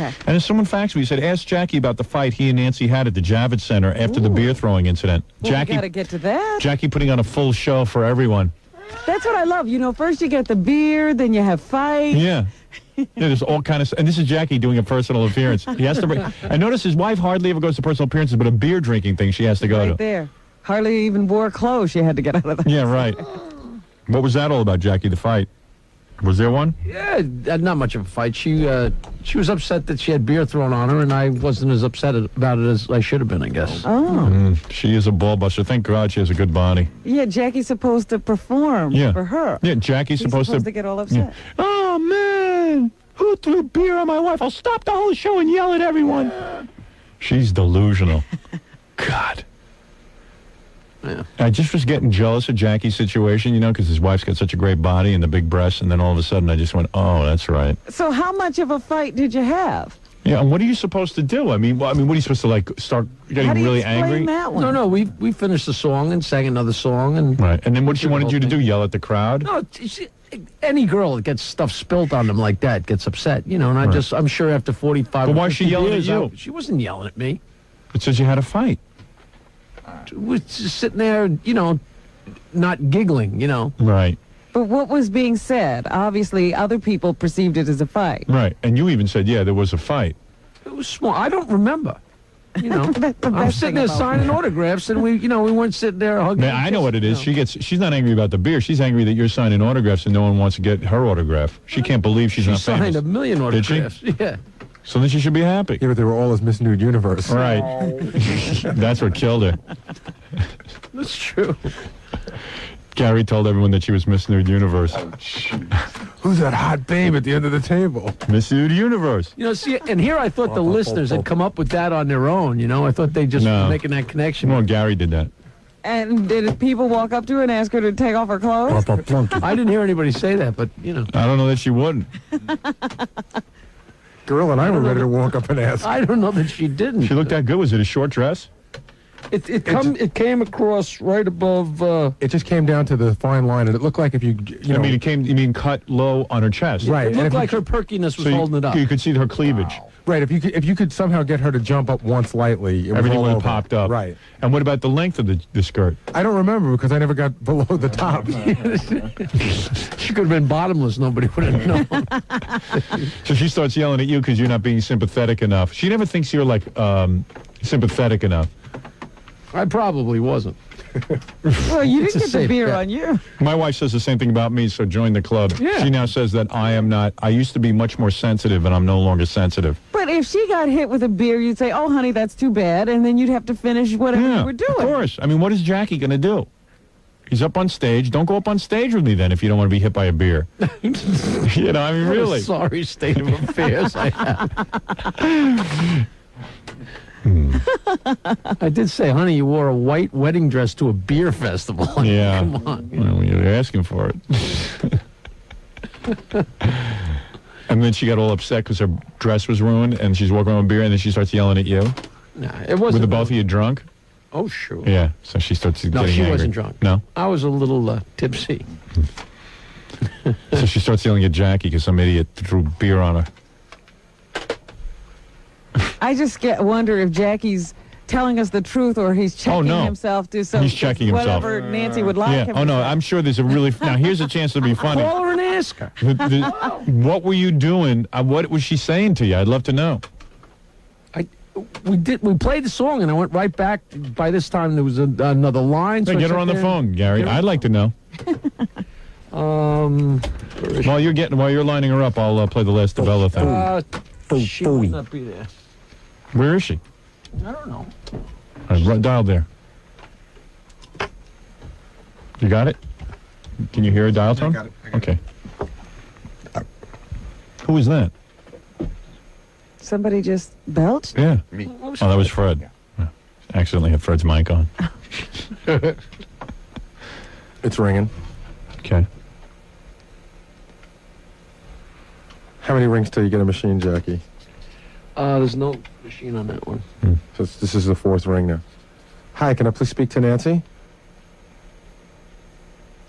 Okay. And as someone faxed me, he said, ask Jackie about the fight he and Nancy had at the Javits Center after the beer throwing incident. Well, Jackie, got to get to that. Jackie putting on a full show for everyone. That's what I love. You know, first you get the beer, then you have fight. Yeah. Yeah, there's all kind of, and this is Jackie doing a personal appearance. He has to bring. I notice his wife hardly ever goes to personal appearances, but a beer drinking thing she has to go right to. there. Hardly even wore clothes. She had to get out of the. Yeah, right. What was that all about, Jackie? The fight? Was there one? Yeah, uh, not much of a fight. She uh, she was upset that she had beer thrown on her, and I wasn't as upset about it as I should have been, I guess. Oh. Mm, she is a ball buster. Thank God she has a good body. Yeah, Jackie's supposed to perform Yeah. for her. Yeah, Jackie's He's supposed, supposed to get all upset. Oh man, who threw beer on my wife? I'll stop the whole show and yell at everyone. She's delusional. God. Yeah. I just was getting jealous of Jackie's situation, you know, because his wife's got such a great body and the big breasts, and then all of a sudden I just went, oh, that's right. So how much of a fight did you have? Yeah, and what are you supposed to do? I mean, well, I mean, what are you supposed to like start getting How do you really explain angry? that one? No, no, we we finished the song and sang another song, and Right, and then what she wanted you to thing. do? Yell at the crowd? no, she, any girl that gets stuff spilt on them like that gets upset, you know. And I Right. just, I'm sure after 45. But or why is she 50 yelling at you? I- she wasn't yelling at me. It says you had a fight. We was just sitting there, you know, not giggling, you know. Right, But what was being said? Obviously, other people perceived it as a fight. right, and you even said, yeah, there was a fight. It was small. I don't remember. You know, the I'm sitting there about signing autographs, and we, you know, we weren't sitting there hugging. Man, and I know what it is. kissing, is. She gets. She's not angry about the beer. She's angry that you're signing autographs and no one wants to get her autograph. She can't believe she's She not signed famous. a million Did she? autographs. Yeah. So then she should be happy. Yeah, but they were all as Miss Nude Universe. Right. That's what killed her. That's true. Gary told everyone that she was Miss Nude Universe. Oh, Who's that hot babe at the end of the table? Miss Nude Universe. You know, see, and here I thought the listeners had come up with that on their own. You know, I thought they just No. were making that connection. Well, Gary did that. And did people walk up to her and ask her to take off her clothes? I didn't hear anybody say that, but you know, I don't know that she wouldn't. Girl and I were ready to walk up and ask. I don't know that she didn't. She looked that good. Was it a short dress? It it come it came across right above. Uh, It just came down to the fine line, and it looked like if you, you know, I mean, it came. You mean cut low on her chest? Right. it and looked if you like her perkiness was So you, holding it up. you could see her cleavage. right. If you could, if you could somehow get her to jump up once lightly, it Everything would have over. popped up. Right. And what about the length of the, the skirt? I don't remember because I never got below the top. She could have been bottomless. Nobody would have known. So she starts yelling at you because you're not being sympathetic enough. She never thinks you're like um, sympathetic enough. I probably wasn't. Well, you didn't get the beer bet. on you. My wife says the same thing about me, so join the club. Yeah. She now says that I am not. I used to be much more sensitive, and I'm no longer sensitive. But if she got hit with a beer, you'd say, "Oh, honey, that's too bad," and then you'd have to finish whatever Yeah, you were doing. of course. I mean, what is Jackie going to do? He's up on stage. Don't go up on stage with me then if you don't want to be hit by a beer. you know, I mean, What a really. sorry state of affairs I have. I did say, honey, you wore a white wedding dress to a beer festival. Yeah. Come on. Well, you're asking for it. and then she got all upset because her dress was ruined, and she's walking around with beer, and then she starts yelling at you. Nah, it wasn't. the both of you drunk? Oh, sure. Yeah. So she starts No, getting she angry. wasn't drunk. No. I was a little uh, tipsy. So she starts yelling at Jackie because some idiot threw beer on her. I just get wonder if Jackie's telling us the truth or he's checking Oh, no. himself to some He's checking himself. whatever Nancy would like yeah. him. Oh no. I'm sure there's a really now. Here's a chance to be funny. Call her and ask her. The- the- what were you doing? Uh, what was she saying to you? I'd love to know. I, we did. We played the song, and I went right back. By this time, there was a, another line. Hey, I get her on the phone, Gary. I'd like to know. Um, While you're getting, while you're lining her up, I'll uh, play the last Bella thing. uh, she might not be there. Where is she? I don't know. All right, run- dial there. You got it? Can you hear a dial tone? got it. I got okay. Who is that? Somebody just belched. Yeah. Me. Oh, that was Fred. Yeah. Accidentally had Fred's mic on. It's ringing. Okay. How many rings till you get a machine, Jackie? Uh, there's no machine on that one. So this is the fourth ring now. Hi, can I please speak to Nancy?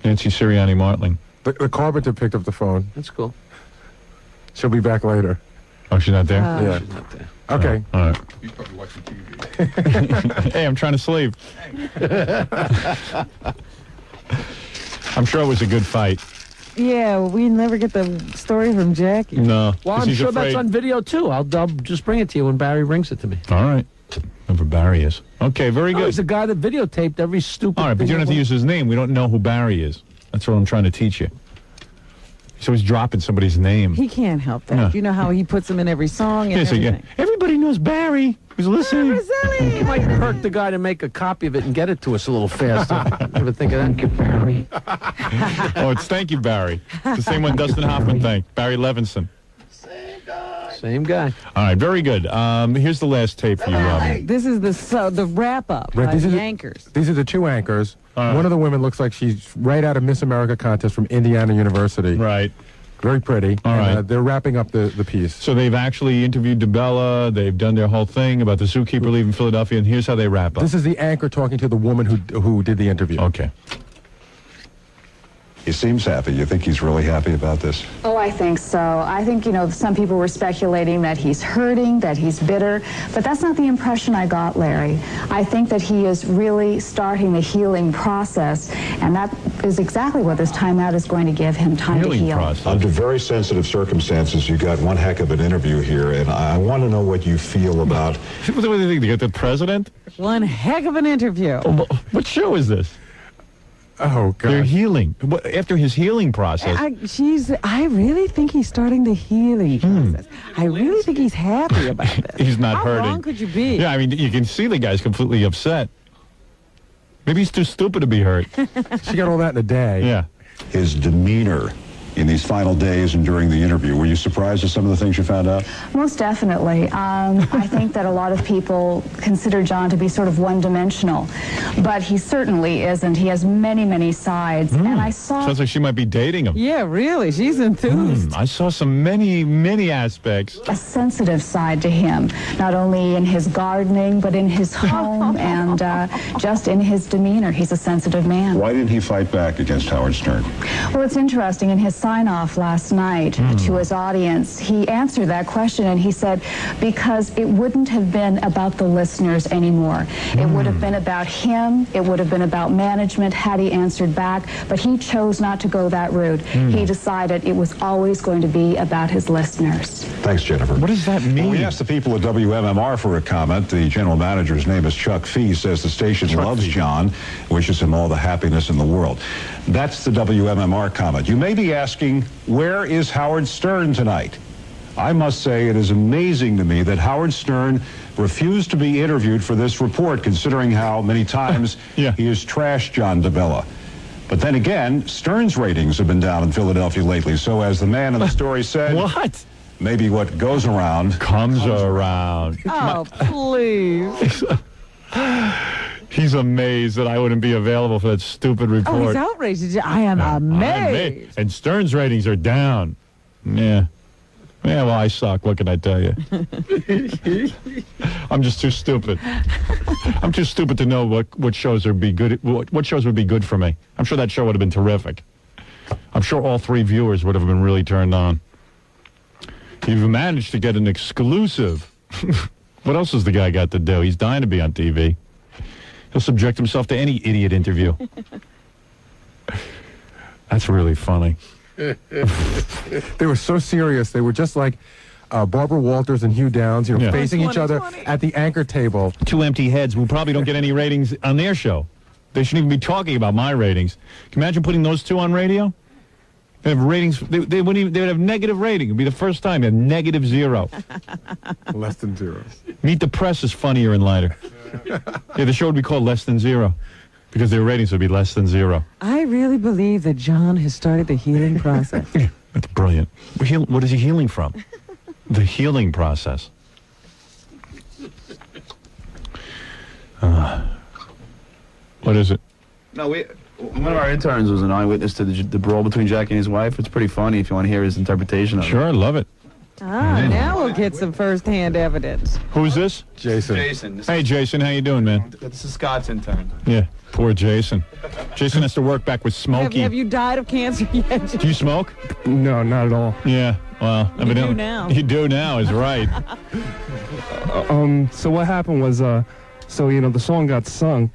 Nancy Sirianni Martling. The, the carpenter picked up the phone. That's cool. She'll be back later. Oh, she's not there? Uh, Yeah. She's not there. Okay. All right. He's probably watching TV. Hey, I'm trying to sleep. I'm sure it was a good fight. Yeah, we never get the story from Jackie. No. Well, I'm sure afraid. that's on video too. I'll, I'll just bring it to you when Barry brings it to me. All right. Whoever Barry is. Okay, very Oh, good. he's the guy that videotaped every stupid. All right, but you don't have to use his name. We don't know who Barry is. That's what I'm trying to teach you. So he's always dropping somebody's name. He can't help that. No. You know how he puts them in every song and Yeah, so, yeah. Everybody knows Barry. Who's listening? Roselli! It might hurt the guy to make a copy of it and get it to us a little faster. Ever think of that? Thank you, Barry. oh, it's thank you, Barry. It's the same one Dustin Hoffman thanked. Barry Levinson. Same guy. All right, very good. Um, here's the last tape for you, Robin. This is the so the wrap up Right, by these are the the- anchors. These are the two anchors. All right. One of the women looks like she's right out of Miss America contest from Indiana University. Right. Very pretty. All and, right. Uh, they're wrapping up the, the piece. So they've actually interviewed DeBella. They've done their whole thing about the zookeeper leaving Philadelphia, and here's how they wrap up. This is the anchor talking to the woman who who did the interview. okay. He seems happy. You think he's really happy about this? Oh, I think so. I think, you know, some people were speculating that he's hurting, that he's bitter, but that's not the impression I got, Larry. I think that he is really starting the healing process, and that is exactly what this timeout is going to give him time to Healing heal. process. Under very sensitive circumstances, you got one heck of an interview here, and I want to know what you feel about. What do you think? They got the president? One heck of an interview. What show is this? Oh God! They're healing. What, after his healing process. I, she's. I really think he's starting the healing process. I really think he's happy about this. Hmm. He's not hurting. How hurting. wrong could you be? Yeah, I mean, you can see the guy's completely upset. Maybe he's too stupid to be hurt. She got all that in a day. yeah. His demeanor in these final days and during the interview. Were you surprised at some of the things you found out? Most definitely. Um, I think that a lot of people consider John to be sort of one-dimensional, but he certainly isn't. He has many, many sides, and I saw Sounds like she might be dating him. Yeah, really. She's enthused. Hmm, I saw some many, many aspects. a sensitive side to him, not only in his gardening, but in his home and uh, just in his demeanor. He's a sensitive man. Why didn't he fight back against Howard Stern? Well, it's interesting. In his sign off last night hmm. to his audience, he answered that question and he said, because it wouldn't have been about the listeners anymore. It would have hmm. been about him, it would have been about management had he answered back, but he chose not to go that route. Hmm. He decided it was always going to be about his listeners. Thanks, Jennifer. What does that When mean? we asked the people at WMMR for a comment, the general manager's name is Chuck Fee, says the station loves John, wishes him all the happiness in the world. That's the WMMR comment. You may be asking, where is Howard Stern tonight? I must say it is amazing to me that Howard Stern refused to be interviewed for this report, considering how many times Yeah. he has trashed John DeBella. But then again, Stern's ratings have been down in Philadelphia lately. So as the man in the story said, What? maybe what goes around Comes around. Oh, please. He's amazed that I wouldn't be available for that stupid report. Oh, he's outraged. I am I'm amazed. And Stern's ratings are down. Yeah. Yeah, well, I suck. What can I tell you? I'm just too stupid. I'm too stupid to know what, what shows would be good. What, what shows would be good for me? I'm sure that show would have been terrific. I'm sure all three viewers would have been really turned on. You've managed to get an exclusive. what else has the guy got to do? He's dying to be on TV. He'll subject himself to any idiot interview. That's really funny. They were so serious. They were just like uh, Barbara Walters and Hugh Downs, you know, Yeah. facing each other at the anchor table. two empty heads who probably don't get any ratings on their show. They shouldn't even be talking about my ratings. Can you imagine putting those two on radio? They have ratings. They, they wouldn't even. They would have negative rating. It'd be the first time. They have negative zero. Less than zero. Meet the Press is funnier and lighter. yeah, the show would be called Less Than Zero because their ratings would be less than zero. I really believe that John has started the healing process. That's brilliant. What is he healing from? the healing process. Uh, what is it? No, we. One of our interns was an eyewitness to the, the brawl between Jackie and his wife. It's pretty funny if you want to hear his interpretation of Sure, I love it. Ah, now we'll get some first-hand evidence. Who's this? Jason. Jason, this, Hey, Jason, how you doing, man? this is Scott's intern. Yeah, poor Jason. Jason has to work back with Have, Smokey. have you died of cancer yet? Do you smoke? No, not at all. Yeah. Well, evidently now. You do now is right. Um, so what happened was, uh, so you know, the song got sung,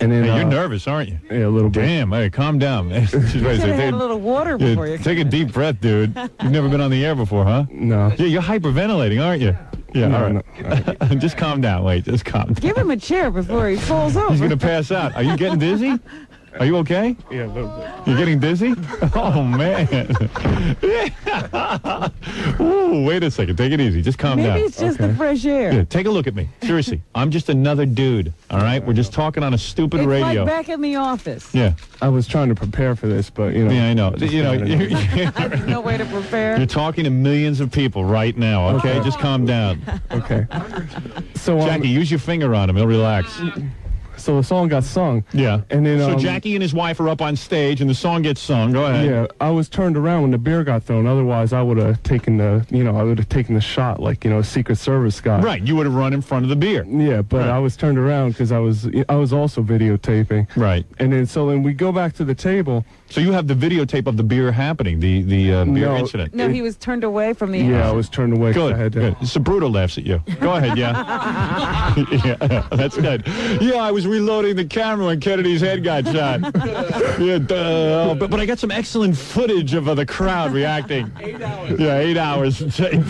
and then Hey, you're uh, nervous, aren't you? Yeah, a little bit. Damn, hey, calm down, man. She's ready Should have had "Take- a little water yeah, before you. take a deep breath, dude. You've never been on the air before, huh? No. Yeah, you're hyperventilating, aren't you? Yeah, No, all right. just calm down. Wait, just calm down. Give him a chair before he falls over. He's going to pass out. Are you getting dizzy? Are you okay? Yeah, a little bit. You're getting dizzy? Oh, man. Ooh, wait a second. Take it easy. Just calm Maybe down. it's just the fresh air. Yeah, take a look at me. Seriously. I'm just another dude, all right? We're just talking on a stupid It's radio. like back in the office. yeah. I was trying to prepare for this, but you know. Yeah, I know. You know, you're, There's no way to prepare. you're talking to millions of people right now, okay? Just calm down. Okay. So um, Jackie, use your finger on him. He'll relax. So the song got sung. Yeah. And then So um, Jackie and his wife are up on stage, and the song gets sung. Go ahead. Yeah, I was turned around when the beer got thrown. Otherwise, I would have taken the, you know, I would have taken the shot like, you know, a Secret Service guy. Right. You would have run in front of the beer. Yeah, but Right. I was turned around because I was, I was also videotaping. Right. And then so then we go back to the table. So you have the videotape of the beer happening, the the uh, beer No. incident. No, he was turned away from the. Yeah, I was turned away. Good. I had to, good. Sabruto laughs at you. Go ahead, yeah. yeah, that's good. Yeah, I was reloading the camera when Kennedy's head got shot. yeah, duh. but, but I got some excellent footage of uh, the crowd reacting. Eight hours. Yeah, eight hours. of tape.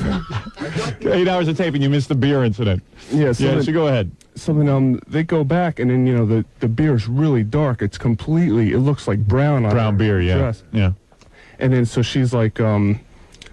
eight hours of tape, and you missed the beer incident. Yeah, so yeah, then- so go ahead. Something um, they go back, and then you know the the beer's really dark. It's completely. It looks like brown on Brown her beer, yeah. dress. Yeah. And then so she's like, um,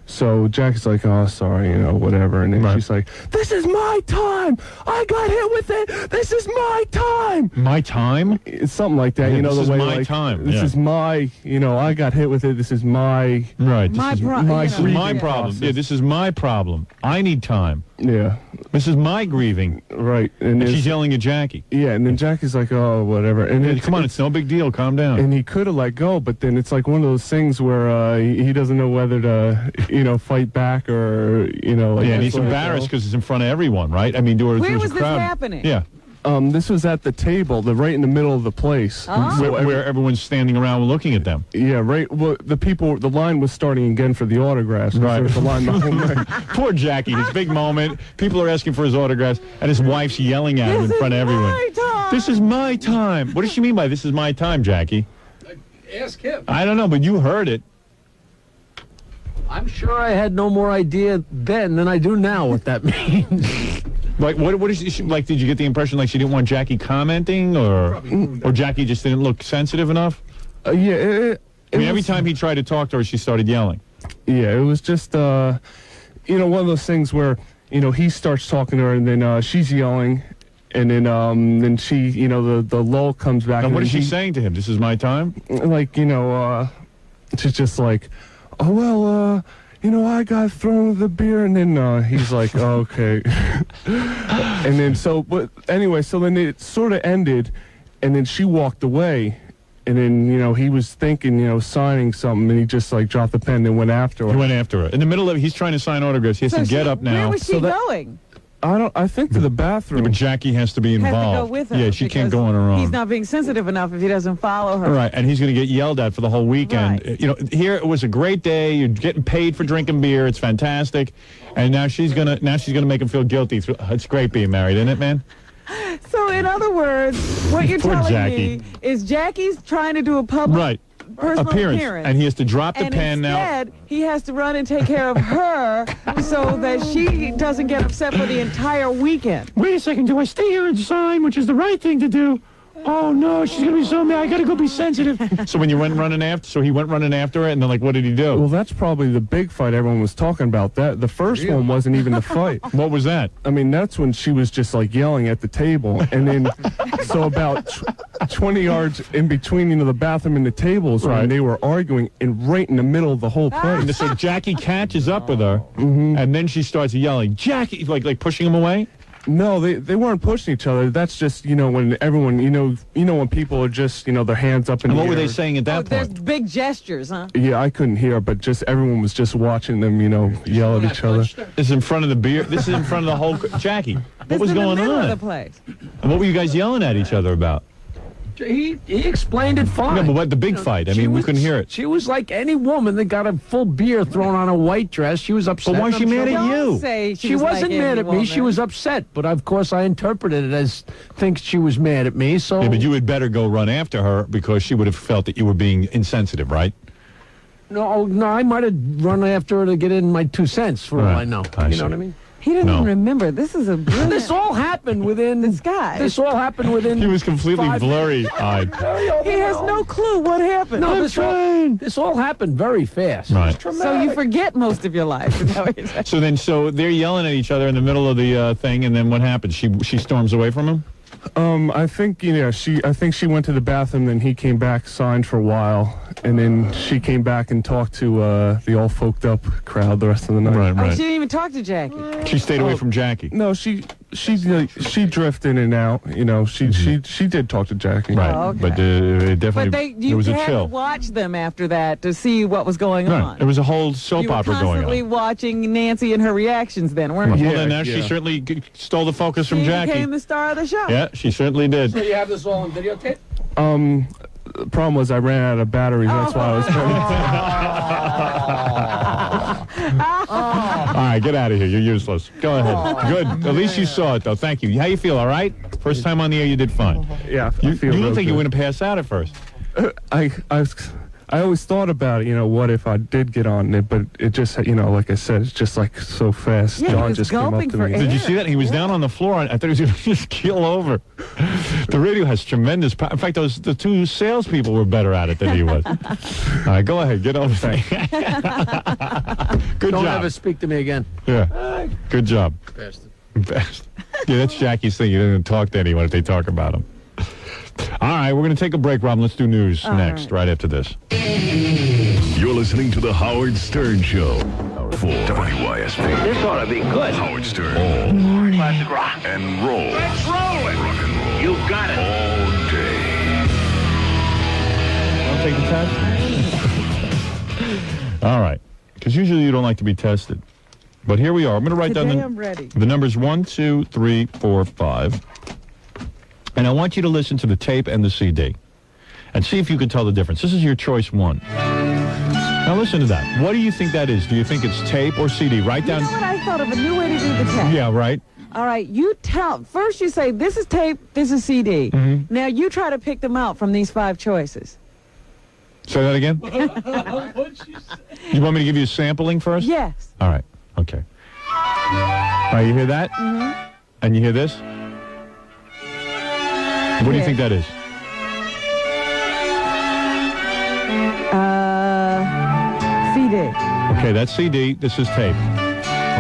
so Jackie's like, oh, sorry, you know, whatever. And then Right. she's like, this is my time. I got hit with it. This is my time. My time? It's something like that. Yeah, you know, this the is way my like, time, This yeah. is my, you know, I got hit with it. This is my, Right. This My is pro- my you know, my grieving problem. Yeah, this is my problem. I need time. Yeah, This is my grieving. right. And, And she's yelling at Jackie. yeah, and then Jackie's like, oh, whatever. And Hey, it's- come on, it's no big deal. Calm down. and he could have let go, but then it's like one of those things where uh, he he doesn't know whether to, you know, fight back or, you know, like yeah, and he's embarrassed because it's in front of everyone, right? I mean, there was, Where there was, was this crowd. happening? Yeah, Um, this was at the table, the right in the middle of the place. Oh. where, where everyone's standing around looking at them. Yeah, right. Well, the people, the line was starting again for the autographs. Right. There was a line the whole night. Poor Jackie, his big moment. People are asking for his autographs, and his wife's yelling at him in front of is everyone. my time. This is my time. What does she mean by this is my time, Jackie? Ask him. I don't know, but you heard it. I'm sure I had no more idea then than I do now what that means. Like, what? What is she like? Did you get the impression like she didn't want Jackie commenting, or or Jackie just didn't look sensitive enough? Uh, yeah, it, it, I mean, every time he tried to talk to her, she started yelling. Yeah, it was just, uh, you know, one of those things where, you know, he starts talking to her and then uh, she's yelling. And then, um, then she, you know, the, the lull comes back. And what is she he- saying to him? This is my time. Like, you know, uh, she's just like, oh, well, uh, you know, I got thrown with the beer. And then uh, he's like, oh, okay. and then, so, but anyway, so then it sort of ended. And then she walked away. And then, you know, he was thinking, you know, signing something. And he just, like, dropped the pen and went after her. He went after her in the middle of. He's trying to sign autographs. He has So to get up now. Where was she So that- going? I don't, I think to the Yeah, bathroom. but Jackie has to be Has involved. to go with her. yeah, she can't go on her own. He's not being sensitive enough if he doesn't follow her. Right, and he's going to get yelled at for the whole weekend. Right. You know, here it was a great day. You're getting paid for drinking beer. It's fantastic, and now she's gonna now she's gonna make him feel guilty. It's great being married, isn't it, man? So, in other words, what you're telling Jackie. me is Jackie's trying to do a public Right. Personal Appearance. appearance. And he has to drop the and pen now. instead, he has to run and take care of her so that she doesn't get upset for the entire weekend. Wait a second. Do I stay here and sign, which is the right thing to do? Oh no, she's gonna be so mad. I gotta go be sensitive. so when you went running after, so he went running after it, and then like, what did he do? Well, that's probably the big fight everyone was talking about. That the first one wasn't even the fight. what was that? I mean, that's when she was just like yelling at the table, and then so about tw- twenty yards in between, you know, the bathroom and the tables, Right. when they were arguing, and right in the middle of the whole And place. so Jackie catches up with her, Mm-hmm. and then she starts yelling, "Jackie!" like like pushing him away. No, they they weren't pushing each other. That's just you know when everyone you know you know when people are just you know their hands up in And the what were air. they saying at Oh, that there's point? big gestures, huh? Yeah, I couldn't hear, but just everyone was just watching them, you know, yell at each other. This is in front of the beer. This is in front of the whole. Jackie, what This was in going the on? of the place. And what were you guys yelling at each other about? He, he explained it fine. No, but what the big You know, fight? I she mean, we was- couldn't hear it. She was like any woman that got a full beer thrown on a white dress. She was upset. But why is she I'm mad sure- at you? Don't say she, She, was wasn't like mad any at me. She was upset. But of course, I interpreted it as thinks she was mad at me. So Yeah, but you had better go run after her because she would have felt that you were being insensitive, right? no, oh, no, I might have run after her to get in my two cents for all Right. I know. I you see. know what I mean? He didn't No. even remember. This is a brilliant. This all happened within This guy. This all happened within. He was completely blurry-eyed. he has no clue what happened. No, this all, this all happened very fast. Right. so you forget most of your life. Is that what you're saying? So then, so they're yelling at each other in the middle of the uh, thing, and then what happens? She she storms away from him. Um, I think you know she. I think she went to the bathroom, then he came back, signed for a while, and then she came back and talked to uh, the all folked up crowd the rest of the night. Right, Oh, right. she didn't even talk to Jackie. She stayed away Oh. from Jackie. No, she she uh, she drifted in and out. You know, she she she did talk to Jackie. Right, Oh, okay. but uh, it definitely But they, there you was a had to chill. watch them after that to see what was going Right, on. there was a whole soap you were opera going constantly on. watching Nancy and her reactions then, weren't Well, you? then Yeah, now she yeah. certainly g- stole the focus from She Jackie. became the star of the show. Yeah, she certainly did. So you have this all on videotape? Um, the problem was I ran out of batteries. That's why I was trying. All right, get out of here. You're useless. Go ahead. Good. At least you saw it, though. Thank you. How you feel? All right. First time on the air, you did fine. Yeah, I You, feel you real look like you were good. going to pass out at first. I I was, I always thought about it. You know, what if I did get on it? But it just, you know, like I said, it's just like so fast. Yeah, John just came up to me. air. Did you see that? He was down on the floor. and I thought he was going to just keel over. The radio has tremendous power. In fact, those the two salespeople were better at it than he was. All right, go ahead. Get over there. Good Don't job. ever speak to me again. Yeah. Good job. Bastard. Best. Yeah, that's Jackie's thing. He doesn't talk to anyone if they talk about him. All right, we're going to take a break, Rob. Let's do news next, right. after this. You're listening to the Howard Stern Show for WYSP. This ought to be good. Howard Stern. All morning. Classic rock. And roll. Let's roll it. Rock and roll. You got it. All day. Want to take the test? All right. Because usually you don't like to be tested. But here we are. I'm going to write Today down I'm the, ready. the numbers one, two, three, four, five. And I want you to listen to the tape and the CD and see if you can tell the difference. This is your choice one. Now listen to that. What do you think that is? Do you think it's tape or CD? Write down. You down. know what? I thought of a new way to do the test. Yeah, right. All right, you tell. First, you say this is tape, this is CD. Mm-hmm. Now you try to pick them out from these five choices. Say that again. you want me to give you a sampling first? Yes. All right. Okay. All right, you hear that? Mm-hmm. And you hear this? What do you think that is? Uh, CD. Okay, that's CD. This is tape.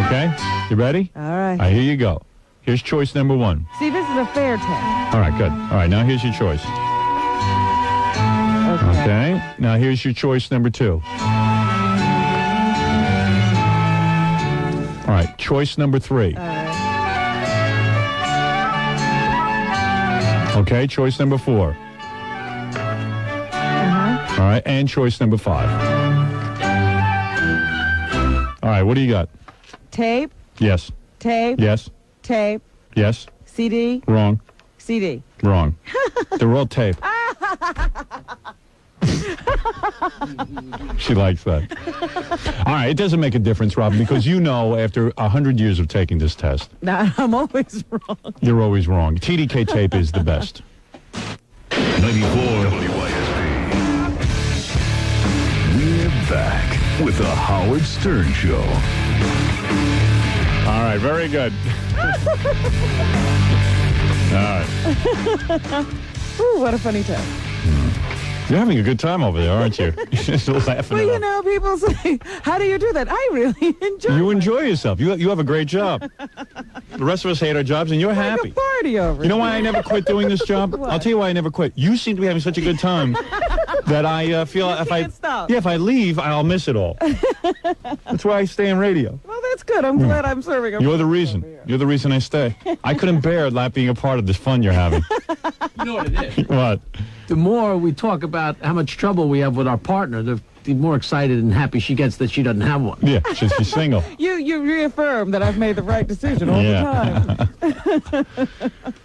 Okay? You ready? All right. All right, here you go. Here's choice number one. See, this is a fair test. All right, good. All right, now here's your choice. Okay. Okay? Now here's your choice number two. All right, choice number three. Okay, choice number four. Uh-huh. All right, and choice number five. All right, what do you got? Tape, Yes, tape, yes, tape, yes, CD, wrong, CD. wrong. They're all tape. she likes that. All right, it doesn't make a difference, Robin, because you know after a hundred years of taking this test, Now, I'm always wrong. you're always wrong. TDK tape is the best. 94 WYSP. We're back with the Howard Stern Show. All right, very good. All right. Ooh, what a funny test. You're having a good time over there, aren't you? You're just laughing Well, it you up. know, people say, how do you do that? I really enjoy You it. enjoy yourself. You, you have a great job. The rest of us hate our jobs, and you're Like happy. a party over You know why I never quit doing this job? What? I'll tell you why I never quit. You seem to be having such a good time that I uh, feel if I can't stop. yeah if I leave I'll miss it all. That's why I stay in radio. Well, that's good. I'm glad I'm serving a You're the reason. You're the reason I stay. I couldn't bear not being a part of this fun you're having. You know what it is? What? The more we talk about how much trouble we have with our partner, the, the more excited and happy she gets that she doesn't have one. Yeah, she's, she's single. You you reaffirm that I've made the right decision all Yeah. the time.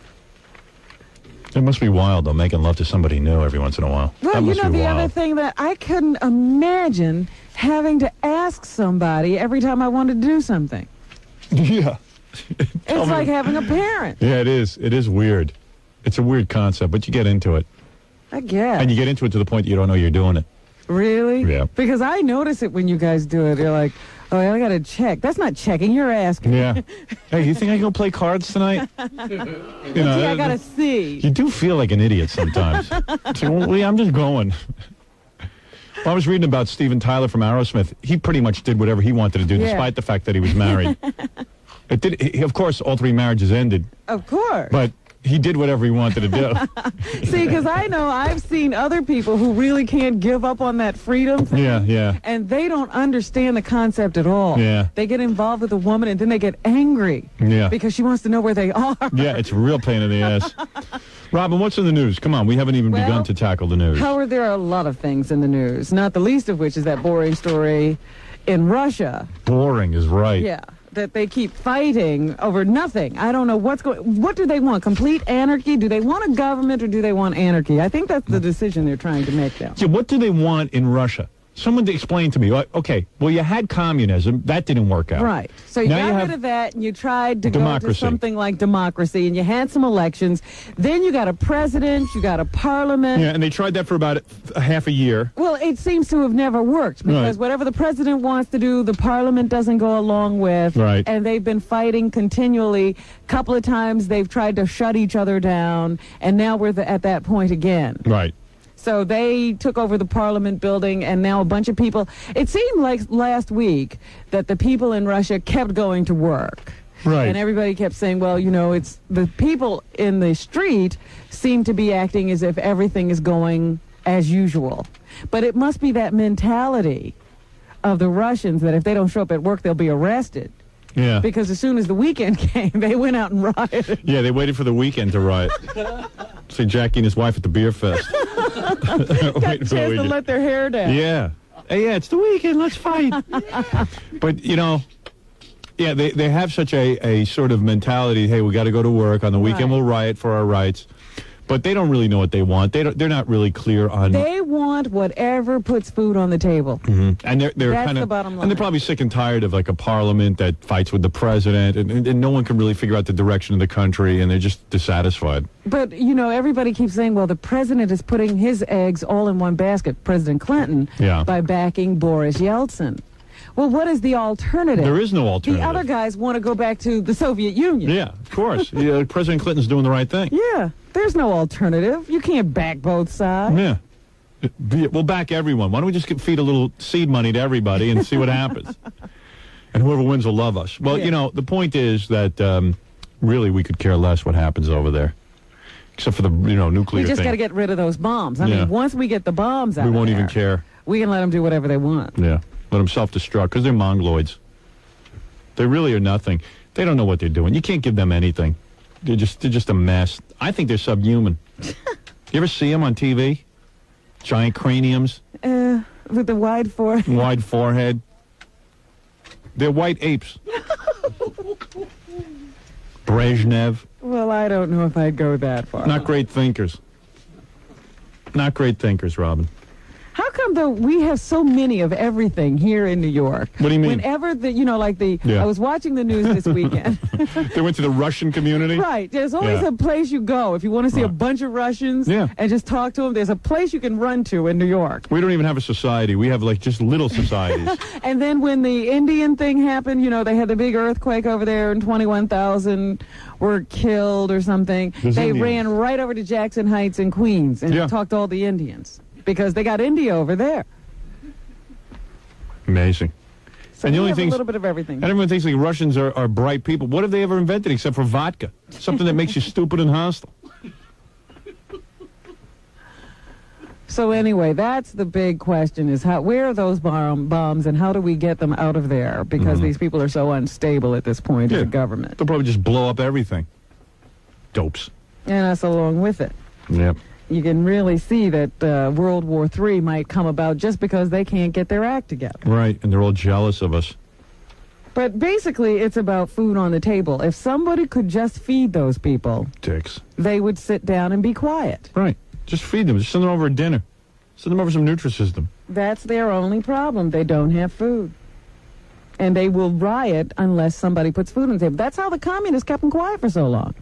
It must be wild though, making love to somebody new every once in a while. Well, that you know, the wild. other thing that I couldn't imagine having to ask somebody every time I wanted to do something. yeah. It's like having a parent, Yeah, it is. It is weird. It's a weird concept, but you get into it, I guess. and you get into it to the point that you don't know you're doing it. really? Yeah. Because I notice it when you guys do it. You're like, oh, I got to check. That's not checking. You're asking. Yeah. hey, you think I can go play cards tonight? you know, I got to see. You do feel like an idiot sometimes. It's like, well, Lee, I'm just going. I was reading about Steven Tyler from Aerosmith. He pretty much did whatever he wanted to do, Yeah. despite the fact that he was married. it did. He, of course, all three marriages ended, Of course. but he did whatever he wanted to do. See, because I know I've seen other people who really can't give up on that freedom thing. yeah, yeah. And they don't understand the concept at all. Yeah. They get involved with a woman and then they get angry. Yeah. Because she wants to know where they are. Yeah, it's a real pain in the ass. Robin, what's in the news? Come on, we haven't even Well, begun to tackle the news. Howard, there are a lot of things in the news, not the least of which is that boring story in Russia. Boring is right. Yeah. That they keep fighting over nothing. I don't know what's going. What do they want? Complete anarchy? Do they want a government or do they want anarchy? I think that's the hmm. decision they're trying to make now. Yeah, what do they want in Russia? Someone to explain to me. Like, Okay, well, you had communism. That didn't work out. Right. So you Now got you rid of that and you tried to democracy. go to something like democracy and you had some elections. Then you got a president, you got a parliament. Yeah, and they tried that for about a half a year. Well, it seems to have never worked because Right. whatever the president wants to do, the parliament doesn't go along with. Right. And they've been fighting continually. A couple of times they've tried to shut each other down, and now we're the, at that point again. Right. So they took over the parliament building, and now a bunch of people. It seemed like last week that the people in Russia kept going to work. Right. And everybody kept saying, well, you know, it's the people in the street seem to be acting as if everything is going as usual. But it must be that mentality of the Russians that if they don't show up at work, they'll be arrested. Yeah. Because as soon as the weekend came, they went out and rioted. Yeah, they waited for the weekend to riot. See Jackie and his wife at the beer fest. Got Waiting a the chance to let their hair down. Yeah. Hey, yeah, it's the weekend. Let's fight. but, you know, yeah, they, they have such a, a sort of mentality hey, we got to go to work. On the weekend, Right. we'll riot for our rights. But they don't really know what they want. They don't, they're not really clear on. They want whatever puts food on the table. Mhm. And they're, they're kind the of, bottom and they're probably sick and tired of like a parliament that fights with the president, and, and, and no one can really figure out the direction of the country, and they're just dissatisfied. But, you know, everybody keeps saying, well, the president is putting his eggs all in one basket, President Clinton, Yeah. by backing Boris Yeltsin. Well, what is the alternative? There is no alternative. The other guys want to go back to the Soviet Union. Yeah, of course. yeah, President Clinton's doing the right thing. Yeah, there's no alternative. You can't back both sides. Yeah. We'll back everyone. Why don't we just get, feed a little seed money to everybody and see what happens? And whoever wins will love us. Well, Yeah. you know, the point is that um, really we could care less what happens over there, except for the you know nuclear We just got to get rid of those bombs. I Yeah. mean, once we get the bombs out, we won't even care. We can let them do whatever they want. Yeah, let them self-destruct because they're mongoloids. They really are nothing. They don't know what they're doing. You can't give them anything. They're just they're just a mess. I think they're subhuman. you ever see them on TV? Giant craniums. Uh, with the wide forehead. wide forehead. They're white apes. Brezhnev, Well, I don't know if I'd go that far. not great thinkers. Not great thinkers, Robin. How come though we have so many of everything here in New York? What do you mean? Whenever the you know like the Yeah. I was watching the news this weekend. They went to the Russian community. right. There's always Yeah. a place you go if you want to see a bunch of Russians Yeah. and just talk to them. There's a place you can run to in New York. We don't even have a society. We have like just little societies. And then when the Indian thing happened, you know, they had the big earthquake over there and 21,000 were killed or something. There's they Indians. ran right over to Jackson Heights in Queens and Yeah. talked to all the Indians because they got India over there. Amazing. So And the only have things- a little bit of everything. And everyone thinks like Russians are, are bright people. What have they ever invented except for vodka? Something that makes you stupid and hostile. So anyway, that's the big question: is how where are those bomb, bombs, and how do we get them out of there? Because these people are so unstable at this point as Mm-hmm. A government, They'll probably just blow up everything. Dopes. and us along with it. Yep. You can really see that uh, World War III might come about just because they can't get their act together. Right. And they're all jealous of us. But basically, it's about food on the table. If somebody could just feed those people, Dicks. they would sit down and be quiet. Right. Just feed them. Just send them over a dinner. Send them over some Nutrisystem. That's their only problem. They don't have food. And they will riot unless somebody puts food on the table. That's how the communists kept them quiet for so long.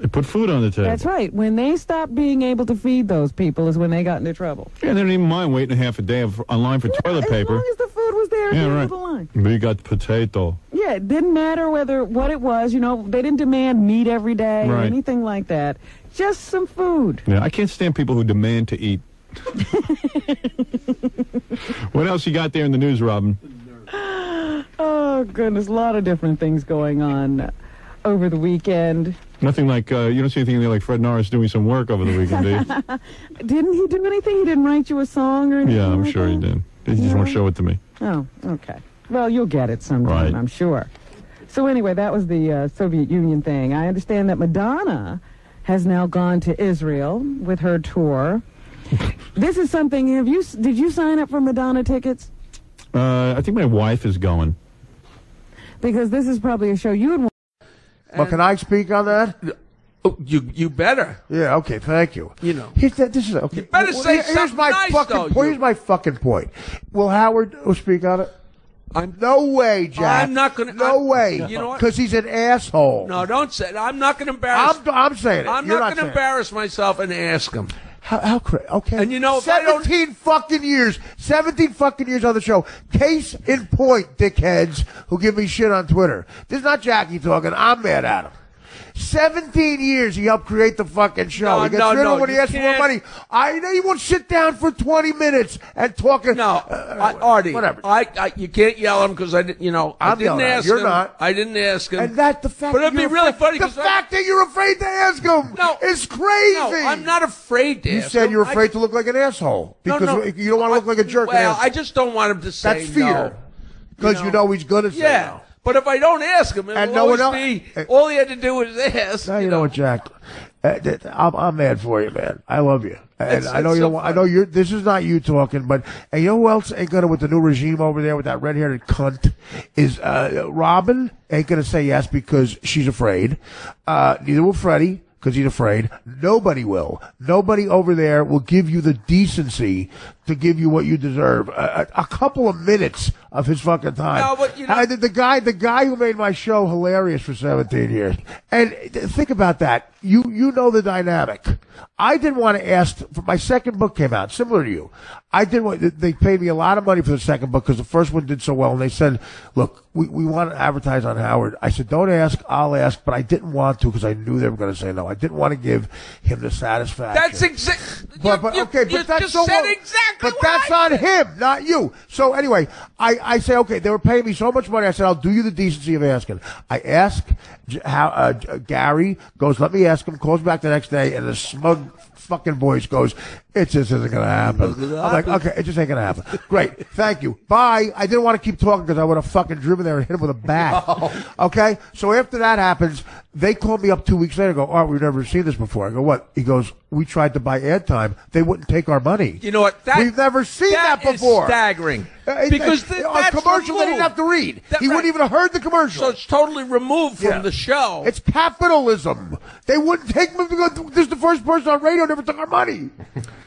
They put food on the table. That's right. When they stopped being able to feed those people is when they got into trouble. Yeah, they don't even mind waiting a half a day of, online for toilet as paper. long as the food was there yeah, right. the line. You got potato. Yeah, it didn't matter whether what it was. You know, they didn't demand meat every day or anything like that. Just some food. Yeah, I can't stand people who demand to eat. what else you got there in the news, Robin? Oh goodness, a lot of different things going on over the weekend. Nothing like uh, you don't see anything there like Fred Norris doing some work over the weekend, do you? Didn't he do anything? He didn't write you a song or anything? yeah, I'm like sure he did. He just won't show it to me. Oh, okay. Well, you'll get it sometime, Right. I'm sure. So anyway, that was the uh, Soviet Union thing. I understand that Madonna has now gone to Israel with her tour. this is something. Have you? Did you sign up for Madonna tickets? Uh, I think my wife is going. Because this is probably a show you would want. Well, can I speak on that? Oh, you you better. Yeah. Okay. Thank you. You know. Here's that, this is okay. You better say here- here's something my nice, fucking though, point. you- Here's my fucking point. Will Howard speak on it? I'm no way, Jack. I'm not gonna- No I- way. You know what? Because he's an asshole. No, don't say. I'm not going to embarrass. I'm, I'm saying it. I'm not, not going to saying it. embarrass myself and ask him. How, how cra- okay. And you know, if I don't- 17 fucking years, 17 fucking years on the show. Case in point, dickheads who give me shit on Twitter. This is not Jackie talking. I'm mad at him. 17 years he helped create the fucking show. No, he gets no, rid of no, it when he asks for more money. I know he won't sit down for 20 minutes and talk. No, uh, I, Artie. whatever. I, I you can't yell at him because I didn't. You know, I I'm didn't yelling at him. ask You're him. not. I didn't ask him. And that the fact But it'd that be you're really afraid- funny The 'cause I- that you're afraid to ask him No, is crazy. No, I'm not afraid to You said him. you're I- afraid to look like an asshole because no. you don't want to look like a jerk. Well. I just don't want him to say That's fear. Because you, You know. know. he's going to say Yeah, no. But if I don't ask him, And no one be. All he had to do was ask. Now you know what, Jack. Uh, I'm, I'm mad for you, man. I love you, and It's- I know you so I know you're. This is not you talking, but and you know who else ain't gonna with the new regime over there with that red-haired cunt is uh, Robin ain't gonna say yes because she's afraid. Uh, neither will Freddie because he's afraid. Nobody will. Nobody over there will give you the decency to give you what you deserve. A, a, a couple of minutes of his fucking time. No, but you know- I- the, the guy, the guy who made my show hilarious for 17 years. And think about that. You you know the dynamic. I didn't want to ask. For my second book came out, similar to you. I didn't. Want, they paid me a lot of money for the second book because the first one did so well. And they said, "Look, we, we want to advertise on Howard." I said, "Don't ask. I'll ask." But I didn't want to because I knew they were going to say no. I didn't want to give him the satisfaction. That's exactly. But, but okay, but you that's so said what- exactly But that's on him, not you. So anyway, I, I say okay. They were paying me so much money. I said I'll do you the decency of asking. I ask how uh, Gary goes. Let me ask him. Calls back the next day, and the smug fucking voice goes, "It just isn't going to happen." I'm like, okay, it just ain't going to happen. Great, thank you. Bye. I didn't want to keep talking because I would have fucking driven there and hit him with a bat. Oh. Okay, so after that happens, they call me up two weeks later. and Go, Art, we've never seen this before. I go, what? He goes, we tried to buy ad time. They wouldn't take our money. You know what? That, We've never seen that, is before. staggering. Uh, because uh, th- a commercial they didn't have to read. That- he wouldn't even have heard the commercial. So it's totally removed from Yeah. the show. It's capitalism. They wouldn't take me. This is the first person on radio never took our money.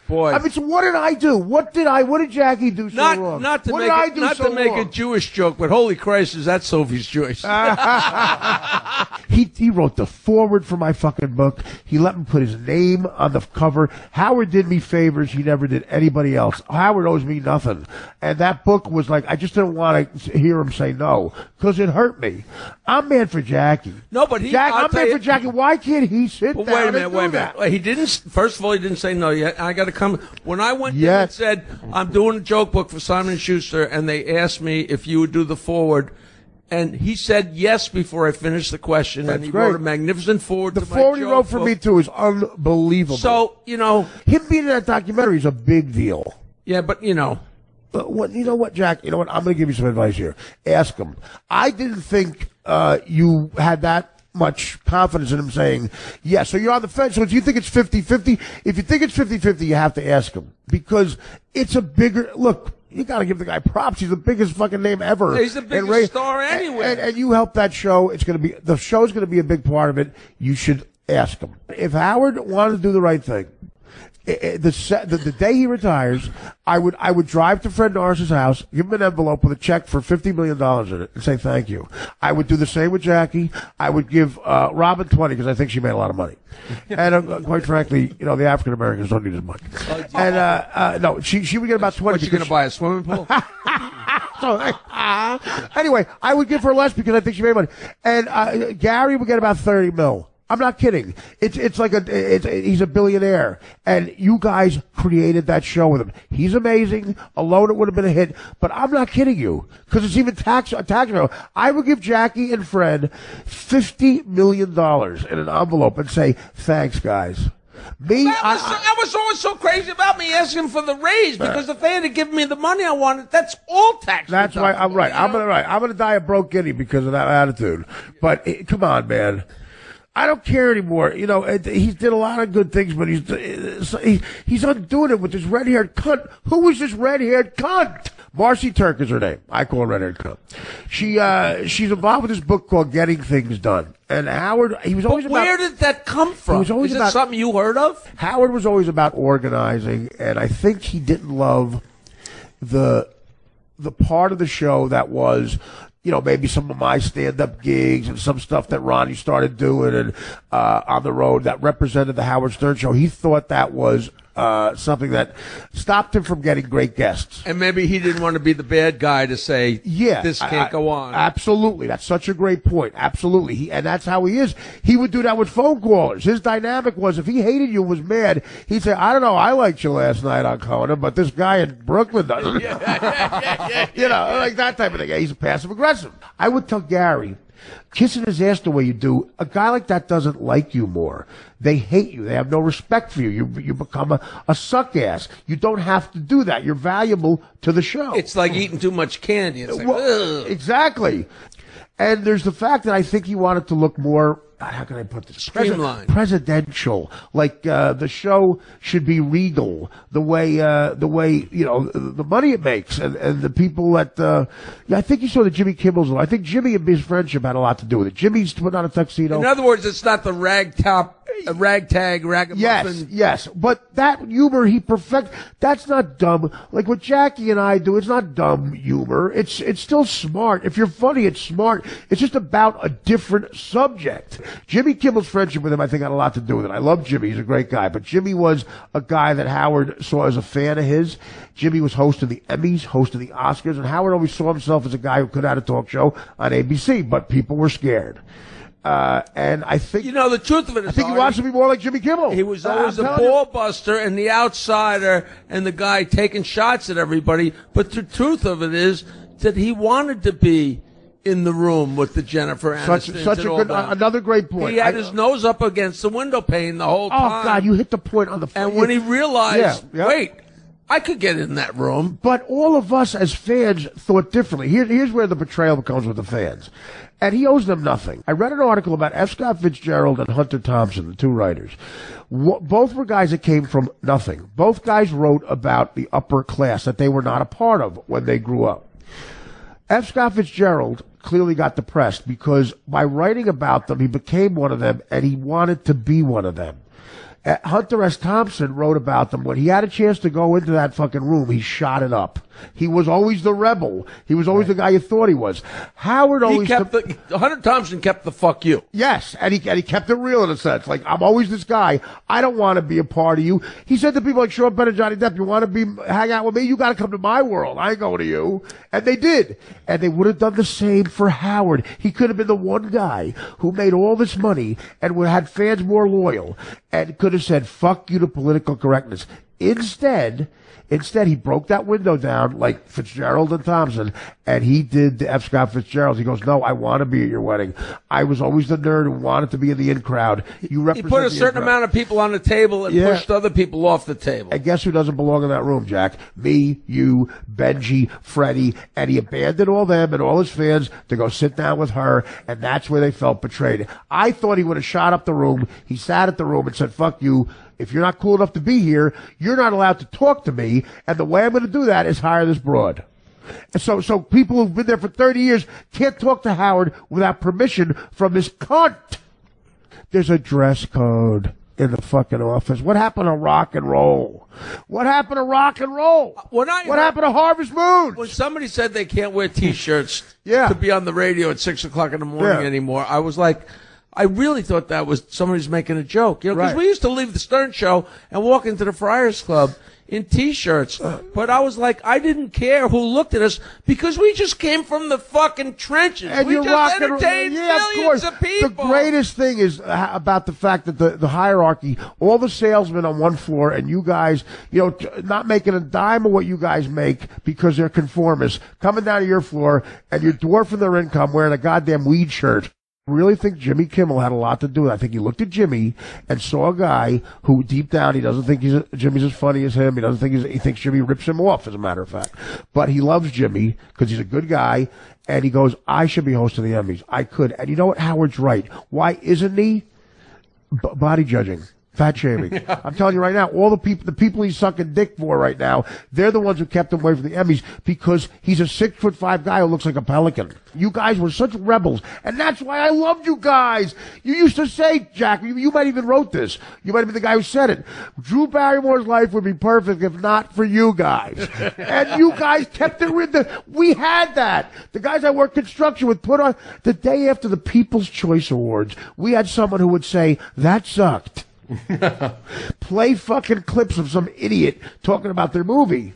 Boy. I mean, so what did I do? What did I? What did Jackie do so not wrong? not to what make did I do not so to make wrong? a Jewish joke, but holy Christ, is that Sophie's choice? he he wrote the foreword for my fucking book. He let me put his name on the cover. Howard did me favors he never did anybody else. Howard owes me nothing. And that book was like I just didn't want to hear him say no because it hurt me. I'm mad for Jackie. No, but he- Jack, I'm mad for Jackie. Why can't he sit But down wait a and minute, do wait a that? minute. He didn't. First of all, he didn't say no yet. I got to come. When I went there Yet. and said I'm doing a joke book for Simon Schuster, and they asked me if you would do the foreword, and he said yes before I finished the question, That's and he great. wrote a magnificent foreword. The foreword he wrote for book. me too is unbelievable. So you know, him being in that documentary is a big deal. yeah, but you know, But what you know what, Jack? You know what? I'm going to give you some advice here. Ask him. I didn't think uh, you had that much confidence in him saying yes. So you're on the fence. So do you think it's 50-50? If you think it's 50-50, you have to ask him because it's a bigger look. you got to give the guy props. He's the biggest fucking name ever. He's the biggest ra- star and- anywhere. And, and you help that show. It's going to be the show's going to be a big part of it. You should ask him if Howard wanted to do the right thing. I- i- The, the the day he retires, I would I would drive to Fred Norris's house, give him an envelope with a check for fifty million dollars in it, and say thank you. I would do the same with Jackie. I would give uh, Robin twenty because I think she made a lot of money, and uh, quite frankly, you know the African Americans don't need as much. And uh, uh, no, she she would get about twenty. What, you going to buy a swimming pool? so, uh, anyway, I would give her less because I think she made money. And uh, Gary would get about thirty mil. I'm not kidding. It's it's like a it's, he's a billionaire, and you guys created that show with him. He's amazing. Alone, it would have been a hit. But I'm not kidding you because it's even tax a tax bill. I would give Jackie and Fred fifty million dollars in an envelope and say thanks, guys. Me, That I, was, that was always so crazy about me asking for the raise because if they had given me the money I wanted, that's all tax. That's why I'm right. I'm gonna right. I'm gonna die a broke guinea because of that attitude. But eh, come on, man. I don't care anymore. You know, eh, he did a lot of good things, but he's he's undoing it with this red haired cunt. Who was this red haired cunt? Marcy Turk is her name. I call her red haired cunt. She uh, she's involved with this book called Getting Things Done. And Howard, he was always But about. where did that come from? It was always Is about- it something you heard of? Howard was always about organizing, and I think he didn't love the the part of the show that was, you know, maybe some of my stand up gigs and some stuff that Ronnie started doing and uh, on the road that represented the Howard Stern show. He thought that was uh, something that stopped him from getting great guests. And maybe he didn't want to be the bad guy to say, Yeah, this can't I- go on. Absolutely, that's such a great point. Absolutely, he, and that's how he is. He would do that with phone callers. His dynamic was if he hated you, was mad, he'd say, "I don't know, I liked you last night on Conan, but this guy in Brooklyn doesn't." you know, like that type of thing. He's passive aggressive. I would tell Gary. Kissing his ass the way you do, a guy like that doesn't like you more. They hate you. They have no respect for you. You you become a, a suck ass. You don't have to do that. You're valuable to the show. It's like eating too much candy. It's like, Well, exactly. And there's the fact that I think he wanted to look more. How can I put this? Streamlined. presidential. Like uh, the show should be regal. The way, uh, the way you know, the money it makes, and, and the people that. Uh, yeah, I think you saw the Jimmy Kimmel's. I think Jimmy and his friendship had a lot to do with it. Jimmy's putting on a tuxedo. In other words, it's not the rag top, uh, ragtag, ragamuffin. Yes, yes, but that humor he perfect. That's not dumb. Like what Jackie and I do, it's not dumb humor. It's it's still smart. If you're funny, it's smart. It's just about a different subject. Jimmy Kimmel's friendship with him, I think, had a lot to do with it. I love Jimmy; he's a great guy. But Jimmy was a guy that Howard saw as a fan of his. Jimmy was host of the Emmys, host of the Oscars, and Howard always saw himself as a guy who could have a talk show on ABC. But people were scared. Uh, and I think You know, the truth of it is, I think he wants to be more like Jimmy Kimmel. He was Uh, always I'm the ball buster and the outsider and the guy taking shots at everybody. But the truth of it is that he wanted to be in the room with the Jennifer Aniston. such a good another great point. He had I- his nose up against the window pane the whole Oh time. Oh God, you hit the point on the. And when he realized, Yeah, yeah. wait, I could get in that room. But all of us as fans thought differently. Here, here's where the betrayal comes with the fans. And he owes them nothing. I read an article about F. Scott Fitzgerald and Hunter Thompson, the two writers. Both were guys that came from nothing. Both guys wrote about the upper class that they were not a part of when they grew up. F. Scott Fitzgerald clearly got depressed because by writing about them, he became one of them and he wanted to be one of them. Uh, Hunter S. Thompson wrote about them. When he had a chance to go into that fucking room, he shot it up. He was always the rebel. He was always the guy you thought he was. Howard He always kept the Hunter Thompson kept the fuck you. Yes, and he and he kept it real in a sense. Like I'm always this guy. I don't want to be a part of you. He said to people like Sean Penn and Johnny Depp, "You want to be hang out with me? You got to come to my world. I ain't going to you." And they did, and they would have done the same for Howard. He could have been the one guy who made all this money and would had fans more loyal, and could have said, "Fuck you to political correctness." Instead. Instead, he broke that window down like Fitzgerald and Thompson, and he did the F. Scott Fitzgerald. He goes, "No, I want to be at your wedding. I was always the nerd who wanted to be in the in crowd. You represent." He put a certain amount of people on the table and Yeah. pushed other people off the table. And guess who doesn't belong in that room, Jack? Me, you, Benjy, Freddie, and he abandoned all them and all his fans to go sit down with her, and that's where they felt betrayed. I thought he would have shot up the room. He sat at the room and said, "Fuck you." If you're not cool enough to be here, you're not allowed to talk to me. And the way I'm going to do that is hire this broad. And so, so people who've been there for 30 years can't talk to Howard without permission from this cunt. There's a dress code in the fucking office. What happened to rock and roll? What happened to rock and roll? Uh, when I what happened to Harvest Moon? When somebody said they can't wear T-shirts Yeah. to be on the radio at six o'clock in the morning Yeah. anymore, I was like, I really thought that was somebody's making a joke. You know, because Right. we used to leave the Stern Show and walk into the Friars Club in T-shirts, but I was like, I didn't care who looked at us because we just came from the fucking trenches. and we you're just entertained yeah, of millions course. of people. The greatest thing is uh, about the fact that the, the hierarchy, all the salesmen on one floor, and you guys, you know, not making a dime of what you guys make because they're conformists, coming down to your floor and you're dwarfing their income wearing a goddamn weed shirt. Really think Jimmy Kimmel had a lot to do with it. I think he looked at Jimmy and saw a guy who deep down he doesn't think he's Jimmy's as funny as him. He doesn't think he's, he thinks Jimmy rips him off, as a matter of fact. But he loves Jimmy because he's a good guy. And he goes, I should be hosting the Emmys. I could. And you know what? Howard's right. Why isn't he? B- body judging. Fat shaming. I'm telling you right now, all the people, the people he's sucking dick for right now, they're the ones who kept him away from the Emmys because he's a six foot five guy who looks like a pelican. You guys were such rebels, and that's why I loved you guys. You used to say, Jack, you, you might even wrote this. You might have been the guy who said it. Drew Barrymore's life would be perfect if not for you guys. and you guys kept it with the. We had that. The guys I worked construction with put on the day after the People's Choice Awards. We had someone who would say that sucked play fucking clips of some idiot talking about their movie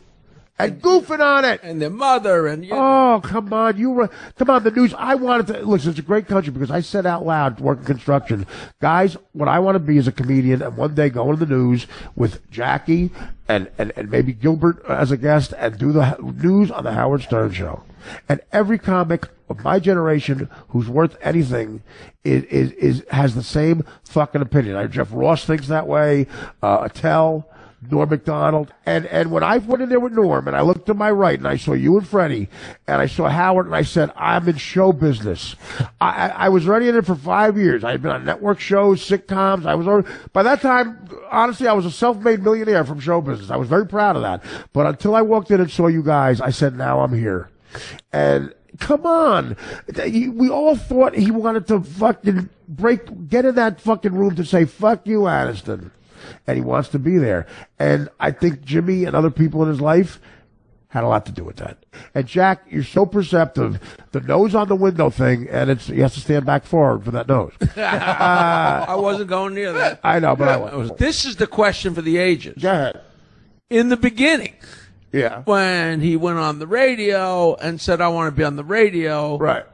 and goofing on it. and their mother and you Oh, come on. You were, come on, the news. I wanted to, listen, it's a great country because I said out loud working construction, guys, what I want to be is a comedian and one day go into the news with Jackie and, and, and maybe Gilbert as a guest and do the news on the Howard Stern show. And every comic of my generation who's worth anything is, is, is has the same fucking opinion. I, Jeff Ross thinks that way, uh, Attell, Norm Macdonald. And, and when I went in there with Norm and I looked to my right and I saw you and Freddie and I saw Howard and I said, I'm in show business. I, I, I was already in it for five years. I had been on network shows, sitcoms. I was already, by that time, honestly, I was a self-made millionaire from show business. I was very proud of that. But until I walked in and saw you guys, I said, now I'm here. And come on. We all thought he wanted to fucking break, get in that fucking room to say, fuck you, Aniston and he wants to be there. And I think Jimmy and other people in his life had a lot to do with that. And Jack, you're so perceptive. The nose on the window thing, and it's you have to stand back forward for that nose. I wasn't going near that. I know, but I was. This is the question for the agents. Go ahead. In the beginning, Yeah. when he went on the radio and said, I want to be on the radio, Right.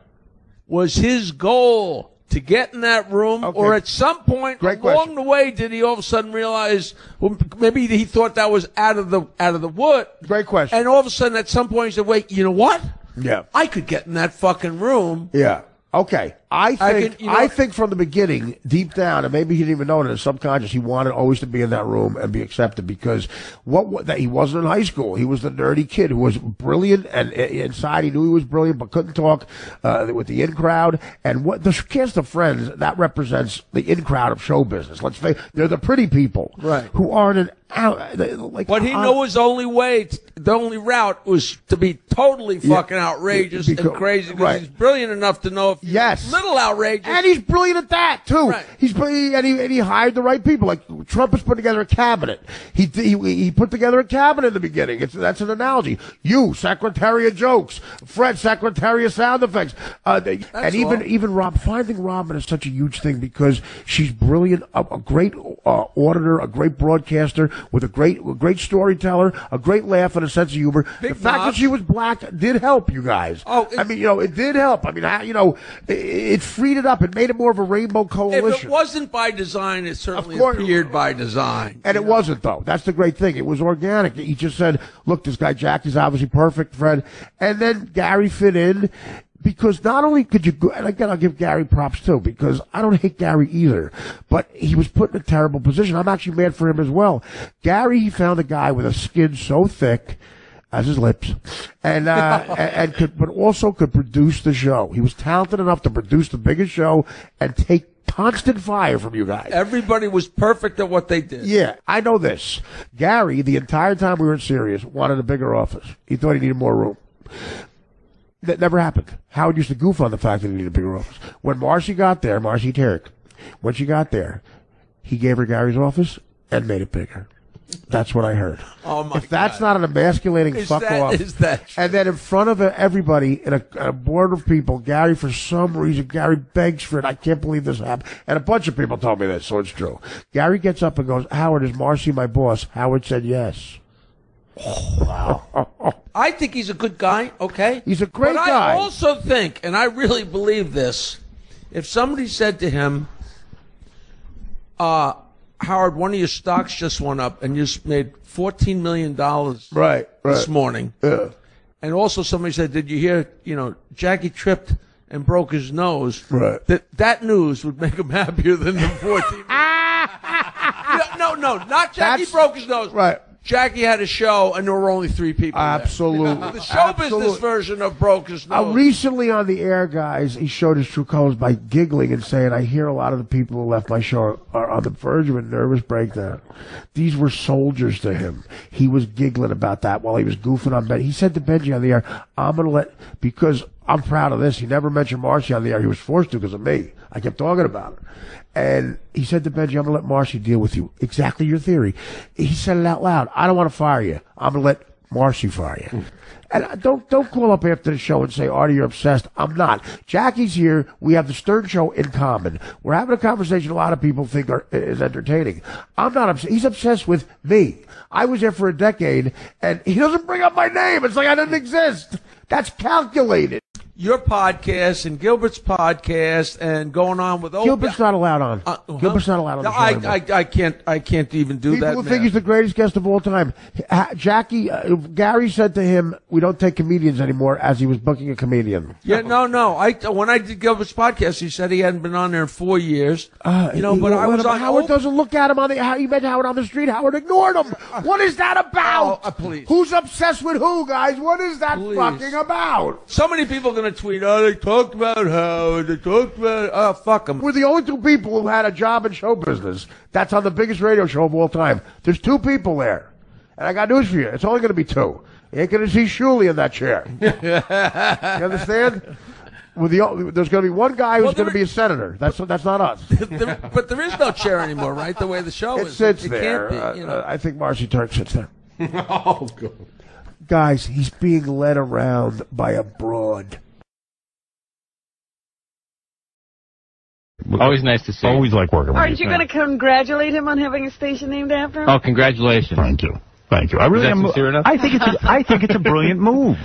was his goal to get in that room, or at some point Great along question. the way did he all of a sudden realize, well, maybe he thought that was out of the out of the wood, Great question. and all of a sudden at some point he said, wait, you know what? Yeah. I could get in that fucking room. Yeah. Okay. I think I I, could- you know- think from the beginning, deep down, and maybe he didn't even know it in his subconscious, he wanted always to be in that room and be accepted because what, that he wasn't in high school. He was the nerdy kid who was brilliant and inside he knew he was brilliant but couldn't talk uh, with the in crowd. And what the cast of friends that represents the in crowd of show business. Let's face, they're the pretty people, Right. Who aren't an out like. But he on- knew his only way, the only route was to be totally Yeah. fucking outrageous Because- and crazy because right. he's brilliant enough to know if Yes. a little outrageous. And he's brilliant at that too. Right. He's brilliant, and he, and he hired the right people. Like Trump has put together a cabinet. He he, he put together a cabinet in the beginning. It's that's an analogy. You, secretary of jokes. Fred, secretary of sound effects. Uh, they- and even all. even Rob finding Robin is such a huge thing because she's brilliant, a, a great uh, auditor, a great broadcaster with a great a great storyteller, a great laugh and a sense of humor. Big the fact that she was black did help you guys. Oh, I mean, you know, it did help. I mean, I, you know, it, it freed it up. It made it more of a rainbow coalition. if it wasn't by design, it certainly course- appeared by design. And it wasn't though. That's the great thing. It was organic. He just said, "Look, this guy Jackie's obviously perfect, Fred." And then Gary fit in because not only could you go, and again, I'll give Gary props too because I don't hate Gary either, but he was put in a terrible position. I'm actually mad for him as well. Gary, he found a guy with a skin so thick as his lips, and uh, and, and could, but also could produce the show. He was talented enough to produce the biggest show and take constant fire from you guys. Everybody was perfect at what they did. Yeah, I know this. Gary, the entire time we were in Sirius, wanted a bigger office. He thought he needed more room. That never happened. Howard used to goof on the fact that he needed bigger office. When Marcy got there, Marcy Turk, when she got there, he gave her Gary's office and made it bigger. That's what I heard. Oh my if that's not an emasculating Is fuck that- off, is that and then in front of everybody in a, a board of people, Gary, for some reason, Gary begs for it. I can't believe this happened. And a bunch of people told me this, so it's true. Gary gets up and goes, Howard, is Marcy my boss? Howard said yes. Wow. I think he's a good guy, okay? He's a great but guy. I also think, and I really believe this, if somebody said to him, uh, Howard, one of your stocks just went up and you just made $14 million right, this morning. Yeah. And also somebody said, did you hear, you know, Jackie tripped and broke his nose? Right. That, that news would make him happier than the 14 no, no, no, not Jackie That's- broke his nose. Right. Jackie had a show and there were only three people. there. Absolutely. The show business version of broke his Uh, recently on the air, guys, he showed his true colors by giggling and saying, I hear a lot of the people who left my show are on the verge of a nervous breakdown. These were soldiers to him. He was giggling about that while he was goofing on Ben. He said to Benjy on the air, I'm going to let, because I'm proud of this. He never mentioned Marcy on the air. He was forced to because of me. I kept talking about it. And he said to Benjy, I'm going to let Marcy deal with you. Exactly your theory. He said it out loud. I don't want to fire you. I'm going to let Marcy fire you. And uh, don't don't call up after the show and say, Artie, you're obsessed. I'm not. Jackie's here. We have the Stern Show in common. We're having a conversation a lot of people think are, is entertaining. I'm not obsessed. He's obsessed with me. I was there for a decade, and he doesn't bring up my name. It's like I didn't exist. That's calculated. Your podcast and Gilbert's podcast and going on with Opie. Gilbert's not allowed on. Uh, Gilbert's huh? not allowed on the No, show I. I, I can't. I can't even do People that. man. think he's the greatest guest of all time. Jackie, uh, Gary said to him, "We don't take comedians anymore," as he was booking a comedian. Yeah, no, no. I when I did Gilbert's podcast, he said he hadn't been on there in four years. you know, He but I was on. Howard doesn't look at him on the. How he met Howard on the street. Howard ignored him. What is that about? Oh, uh, please. Who's obsessed with who, guys? What is that Please. fucking about? So many people going to tweet. Oh, they talked about Howard. They talked about. Oh, fuck them. We're the only two people who had a job in show business. That's on the biggest radio show of all time. There's two people there, and I got news for you. It's only going to be two. You ain't going to see Shuli in that chair. you understand? With the, there's going to be one guy who's Well, going to be a senator. That's that's not us. There- but there is no chair anymore, right? The way the show It is, sits it there. can't be. You know. Uh, I think Marcy Turk sits there. oh, God. Guys, he's being led around by a broad. Always nice to see. Always like working with you. Aren't you you. going to congratulate him on having a station named after him? Oh, congratulations. Thank you. Thank you. I really that am. enough? I think it's. A, I think it's a brilliant move.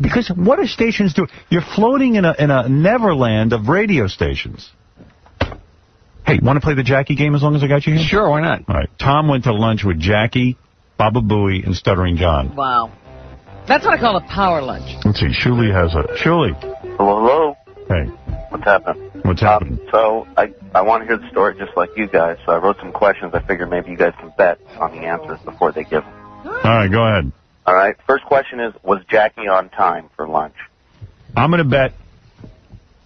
Because what do stations do? You're floating in a in a neverland of radio stations. Hey, want to play the Jackie game as long as I got you here? Sure, why not? All right. Tom went to lunch with Jackie, Baba Booey, and Stuttering John. Wow. That's what I call a power lunch. Let's see. Shuli has a Shuli. Hello, hello. Hey, What's happening? what's um, happening? So I I want to hear the story just like you guys. So I wrote some questions. I figured maybe you guys can bet on the answers before they give them. All right, go ahead. All right. First question is: Was Jackie on time for lunch? I'm going to bet.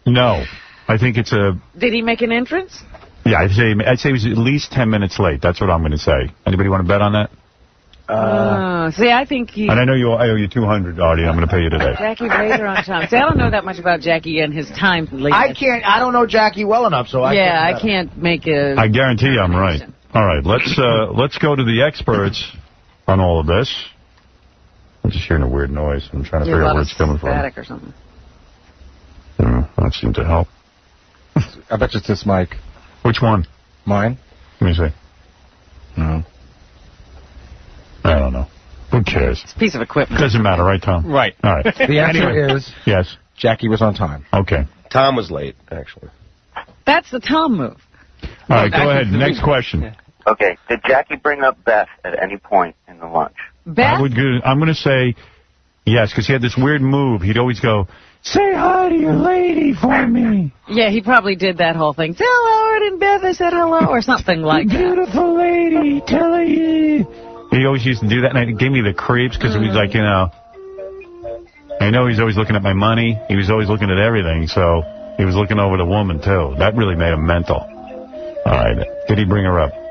No, I think it's a. Did he make an entrance? Yeah, I'd say I'd say he was at least ten minutes late. That's what I'm going to say. Anybody want to bet on that? Uh, see, I think he. And I know you. I owe you two hundred, Artie. I'm going to pay you today. Jackie later on time. See, I don't know that much about Jackie and his time later. I can't. I don't know Jackie well enough, so I. yeah, I couldn't can't make a. I guarantee you I'm right. All right, let's uh, let's go to the experts on all of this. I'm just hearing a weird noise. I'm trying to There's figure out where it's coming from. static or something. Hmm, that seemed to help. I bet you it's this mic. Which one? Mine? Let me see. No. I don't know. Who cares? It's a piece of equipment. Doesn't matter, right, Tom? Right. All right. The answer Anyway. is Yes. Jackie was on time. Okay. Tom was late, actually. That's the Tom move. All right, go ahead. Next question. Okay. Did Jackie bring up Beth at any point in the lunch? I would go, I'm going to say yes, because he had this weird move. He'd always go, say hi to your lady for me. Yeah, he probably did that whole thing. Tell Howard and Beth I said hello, or something like that. Beautiful lady, tell her you. He always used to do that, and it gave me the creeps because it was like, you know, I know he's always looking at my money. He was always looking at everything, so He was looking over the woman, too. That really made him mental. All right. Did he bring her up?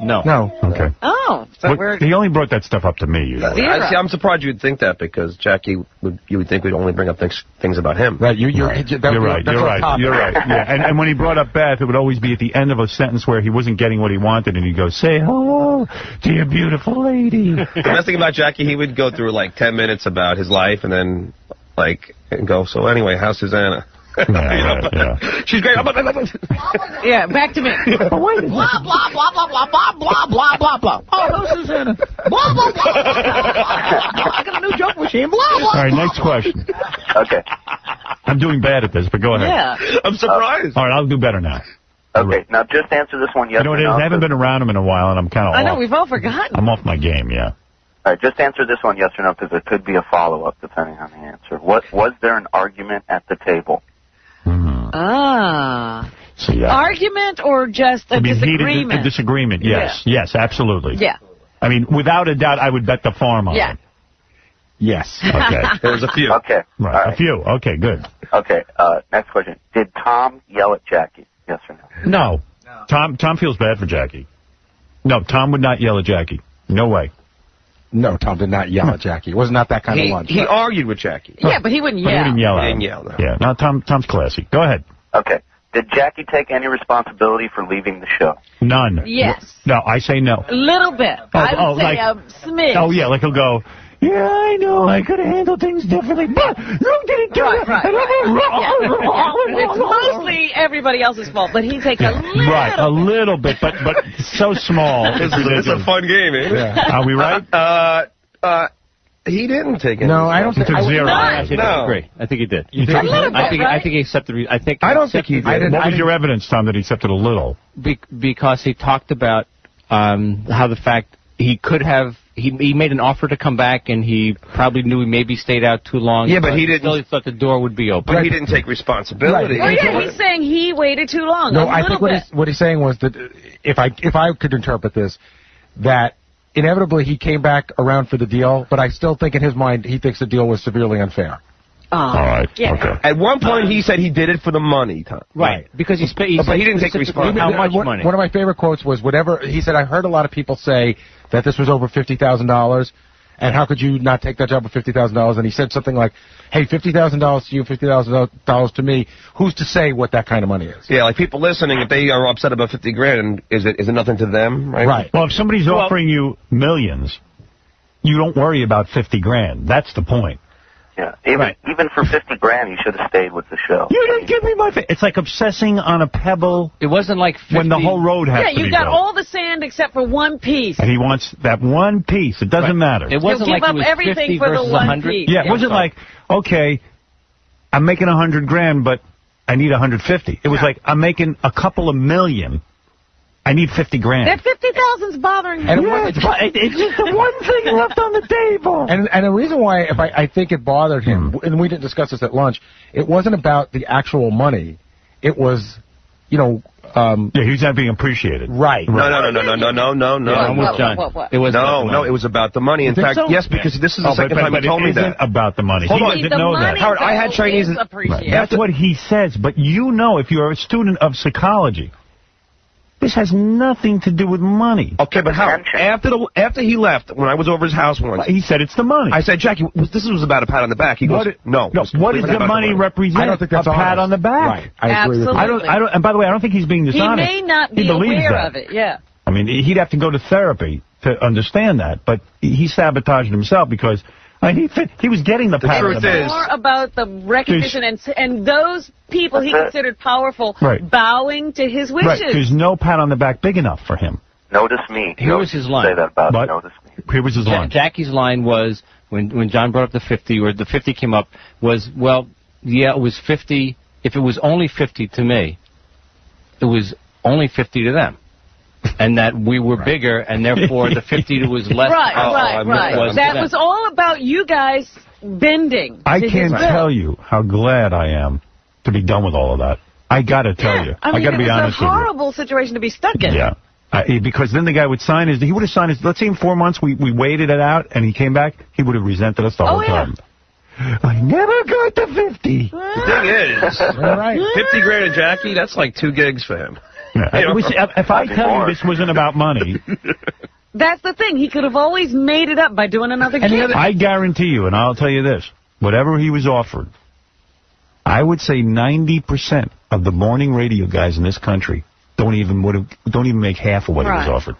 No. No. Okay. Oh, so What- we're he only brought that stuff up to me, usually. I, see, I'm surprised you'd think that because Jackie would you would think we'd only bring up things things about him. Right, you you're You're right. You're right. You're right. Yeah. And, and when he brought up Beth, it would always be at the end of a sentence where he wasn't getting what he wanted, and he'd go, "Say hello to your beautiful lady." the best thing about Jackie, he would go through like ten minutes about his life and then like and go. So anyway, how's Susanna? You know? She's great. yeah. Back to me. Blah, blah, blah, blah, blah, blah, blah, blah, blah, blah. Oh, no, Susanna. Blah, blah, blah, blah, blah, blah. I got a new joke machine. Blah, blah, All right, blah, next question. okay. I'm doing bad at this, but go ahead. Yeah. I'm surprised. All right. I'll do better now. Okay. Now just answer this one yes You know what it is? no. I haven't been around him in a while, and I'm kind of I know off. we've all forgotten. I'm off my game. Yeah. All right, just answer this one yes or no because it could be a follow-up depending on the answer. What was there an argument at the table? Ah. So, yeah. Argument or just a I mean, heated disagreement? a disagreement. Yes. Yes. Absolutely. Yeah. I mean, without a doubt, I would bet the farm on Yeah. it. Yes. Okay. There's a few. Okay. Right. All right. A few. Okay. Good. Okay. Uh, next question. Did Tom yell at Jackie? Yes or no? No. Tom. Tom feels bad for Jackie. No. Tom would not yell at Jackie. No way. No, Tom did not yell at hmm. Jackie. It was not that kind He, of lunch. he argued with Jackie. Yeah, but he wouldn't But he yell. didn't yell He at him. didn't yell, no. Yeah. No. Tom. Tom's classy. Go ahead. Okay. Did Jackie take any responsibility for leaving the show? None. Yes. No. I say no. A little bit. Oh, I would oh, say like- a smidge. Oh yeah. Like he'll go. Yeah, I know. I could have handled things differently, but you didn't do Right, it. right, right. Yeah. It's mostly everybody else's fault, but he takes a little Right, a little bit, but but so small. This is a, it's a fun game, ain't it? Are we right? Uh, uh, he didn't take it. No, I don't think- He took I- zero. I I think No. Agree. I think he did. You I think think, he did? I think, I think he accepted. I think. I don't think he accepted did. What was your evidence, Tom, that he accepted a little? Be- because he talked about um, how the fact he could have he he made an offer to come back and he probably knew he maybe stayed out too long. Yeah, but he didn't- Still, he thought the door would be open. But he didn't take responsibility. Well, yeah, he's saying he waited too long. No, a I little think what bit. he's, what he's saying was that uh, if I if I could interpret this, that inevitably he came back around for the deal, but I still think in his mind he thinks the deal was severely unfair. Oh, All right. yeah. Okay. At one point, he said he did it for the money, Tom. Right, because he, sp- he But he didn't take specifically responsibility. How much one, money? One of my favorite quotes was whatever he said. I heard a lot of people say that this was over fifty thousand dollars, and how could you not take that job for fifty thousand dollars? And he said something like, "Hey, fifty thousand dollars to you, fifty thousand dollars to me. Who's to say what that kind of money is?" Yeah, like people listening, if they are upset about fifty grand, is it is it nothing to them, right? Right. Well, if somebody's offering you millions, you don't worry about fifty grand. That's the point. Yeah. Even even for fifty grand, he should have stayed with the show. You didn't give me my. Fa- it's like obsessing on a pebble. It wasn't like 50, when the whole road has Yeah, to you got built. all the sand except for one piece. and he wants that one piece. It doesn't matter. It wasn't give like up it was everything 50 for the versus one 100. piece. Yeah, it wasn't like, okay, I'm making a hundred grand, but I need a hundred fifty. It was like I'm making a couple of million. I need 50 grand. That 50,000's bothering me. And yeah, it's, it's just the one thing left on the table. And and the reason why if I, I think it bothered him, hmm. and we didn't discuss this at lunch, it wasn't about the actual money. It was, you know... Um, yeah, he's not being appreciated. Right. No, no, no, no, no, no, no, no. Yeah, I'm with John. What, what, what? It was no, no, it was about the money. In fact, so? yes, because this is the oh, second but, time but you told me that. about the money. Hold he on. didn't know that. Howard, I had Chinese... Right. That's what he says, but you know if you're a student of psychology this has nothing to do with money. Okay, but how? After the after he left, when I was over his house once, He said it's the money. I said, Jackie, this was about a pat on the back. He goes, it- no. no. What does the about money represent? I don't think that's a pat on the back. Right. I agree with you. I don't. I don't. And by the way, I don't think he's being dishonest. He may not be aware that. of it. Yeah. I mean, he'd have to go to therapy to understand that, but he sabotaged himself because I mean, he fit, he was getting the pat on the truth is- More about the recognition and and those people he uh, considered powerful Right. bowing to his wishes. Right, there's no pat on the back big enough for him. Notice me. Here You was his line. say that about What? notice me. Here was his Ja- line. Jackie's line was when when John brought up the 50 or the 50 came up was well yeah it was 50 if it was only 50 to me it was only 50 to them and that we were bigger and therefore the 50 was less right, Oh, right, I right. was to That was all about you guys bending. I can't tell you how glad I am to be done with all of that. I gotta tell you. I mean, gotta be was honest a with you. horrible situation to be stuck in. Yeah. I, eh, because then the guy would sign his, he would have signed his, let's say in four months we, we waited it out and he came back, he would have resented us the Oh, whole yeah. time. I never got to 50. The thing is, right. 50 grand to Jackie, that's like two gigs for him. It was- if I tell you this wasn't about money, That's the thing. He could have always made it up by doing another gig. I guarantee you, and I'll tell you this, whatever he was offered, I would say 90% of the morning radio guys in this country don't even would have don't even make half of what he was offered.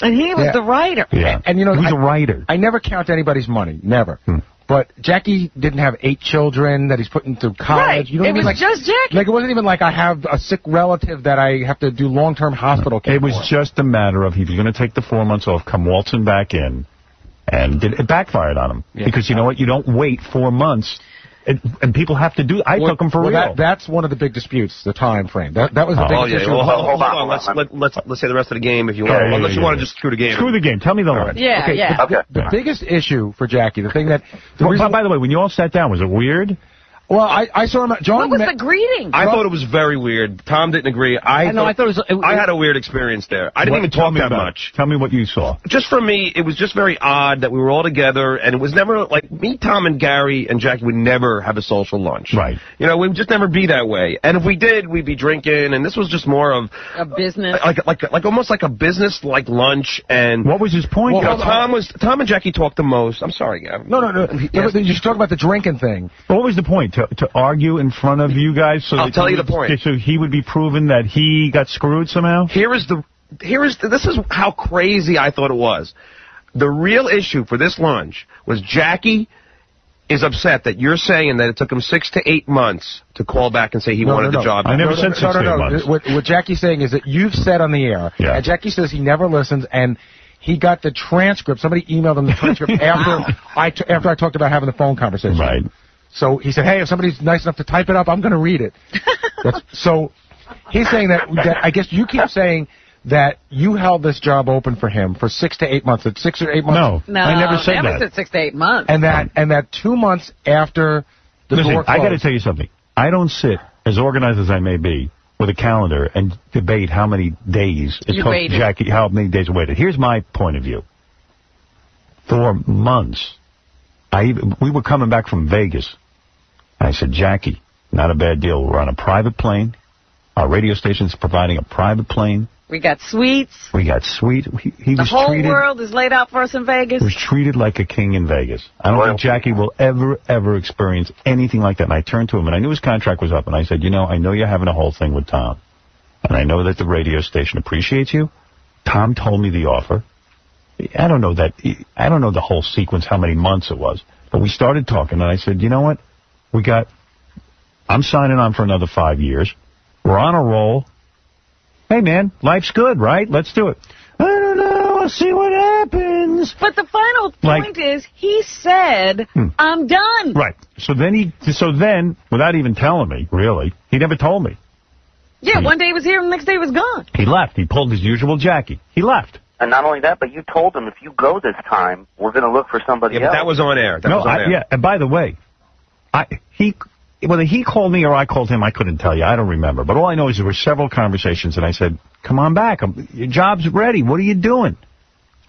And he was Yeah. the writer. Yeah. And you know, Who's I- a writer? I never count anybody's money, never. Hmm. But Jackie didn't have eight children that he's putting through college. Right. You know what It I mean? was like, just Jackie. Like it wasn't even like I have a sick relative that I have to do long-term hospital care. It was for. just a matter of he was going to take the four months off, come waltzing back in, and did, it backfired on him. Because you know what? You don't wait four months, and, and people have to do. I Well- took him for well, real. That, that's one of the big disputes, the time frame. That that was the Oh, biggest Oh, yeah. issue. Well, hold, Hold hold on, on. Let's, let, let's, let's say the rest of the game if you want. yeah, Unless yeah, you want to just screw the game. Screw the game. Tell me the line. Yeah, okay, yeah. The, the biggest issue for Jackie, the thing that the Well, reason, by the way, when you all sat down, was it weird? Well, I, I saw him. John What was the greeting? I thought it was very weird. Tom didn't agree. I, I know, I thought it was- it- I had a weird experience there. I didn't What- even tell talk me that about it. much. Tell me what you saw. Just for me, it was just very odd that we were all together, and it was never like me, Tom, and Gary and Jackie would never have a social lunch. Right. You know, we would just never be that way. And if we did, we'd be drinking, and this was just more of A business. like like like almost like a business like lunch. And What was his point? you know. Tom uh, was Tom and Jackie talked the most. I'm sorry, Gavin. No, no, no. Yeah, but you should talk about the drinking thing. What was the point? To, to argue in front of you guys? So I'll that tell he you the would- point. So he would be proven that he got screwed somehow? Here is the here is the, this is how crazy I thought it was. The real issue for this lunch was Jackie is upset that you're saying that it took him six to eight months to call back and say he No, wanted no, no. the job. I never no, said no, six no, to eight no, no. months. What, what Jackie's saying is that you've said on the air, Yeah. and Jackie says he never listens, and he got the transcript. Somebody emailed him the transcript after I t- after I talked about having the phone conversation. Right. So he said, "Hey, if somebody's nice enough to type it up, I'm going to read it." So he's saying that, that I guess you keep saying that you held this job open for him for six to eight months. It's six or eight months. No, no, I never said never that. said six to eight months. And that and that two months after the Listen, door I got to tell you something. I don't sit, as organized as I may be, with a calendar and debate how many days it You took waited. Jackie, how many days I waited. Here's my point of view. For months, I even, we were coming back from Vegas. I said, Jackie, not a bad deal. We're on a private plane. Our radio station's providing a private plane. we got suites. We got sweet. He, he The was whole treated world is laid out for us in Vegas. was treated like a king in Vegas. I don't think Jackie will ever, ever experience anything like that. And I turned to him, and I knew his contract was up, and I said, you know, I know you're having a whole thing with Tom, and I know that the radio station appreciates you. Tom told me the offer. I don't know that. I don't know the whole sequence, how many months it was, but we started talking, and I said, you know what? We got. I'm signing on for another five years. We're on a roll. Hey, man, life's good, right? Let's do it. I don't know. I'll see what happens. But the final Like- point is, he said, Hmm. "I'm done." Right. So then he, so then, without even telling me, really, he never told me. Yeah, one day he was here, and the next day he was gone. He left. He pulled his usual Jackie. He left. And not only that, but you told him if you go this time, we're going to look for somebody Yeah, but else. that was on air. That no, was on I, air. yeah. And by the way, I he whether he called me or I called him, I couldn't tell you. I don't remember. But all I know is there were several conversations, and I said, "Come on back. I'm, your job's ready. What are you doing?"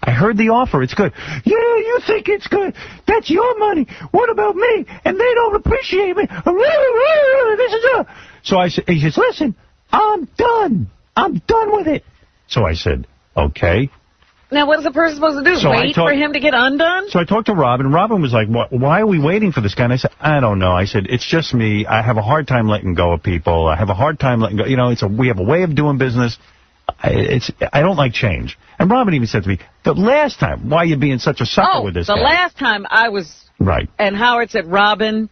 I heard the offer. It's good. Yeah, you think it's good. That's your money. What about me? And they don't appreciate me. This is a... So I said, he says, listen, I'm done. I'm done with it. So I said, okay. Now, what is a person supposed to do? So Wait for him to get undone? So I talked to Robin. Robin was like, "Why- "Why are we waiting for this guy?" And I said, "I don't know." I said, "It's just me. I have a hard time letting go of people. I have a hard time letting go. You know, it's a we have a way of doing business. I, it's I don't like change." And Robin even said to me, "The last time, why are you being such a sucker Oh, with this the guy?" last time I was, right. and Howard said, Robin,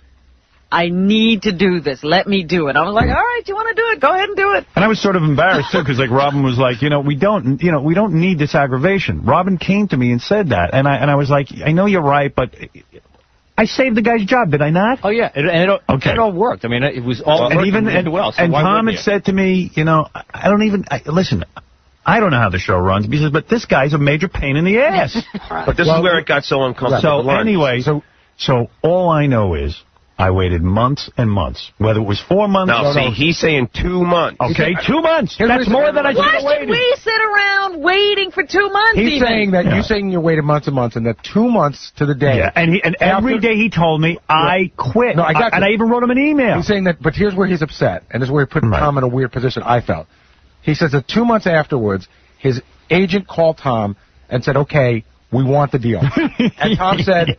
I need to do this. Let me do it. I was like, all right, you want to do it? Go ahead and do it. And I was sort of embarrassed too, because like Robin was like, you know, we don't, you know, we don't need this aggravation. Robin came to me and said that, and I and I was like, I know you're right, but I saved the guy's job, did I not? Oh yeah, it, and it, Okay. it all worked. I mean, it was all and even and, well. So and Tom had you? said to me, you know, I- I don't even I, listen. I don't know how the show runs. He says, but this guy's a major pain in the ass. But this is where it got so uncomfortable. So anyway, so so all I know is I waited months and months, whether it was four months. No, or see, he's saying two months. Okay, two months. Here's That's more than I should Why have should we sit around waiting for two months. He's even. saying that you're saying you waited months and months, and that two months to the day. Yeah, and he and every day he told me I quit. No, I got and. I even wrote him an email. He's saying that, but here's where he's upset, and this is where he put Tom in a weird position. I felt. He says that two months afterwards, his agent called Tom and said, "Okay, we want the deal." and Tom said,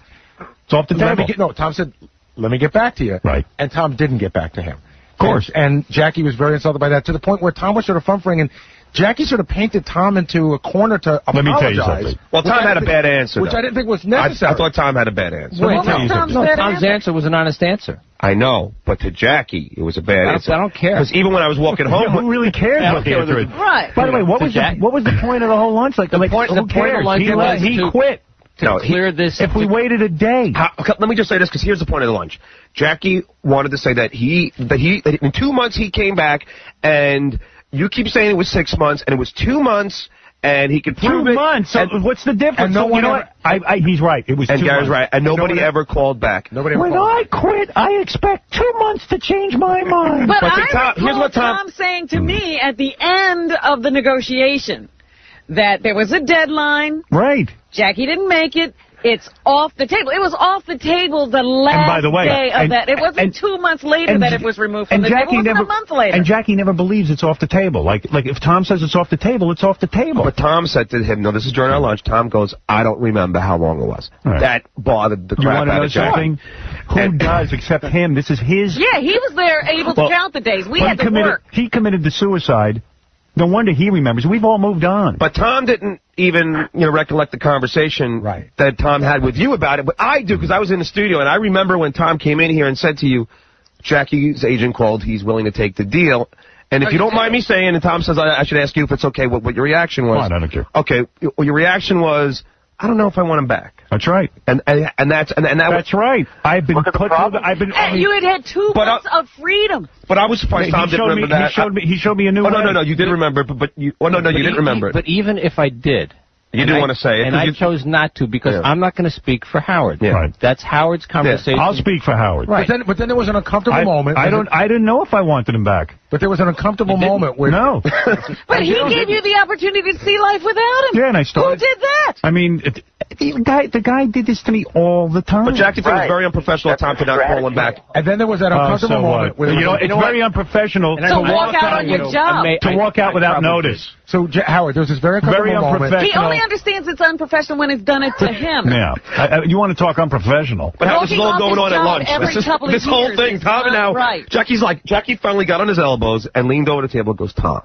"It's off the Let me table." get, no, Tom said, "Let me get back to you." Right. And Tom didn't get back to him. Of course. And, and Jackie was very insulted by that to the point where Tom was sort of fumfering and. Jackie sort of painted Tom into a corner to apologize. Let me tell you something. Well, Tom had a bad think- answer. Which though. I didn't think was I, necessary. I thought Tom had a bad answer. Wait, tell me. no, Tom's answer was an honest answer. I know, but to Jackie, it was a bad I- answer. I don't care. Because even when I was walking home, Who really cares I don't what the care answer is? Right. By the way, what To was the, what was the point of the whole lunch? Like, The like point- who the point of the cares? lunch he, was he to- quit. To No, he- this. If we waited a day, How, okay, let me just say this because here's the point of the lunch. Jackie wanted to say that he that he that in two months he came back and you keep saying it was six months and it was two months and he could prove two it. months. So and, what's the difference? and no So, one you know ever- I, I, he's right. It was and two Gary's months. right, and nobody one- ever called back. Nobody When I quit, I expect two months to change my mind. But, But I Tom- here's recall what Tom- Tom saying to me at the end of the negotiation that there was a deadline. Right. Jackie didn't make it. It's off the table. It was off the table the last by the way, day of and- that. It wasn't and- two months later and that it was removed from And the Jackie table. It wasn't never a month later. and Jackie never believes it's off the table. Like like if Tom says it's off the table, it's off the table. But Tom said to him, no, this is during our lunch. Tom goes, I don't remember how long it was. Right. That bothered the crap out know of Jackie. something? Who does except him? This is his. yeah, he was there able to Well, count the days. We had to committed, work. He committed the suicide. No wonder he remembers. We've all moved on. But Tom didn't even, you know, recollect the conversation that Tom had with you about it. But I do because I was in the studio and I remember when Tom came in here and said to you, Jackie's agent called. He's willing to take the deal. And if you you don't mind me saying, and Tom says I, I should ask you if it's okay, what, what your reaction was. Fine, I don't care. Okay, well, your reaction was, I don't know if I want him back. That's right. And and, and that's and, and that was, That's right. I've been put through. The, I've been. And you had had two But, months of freedom. But I was surprised He Tom didn't showed me- that. he showed me- he showed me a new Oh no no no, you did remember, but, but you. Oh no no, But you didn't remember it. But even if I did, You and didn't I- wanna say it, And I you- chose not to because Yeah. I'm not going to speak for Howard. Yeah. Right. That's Howard's conversation. I'll speak for Howard. Right. But then, but then there was an uncomfortable I, moment. I don't. I didn't know if I wanted him back. But there was an uncomfortable moment where No. But he gave you the opportunity to see life without him. Yeah, and I Who did that? I mean, it, the guy. The guy did this to me all the time. But Jackie thought it was very unprofessional of Tom to not call him back. And then there was that uh, uncomfortable so moment what? where You know, was- it's very unprofessional To walk out on your job. to walk out without notice. So J- Howard, there was this very uncomfortable Very moment. unprofessional. He only understands it's unprofessional when it's done it to him. Yeah. I, I, you want to talk unprofessional? But how this is all going on at lunch? every This, is, couple of this whole years thing, Tom and now, right. Jackie's like, Jackie finally got on his elbows and leaned over the table and goes, Tom,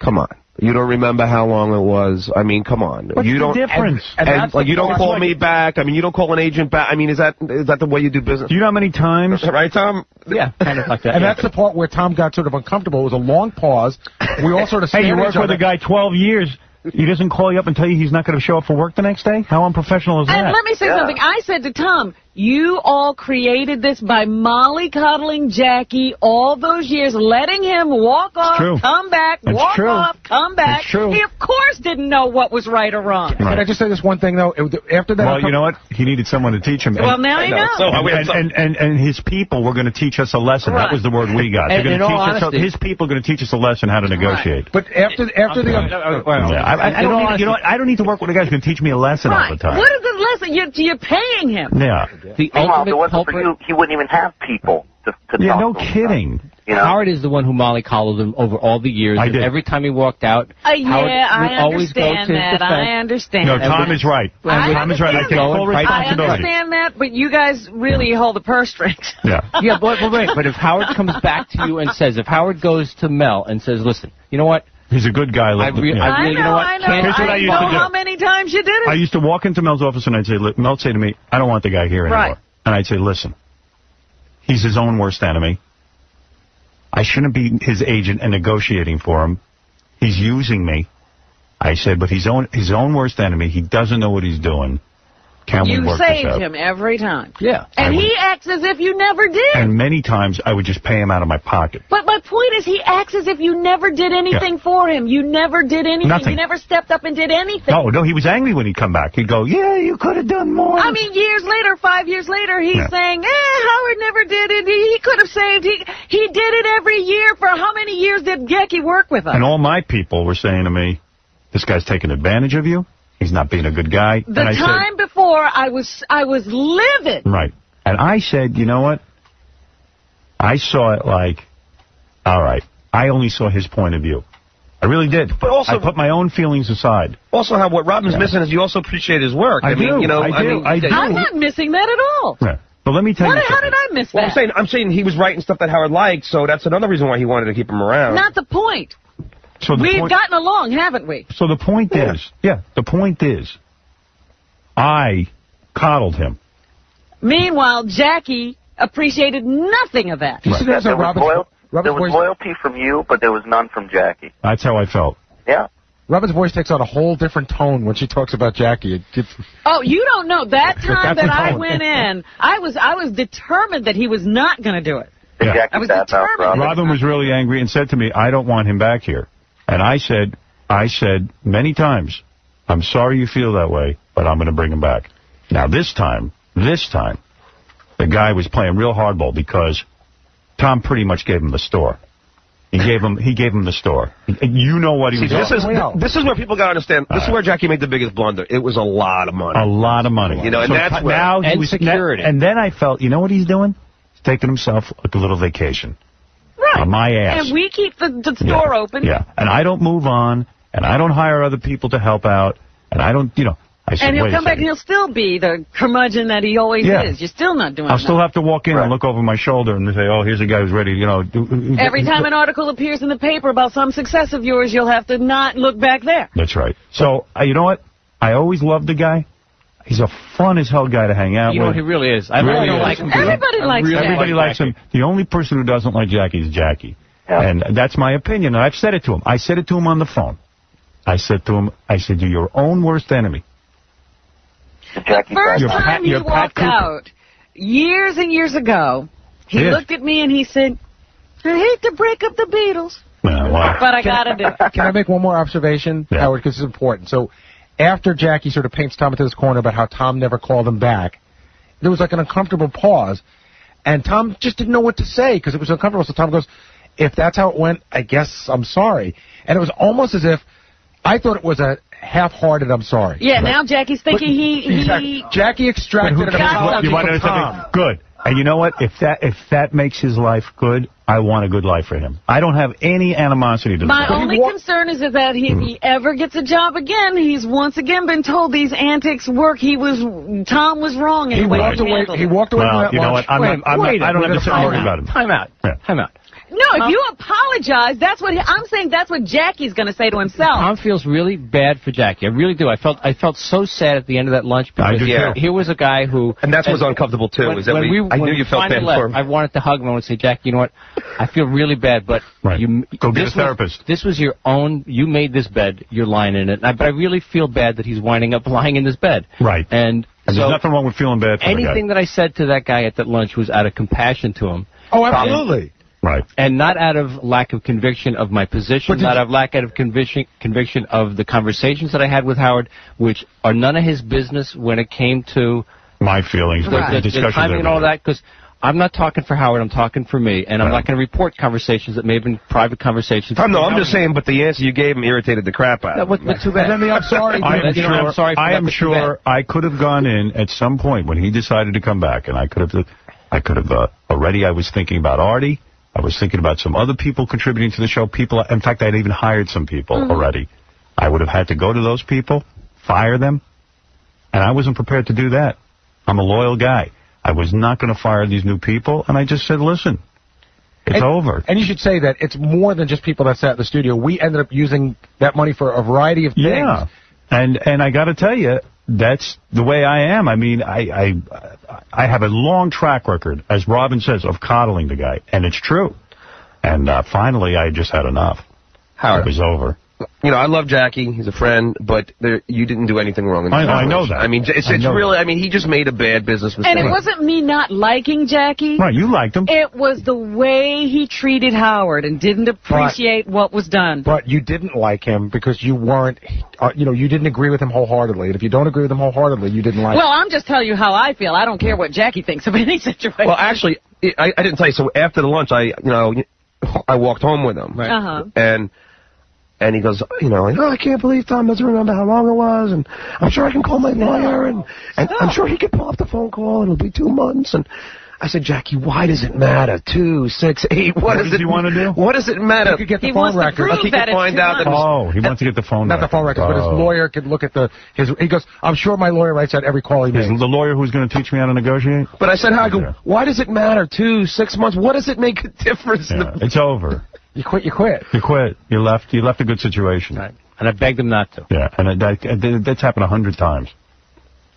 come on. You don't remember how long it was. I mean, come on. What's you the don't, difference? And, And that's like, the you don't call It's me back. I mean, you don't call an agent back. I mean, is that is that the way you do business? Do you know how many times? right, Tom? Yeah, kind of like that. And yeah. that's the part where Tom got sort of uncomfortable. It was a long pause. We all sort of Hey, you stared at work with other. a guy 12 years. He doesn't call you up and tell you he's not going to show up for work the next day? How unprofessional is that? And let me say something. I said to Tom, you all created this by molly coddling Jackie all those years, letting him walk off, come back, It's walk true. off, come back. It's true. He, of course, didn't know what was right or wrong. Can I just say this one thing though? After that, Well, you know what? He needed someone to teach him. Well, now I know. So, and, and, and, and, and his people were going to teach us a lesson. Right. That was the word we got. They're going in to all teach us. honesty- his people are going to teach us a lesson how to negotiate. But after after the oh, Yeah, I, I, I In all don't need, you know what? I don't need to work with a guy who's going to teach me a lesson all the time. What is the lesson? You're, you're paying him. Yeah. The Meanwhile, if it ultimate wasn't for culprit. you, he wouldn't even have people to, to Yeah, talk no to him. kidding. You know? Howard is the one who Molly coddled him over all the years. I and did. Every time he walked out, Uh, Howard yeah, would I always go to understand his that. defense. I understand. No, that. Tom is right. I Tom is right. I take understand full that. I understand that, but you guys really hold the purse strings. Yeah. yeah, but, but wait. But if Howard comes back to you and says, if Howard goes to Mel and says, listen, you know what? He's a good guy. I, re- yeah. I I really, know, you know what? I know. Can't Here's what I I used know to do. how many times you did it. I used to walk into Mel's office and I'd say, li- Mel would say to me, I don't want the guy here anymore. Right. And I'd say, listen, he's his own worst enemy. I shouldn't be his agent and negotiating for him. He's using me. I said, but he's own, his own worst enemy. He doesn't know what he's doing. Can we you work this saved out? him every time. Yeah. And he acts as if you never did. And many times I would just pay him out of my pocket. But my point is, he acts as if you never did anything for him. You never did anything. Nothing. You never stepped up and did anything. No, no, he was angry when he'd come back. He'd go, yeah, you could have done more. I mean, years later, five years later, he's Yeah. saying, eh, Howard never did it. He, he could have saved. He he did it every year. For how many years did Jackie work with us? And all my people were saying to me, this guy's taking advantage of you. He's not being a good guy. The and I time before, I was I was livid. right. And I said, you know what? I saw it like, all right, I only saw his point of view. I really did. But also- I put my own feelings aside. Also, how what Robin's missing is you also appreciate his work. I mean, do, you know, I do, mean, I do. I'm not missing that at all. Yeah. But let me tell What, you how something. did I miss Well, that? I'm saying I'm saying he was writing stuff that Howard liked, so that's another reason why he wanted to keep him around. Not the point. So the We've point- gotten along, haven't we? So the point is, yeah, the point is, I coddled him. Meanwhile, Jackie appreciated nothing of that. There was, loyal- there was loyalty from you, but there was none from Jackie. That's how I felt. Yeah. Robin's voice takes on a whole different tone when she talks about Jackie. Oh, you don't know. That time that I went in, I was I was determined that he was not going to do it. Yeah. I was determined. Robin was really angry and said to me, I don't want him back here. And I said, I said many times, I'm sorry you feel that way, but I'm going to bring him back. Now this time, this time, the guy was playing real hardball because Tom pretty much gave him the store. He gave him, he gave him the store. You know what he See, was this is doing. this is where people got to understand. This is where Jackie made the biggest blunder. It was a lot of money. A lot of money. You know, and So that's t- where now he was, And then I felt, you know what he's doing? He's taking himself a little vacation. Right. On my ass. And we keep the, the store open. Yeah, and I don't move on, and I don't hire other people to help out, and I don't, you know, I said, And he'll come back and he'll still be the curmudgeon that he always Yeah. is. You're still not doing I'll still have to walk in and look over my shoulder and say, oh, here's a guy who's ready, you know. Do, Every time an article appears in the paper about some success of yours, you'll have to not look back there. That's right. So, uh, you know what? I always loved the guy. He's a fun as hell guy to hang out You know with. what he really is. I Really really is. like him. Everybody I likes really Everybody likes him. The only person who doesn't like Jackie is Jackie. And that's my opinion. And I've said it to him. I said it to him on the phone. I said to him, I said, you're your own worst enemy. Jackie First You're time Pat- he you're Pat walked Cooper. out, years and years ago, he Yes. looked at me and he said, I hate to break up the Beatles, but I got to do it. Can I make one more observation, Howard, because it's important? So after Jackie sort of paints Tom into this corner about how Tom never called him back, there was like an uncomfortable pause, and Tom just didn't know what to say because it was uncomfortable. So Tom goes, if that's how it went, I guess I'm sorry. And it was almost as if I thought it was a half-hearted I'm sorry. Yeah, now Jackie's thinking he, he Exactly. Jackie extracted But an who cares what- apology you want to know something? Good. And you know what? If that if that makes his life good, I want a good life for him. I don't have any animosity to My only concern is that if Hmm. he ever gets a job again, he's once again been told these antics work. He was Tom was wrong in He walked away. He walked away Well, from that you know lunch. what? I'm Wait, not- I'm not- wait a I don't have to Time worry about him. Time out. Time out. No, if you apologize, that's what he, I'm saying. That's what Jackie's going to say to himself. Tom feels really bad for Jackie. I really do. I felt I felt so sad at the end of that lunch because do here, too. here was a guy who And that's what's uncomfortable too. When, is that when we, we, I knew you felt bad left, for him. I wanted to hug him. I would say, Jackie, you know what? I feel really bad, but you Go get this a was- therapist. this was your own. You made this bed. You're lying in it. And I, but I really feel bad that he's winding up lying in this bed. Right. And, And so there's nothing wrong with feeling bad for the guy. anything that I said to that guy at that lunch was out of compassion to him. Oh, absolutely. Right. And not out of lack of conviction of my position, not out of lack of conviction conviction of the conversations that I had with Howard, which are none of his business when it came to my feelings, the, the, the, the the timing and all had. that, because I'm not talking for Howard, I'm talking for me, and I'm not going to report conversations that may have been private conversations. Tom, no, I'm just saying, but the answer you gave him irritated the crap out No, of but, him. but too bad. And then the I'm sorry. I am You know, sure. I'm sorry for I am but sure I could have gone in at some point when he decided to come back, and I could have. I could have uh, already. I was thinking about Artie. I was thinking about some other people contributing to the show. People. In fact, I'd even hired some people Mm-hmm. already. I would have had to go to those people, fire them, and I wasn't prepared to do that. I'm a loyal guy. I was not going to fire these new people, and I just said, "Listen, it's And- over." And you should say that it's more than just people that sat in the studio. We ended up using that money for a variety of things. Yeah, and and I got to tell you, that's the way I am. I mean, I I I have a long track record, as Robin says, of coddling the guy, and it's true. And uh, finally, I just had enough. Howard. It was over. You know, I love Jackie. He's a friend, but there, you didn't do anything wrong. In I- this I know that. I mean, it's, it's know really. I mean, he just made a bad business mistake. And it wasn't me not liking Jackie. Right, you liked him. It was the way he treated Howard and didn't appreciate what was done. But you didn't like him because you weren't, uh, you know, you didn't agree with him wholeheartedly. And if you don't agree with him wholeheartedly, you didn't like him. Well, I'm just telling you how I feel. I don't care what Jackie thinks of any situation. Well, actually, I, I didn't tell you. So after the lunch, I, you know, I walked home with him, Right? Uh-huh. and And he goes, you know, like, oh, I can't believe Tom doesn't remember how long it was, and I'm sure I can call my lawyer, and, and I'm sure he can pull up the phone call, and it'll be two months. And I said, Jackie, why does it matter? Two, six, eight. What, What does does it he wanna do? What does it matter? He could get the He phone wants to records. He that could find out that it was- Oh, he wants to get the phone Not the phone records, but his Oh. lawyer could look at the his. He goes, I'm sure my lawyer writes out every call he Is makes. the lawyer who's going to teach me how to negotiate? But I said, how? I go, why does it matter? Two, six months? What does it make a difference? Yeah, it's over. You quit. You quit. You quit. You left. You left a good situation. Right. And I begged him not to. Yeah, and it, that, that- that's happened a hundred times.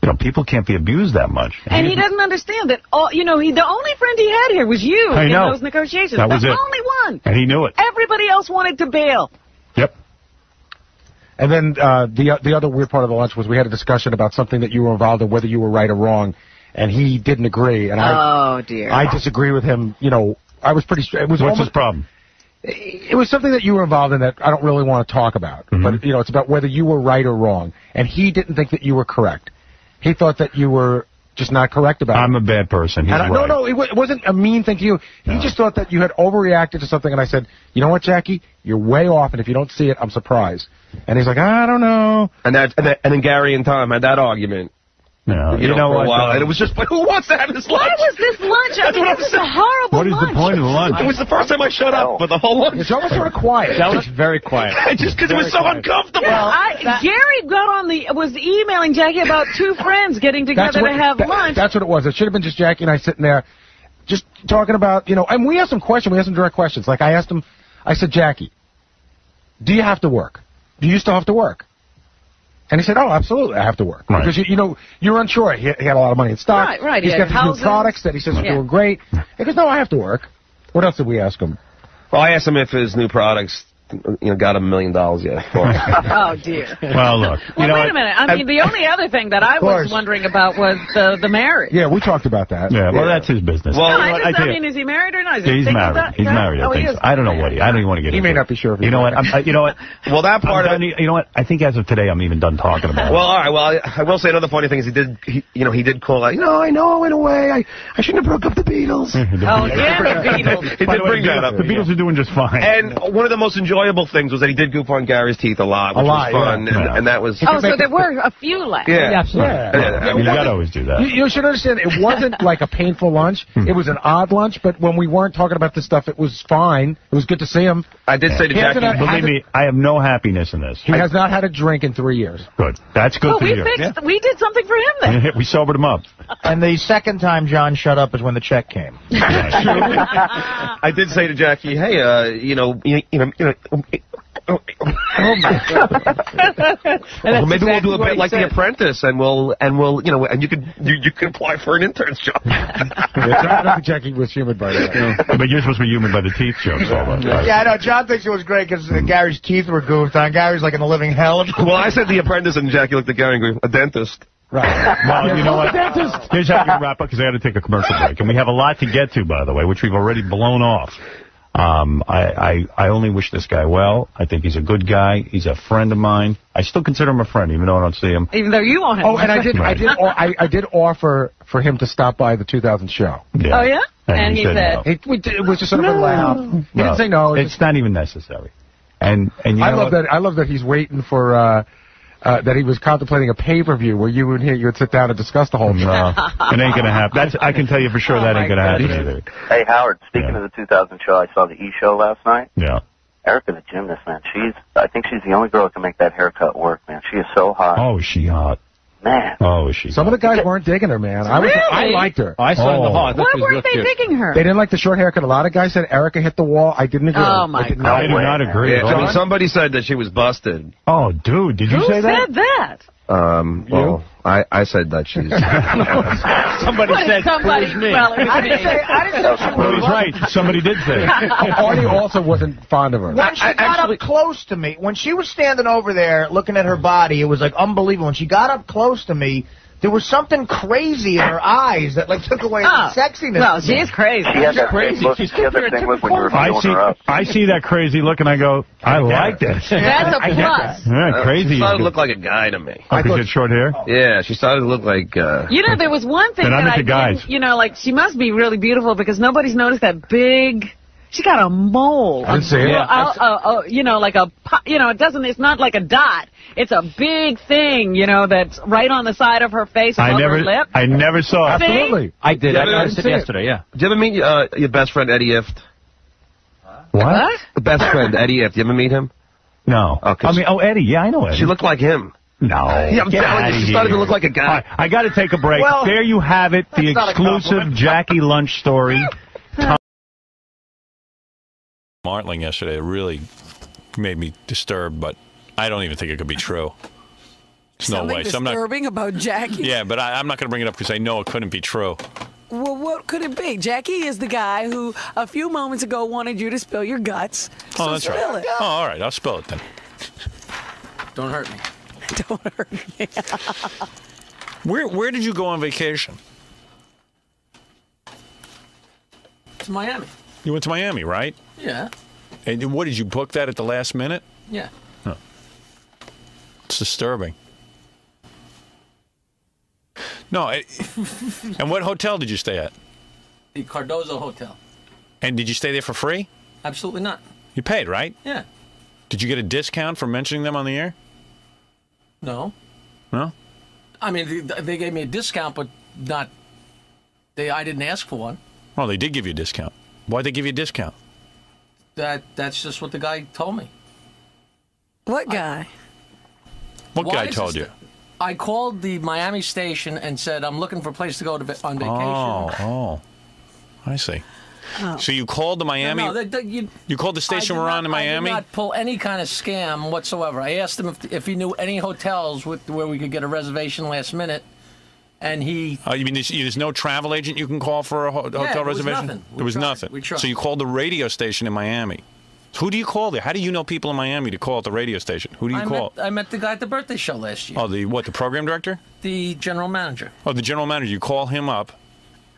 You know, people can't be abused that much. And he doesn't understand that all you know, he the only friend he had here was you I in know. those negotiations. That was the it. only one. And he knew it. Everybody else wanted to bail. Yep. And then uh, the the other weird part of the lunch was we had a discussion about something that you were involved in, whether you were right or wrong, and he didn't agree, and I Oh dear. I disagree with him. You know, I was pretty. It was What's almost, his problem? It was something that you were involved in that I don't really want to talk about. Mm-hmm. But you know, it's about whether you were right or wrong, and he didn't think that you were correct. He thought that you were just not correct about it. I'm a bad person. He's And I, no, right. no, it, wa- it wasn't a mean thing to you. He just thought that you had overreacted to something, and I said, you know what, Jackie, you're way off, and if you don't see it, I'm surprised. And he's like, I don't know. And that, and then, and then Gary and Tom had that argument. No, you, you know, know for what, a while, and it was just, but who wants to have this lunch? Why was this lunch? I That's mean, what it was I'm a saying. horrible What is the point of the lunch? It was the first time I shut up for the whole lunch. It's almost sort of quiet. That was very quiet. just because it was so uncomfortable. I, Gary got on the was emailing Jackie about two friends getting together what, to have that- lunch. That's what it was. It should have been just Jackie and I sitting there, just talking about, you know, and we asked some questions. We asked some direct questions. Like I asked him, I said, Jackie, do you have to work? Do you still have to work? And he said, "Oh, absolutely, I have to work Right. because you, you know you're unsure. He, he had a lot of money in stock. Right, right, He's he got had these new products that he says are Yeah. doing great. He goes, "No, I have to work." What else did we ask him? Well, I asked him if his new products, you know, got a million dollars yet. oh dear. Well, look. Well, you know wait a minute. I mean, the only other thing that I was wondering about was the the marriage. Yeah, we talked about that. Yeah, well, that's his business. no, I, just, tell I mean, is he married or not? Is Yeah, he's thinking married. about- He's married. Oh, I Oh, he think. is. so. I don't know what he. I don't even want to get. Into it. He into may it. not be sure if he's You know what? I'm, you know what? well, that part I'm of done, you know what? I think as of today, I'm even done talking about it. Well, all right. Well, I, I will say another funny thing is he did, he, you know, he did call out. You know, I know I went away. I, I shouldn't have broke up the Beatles. it. Oh, yeah, the Beatles. He did bring that up. The Beatles are doing just fine. And one of the most enjoyable things was that he did goof on Gary's teeth a lot, which A lot, was fun, yeah. and, Yeah. and that was. Oh, so there were a few left. Yeah. Yeah. Yeah. I mean, you gotta always do that. You, you should understand, it wasn't like a painful lunch. Hmm. It was an odd lunch, but when we weren't talking about this stuff, it was fine. It was good to see him. I did say to He hasn't Jackie, Believe me, I have no happiness in this. He has not had a drink in three years. Good. That's good Well, for we you. fixed. We did something for him then. We sobered him up. And the second time John shut up is when the check came. I did say to Jackie, hey, uh, you know, you, you know, you know. Oh, well, maybe we'll do a bit like The Apprentice, and we'll and we'll you know, and you could you, you could apply for an intern's job. I don't think Jackie was humid by that. but you're supposed to be human by the teeth jokes. all that, right? Yeah, I know. John thinks it was great because Gary's teeth were goofed on. Gary's like in the living hell. well, I said The Apprentice, and Jackie looked at Gary and goes, a dentist. Right. Well, you know what? Here's how we can wrap up because I got to take a commercial break, and we have a lot to get to, by the way, which we've already blown off. Um, I, I I only wish this guy well. I think he's a good guy. He's a friend of mine. I still consider him a friend, even though I don't see him. Even though you won't. Oh, and I did, I Right. did, o- I, I did offer for him to stop by the 2000 show. Yeah. Oh yeah. And he said, no. It, it was just sort of a laugh. He No, didn't say no. It It's not even necessary. And and you I love what? that. I love that he's waiting for uh, uh, that he was contemplating a pay per view where you and he you would sit down and discuss the whole thing. No, it ain't gonna happen. That's I can tell you for sure Oh, that ain't gonna happen either. Hey, Howard, speaking Yeah. of the 2000 show, I saw the E show last night. Yeah. Erica's a gymnast, man. She's, I think she's the only girl that can make that haircut work, man. She is so hot. Oh, is she hot? Man. Oh, is she? Some of the guys weren't digging her, man. I was, I liked her. I saw in the Oh. hall. Why weren't they cute. digging her? They didn't like the short haircut. A lot of guys said Erica hit the wall. I didn't agree. Oh, my I did God. not. I do not agree Yeah, at I all. mean, somebody said that she was busted. Oh, dude, did you Who say that? Who said that? Um, well, I, I said that she's. Somebody What, said somebody, it me. Well, I didn't say. I didn't say she Well, was. he's right. Somebody did say it. Artie also wasn't fond of her. When she I- got actually- up close to me, when she was standing over there looking at her body, it was like unbelievable. When she got up close to me, there was something crazy in her eyes that like took away Oh, the sexiness. Well, from me. she's crazy. She had that crazy. look, She's she had that big look when you were I see, her up. I see that crazy look, and I go, I like this. That's a get plus. Yeah, crazy. She is started to look like a guy to me. Oh, 'cause she had short hair. Yeah, she started to look like. Uh, You know, there was one thing Then I'm that I guys. didn't, you know, like she must be really beautiful because nobody's noticed that big She got a mole. I didn't see it. Well, uh, uh, uh, you know, like a, you know, it doesn't, it's not like a dot. It's a big thing, you know, that's right on the side of her face I never, her lip. I never saw it. See? Absolutely. I did. Yeah, I I noticed it see it. yesterday. Yeah. Did you ever meet uh, your best friend Eddie Ifft? What? The best friend Eddie Ifft. You ever meet him? No. Okay. I mean, oh, Eddie. Yeah, I know Eddie. She looked like him. No. Yeah, I'm Get telling outta you, she's starting to look like a guy. All right, I got to take a break. Well, there you have it, the that's not a exclusive. Jackie Lunch story. Tom- Martling yesterday really made me disturbed, but I don't even think it could be true. There's no Something way. So I'm not. disturbing about Jackie. Yeah, but I, I'm not going to bring it up because I know it couldn't be true. Well, what could it be? Jackie is the guy who a few moments ago wanted you to spill your guts. Oh, So that's spill right. it. Oh, all right. I'll spill it then. Don't hurt me. Don't hurt me. Where Where did you go on vacation? To Miami. You went to Miami, right? Yeah. And what did you book that at the last minute? Yeah. It's disturbing. No, it, and what hotel did you stay at? The Cardozo Hotel. And did you stay there for free? Absolutely not. You paid, right? Yeah. Did you get a discount for mentioning them on the air? No. No. I mean, they, they gave me a discount, but not. They. I didn't ask for one. Oh, they did give you a discount. Why'd they give you a discount? That. That's just what the guy told me. What guy? What guy told you? I called the Miami station and said I'm looking for a place to go to on vacation. Oh, oh. I see. Oh. So you called the Miami. No, no, they- they- you, you called the station we're not- on in Miami? I did not pull any kind of scam whatsoever. I asked him if, if he knew any hotels with, where we could get a reservation last minute, and he Oh, you mean there's, there's no travel agent you can call for a ho- hotel there was reservation? nothing. We There was tried. nothing. So you called the radio station in Miami. Who do you call there? How do you know people in Miami to call at the radio station? Who do you I call? met, I met the guy at the birthday show last year, Oh, the what? The program director? the general manager. Oh, the general manager. You call him up.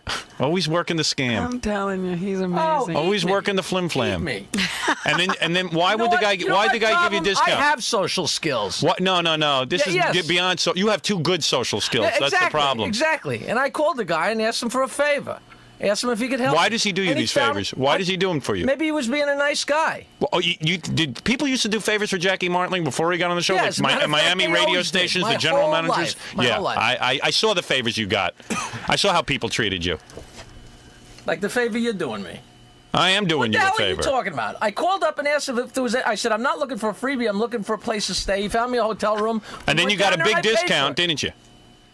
Always working the scam. I'm telling you, he's amazing. Oh, Always working the flim flam. me. And then and then why would the guy You know why my the guy give you a discount? I have social skills. What? No, no, no. This Yeah, is yes. get beyond. So you have two good social skills. Yeah, That's the exactly, problem. Exactly. And I called the guy and asked him for a favor. Asked him if he could help. Why does he do you these found- favors? Why does he do them for you? Maybe he was being a nice guy. Well, oh, you, you did people used to do favors for Jackie Martling before he got on the show? Yeah, like as a matter Mi- of fact, Miami radio stations, My the general whole managers. life. My yeah, whole life. I, I I saw the favors you got. I saw how people treated you. Like the favor you're doing me. I am doing What you a hell are you talking about? I called up and asked if there was. A, I said I'm not looking for a freebie. I'm looking for a place to stay. He found me a hotel room. and then you got a big and I paid for discount, didn't you?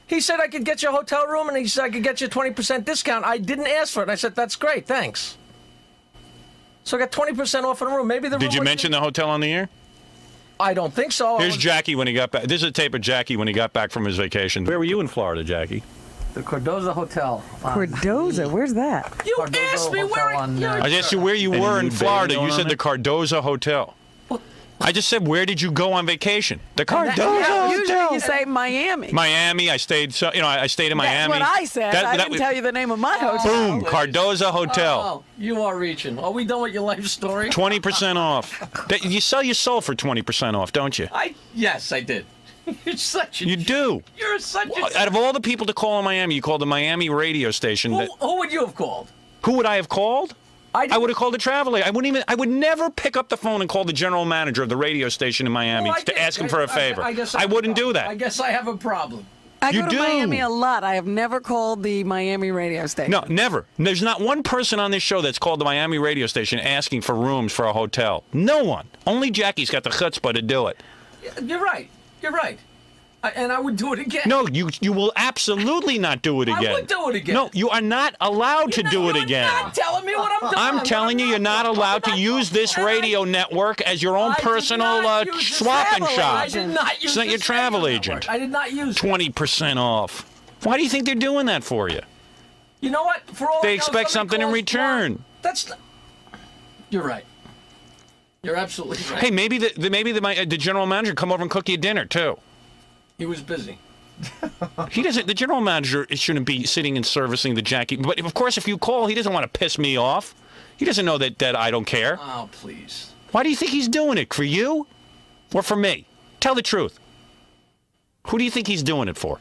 He said I could get you a hotel room, and he said I could get you a 20% discount. I didn't ask for it. And I said that's great, thanks. So I got 20% off on the room. Maybe the room Did you mention the hotel on the air? I don't think so. Here's Jackie when he got back. This is a tape of Jackie when he got back from his vacation. Where were you in Florida, Jackie? the Cardozo Hotel. Cordoza, where's that? You asked me where. on, you're- uh, I asked you where you were in Florida. You said on the Cardozo Hotel. I just said, where did you go on vacation? The Cardozo Yeah, usually Hotel. you say Miami. Miami. I stayed. So you know, I I stayed in Miami. That's what I said. That- I that didn't was- tell you the name of my oh. hotel. Boom, Cardozo Hotel. Oh, oh, you are reaching. Are we done with your life story? Twenty percent off. That- You sell your soul for twenty percent off, don't you? I yes, I did. You're such a. You do. You're such a. Out of all the people to call in Miami, you called the Miami radio station. Who, That, who would you have called? who would I have called? I, would have called a travel agent. I wouldn't even. I would never pick up the phone and call the general manager of the radio station in oh, Miami Well, to did. ask him for a favor. I, guess I wouldn't do that. I guess I have a problem. I You go to do. Miami a lot. I have never called the Miami radio station. No, never. There's not one person on this show that's called the Miami radio station asking for rooms for a hotel. No one. Only Jackie's got the chutzpah to do it. You're right. You're right. I, and I would do it again. No, you you will absolutely not do it again. I would do it again. No, you are not allowed to do it again. Not telling me what I'm doing. I'm telling you, you're not allowed to use this radio network as your own personal uh, swapping shop. I did not use It's not your travel agent. I did not use. Twenty percent off. Why do you think they're doing that for you? You know what? For all They know, expect somebody something in return. That's. Not, you're right. You're absolutely right. Hey, maybe the, the maybe the, my, the general manager come over and cook you dinner too. He was busy. He doesn't. The general manager shouldn't be sitting and servicing the Jackie. But of course, if you call, he doesn't want to piss me off. He doesn't know that that I don't care. Oh, please. Why do you think he's doing it for you, or for me? Tell the truth. Who do you think he's doing it for?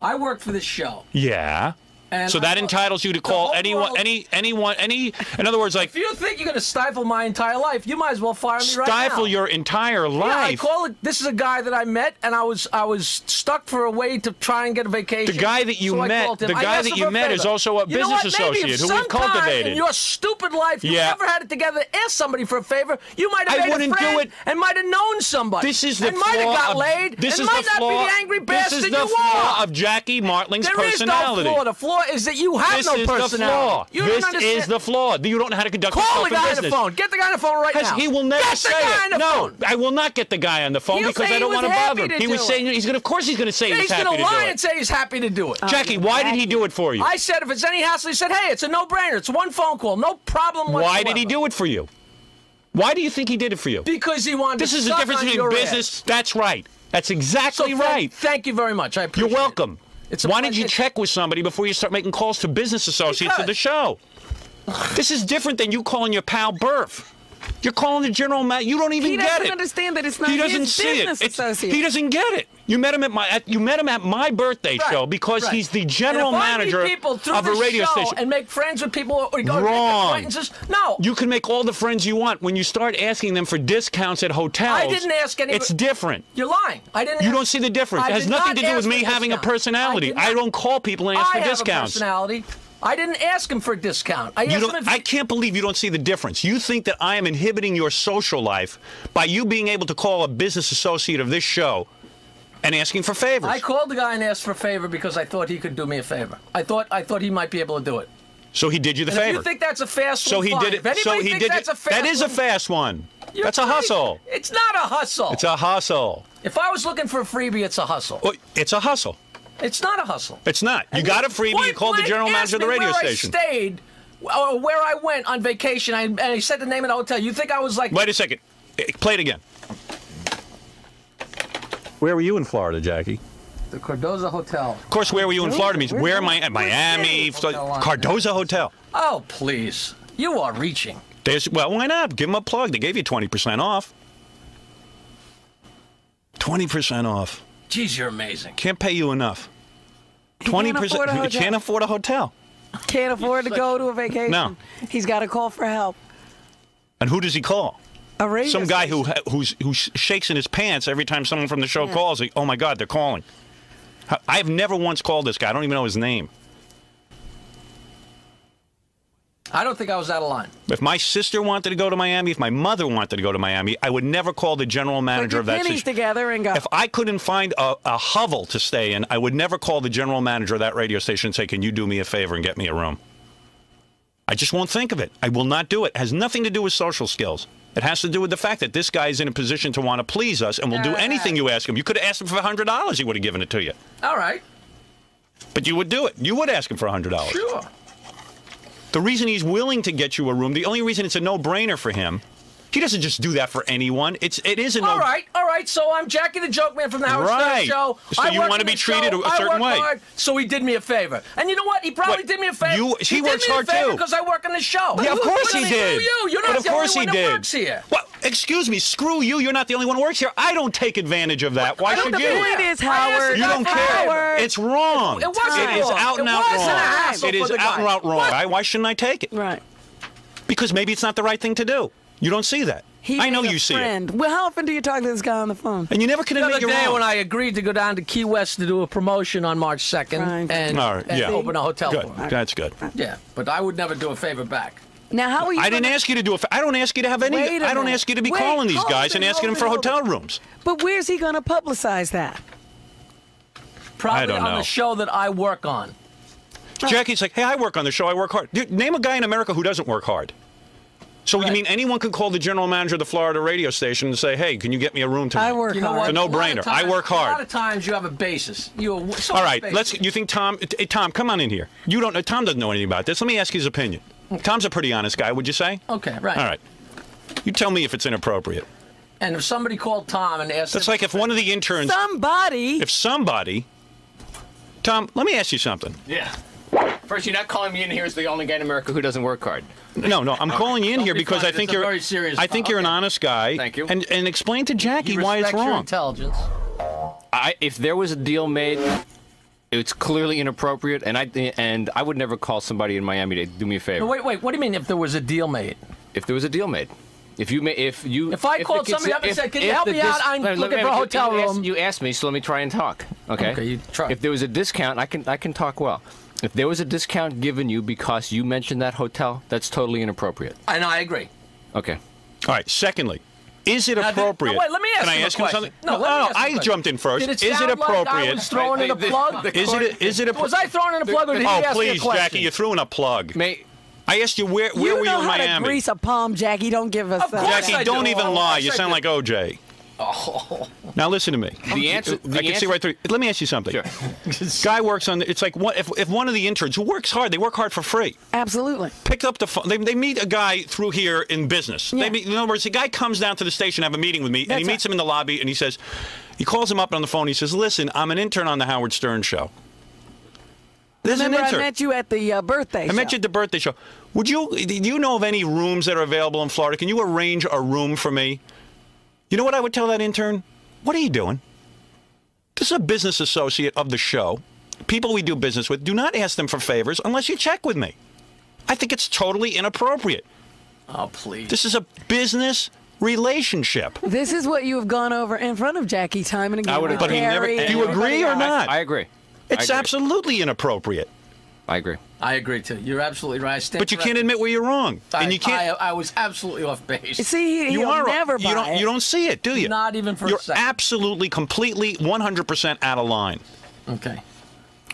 I work for this show. Yeah. And so that entitles you to call anyone, world, any, anyone, any. In other words, like if you think you're going to stifle my entire life, you might as well fire me right now. Stifle your entire life. Yeah, I call it. This is a guy that I met, and I was I was stuck for a way to try and get a vacation. The guy that you so met, the guy that you met, is also a you business associate who we cultivated. in your stupid life, you yeah. never had it together. Ask somebody for a favor. You might have made a friend and might have known somebody. This is the and flaw. Might have got of, laid. This is might the not flaw. Be the angry bastard this is the flaw of Jackie Martling's personality. There is no flaw. The flaw flaw is that you have this no personality. You this is the flaw. You don't know how to conduct Call yourself the guy on the phone. Get the guy on the phone right now. He will never get say it. no, phone. I will not get the guy on the phone He'll because I don't want to bother him. He was saying he's going. to. Of course, he's going to say yeah, he's, he's going to lie and say he's happy to do it. Jackie, oh, why did he do it for you? I said if it's any hassle, he said, "Hey, it's a no-brainer. It's one phone call, no problem." Why did he do it for you? Why do you think he did it for you? Because he wanted. This is the difference between business. Ass. That's right. That's exactly so, right. Thank you very much. I appreciate. You're welcome. It. Why didn't you check with somebody before you start making calls to business associates because. of the show? this is different than you calling your pal Burf. You're calling the general manager. You don't even get it. He doesn't understand that it's not he doesn't his see business it. associate. He doesn't get it. You met him at my at, you met him at my birthday right, show because right. he's the general manager of a radio station and make friends with people or, go Wrong. No. You can make all the friends you want when you start asking them for discounts at hotels. I didn't ask any. It's different. You're lying. I didn't. You ask, don't see the difference. I it has nothing to do with me having discount. a personality. I, I, don't call people and ask I for discounts. personality. I didn't ask him for a discount. I, if, I can't believe you don't see the difference. You think that I am inhibiting your social life by you being able to call a business associate of this show and asking for favors. I called the guy and asked for a favor because I thought he could do me a favor. I thought I thought he might be able to do it. So he did you the and favor. If you think that's a fast so one, he did it. So he did that's it. That is a fast one. You're that's a hustle. It's not a hustle. It's a hustle. If I was looking for a freebie, it's a hustle. Well, it's a hustle. It's not a hustle. It's not. You and got a freebie. You called the general manager of the radio station. I stayed, or where I went on vacation, I, and he said the name of the hotel. You think I was like? Wait a second. Uh, play it again. Where were you in Florida, Jackie? The Cardozo Hotel. Of course, where were you in Florida means where am I at? Miami, Hotel Cardozo Hotel. Oh, please. You are reaching. There's, well, why not? Give them a plug. They gave you 20% off. 20% off. Geez, you're amazing. Can't pay you enough. Twenty percent. Can't afford a hotel. Can't afford to go to a vacation. No. He's got to call for help. And who does he call? A Outrageous. Some guy who who's, who shakes in his pants every time someone from the show yeah. calls. Oh my God, they're calling. I've never once called this guy. I don't even know his name. I don't think I was out of line. If my sister wanted to go to Miami, if my mother wanted to go to Miami, I would never call the general manager of that situation. together and go. If I couldn't find a, a, hovel to stay in, I would never call the general manager of that radio station and say, "Can you do me a favor and get me a room?" I just won't think of it. I will not do it. it has nothing to do with social skills. It has to do with the fact that this guy is in a position to want to please us and will do anything you ask him. You could have asked him for hundred dollars; he would have given it to you. All right. But you would do it. You would ask him for hundred dollars. Sure. The reason he's willing to get you a room, the only reason it's a no-brainer for him he doesn't just do that for anyone. It's it is an all right, all right. So I'm Jackie the Joke Man from the Howard right. Stern Show. So I you want to be treated show. a certain way. Hard, so he did me a favor, and you know what? He probably what? did me a favor. You, he, he works did me hard a favor because I work on the show. Yeah, of course he did. You. You're not but of the course only he one did. Works here. What? Excuse me, screw you. You're not the only one who works here. I don't take advantage of that. Why should you? The point is, Howard, you don't care. It's wrong. It, was It is out and out wrong. It is out and out wrong. Why shouldn't I take it? Right. Because maybe it's not the right thing to do. You don't see that. He I know you see it. Well, how often do you talk to this guy on the phone? And you never can the other day when I agreed to go down to Key West to do a promotion on March 2nd right. and, right, and open a hotel good. for him. That's good. Yeah, but I would never do a favor back. Now, how are you? I didn't ask you to do a. I don't ask you to have any. I don't ask you to be Wait, calling these guys and asking them for hotel rooms. But where's he going to publicize that? Probably on know. the show that I work on. Jackie's like, hey, I work on the show. I work hard. Dude, name a guy in America who doesn't work hard. So right. you mean anyone could call the general manager of the Florida radio station and say, "Hey, can you get me a room tonight?" I work you hard. It's a no-brainer. I work hard. A lot of times you have a basis. You so all right? Let's. You think Tom? Hey, Tom, come on in here. You don't. know. Tom doesn't know anything about this. Let me ask his opinion. Okay. Tom's a pretty honest guy. Would you say? Okay. Right. All right. You tell me if it's inappropriate. And if somebody called Tom and asked, that's like if one of the interns. Somebody. If somebody. Tom, let me ask you something. Yeah. First, you're not calling me in here as the only guy in America who doesn't work hard. No, no, I'm calling you in here because I think you're very serious. I think you're an honest guy. Thank you. And and explain to Jackie why it's respect your wrong. intelligence. I, if there was a deal made, it's clearly inappropriate, and I and I would never call somebody in Miami to do me a favor. No, wait, wait. What do you mean if there was a deal made? If there was a deal made, if you ma- if you If I called kids- somebody up and said, "Can you help the me out? I'm looking me- for a hotel you asked- room." you asked me, so let me try and talk. Okay. Okay, you try. If there was a discount, I can I can talk well. If there was a discount given you because you mentioned that hotel, that's totally inappropriate. And I agree. Okay. All right. Secondly, is it Now, did- appropriate? no, wait, let me ask Can I ask him question. something? No, no, let me no, ask him a I question. jumped in first. Did it is it sound like I appropriate? was throwing in a plug? Is it? Is it? Was I throwing in a plug, or did he oh, ask me a please, question? Jackie, you threw in a plug. May, I asked you where where you were know you in how to Miami? grease a palm, Jackie. Don't give us that. Jackie, don't even lie. You sound like OJ. Oh. Now listen to me. The answer- the I can see right through. Let me ask you something. Guy works on. It's like what if if one of the interns who works hard, they work hard for free. Absolutely. Pick up the phone. They, they meet a guy through here in business. They meet, in other words, the guy comes down to the station, have a meeting with me, and he That's meets him in the lobby, and he says, he calls him up on the phone. He says, "Listen, I'm an intern on the Howard Stern show." There's Remember, an I met you at the uh, birthday. I met you at the birthday show. Would you? Do you know of any rooms that are available in Florida? Can you arrange a room for me? You know what I would tell that intern? What are you doing? This is a business associate of the show. People we do business with. Do not ask them for favors unless you check with me. I think it's totally inappropriate. Oh, please. This is a business relationship. This is what you have gone over in front of Jackie time and again. I would with but he never. Gary Do you agree or else. not? I agree. It's I agree. absolutely inappropriate. I agree. I agree too. You're absolutely right. Stand But you can't admit where you're wrong, I, and you can't. I, I was absolutely off base. See, you he'll are never you don't it. you don't see it, do you? Not even for a You're absolutely, completely, 100% out of line. Okay.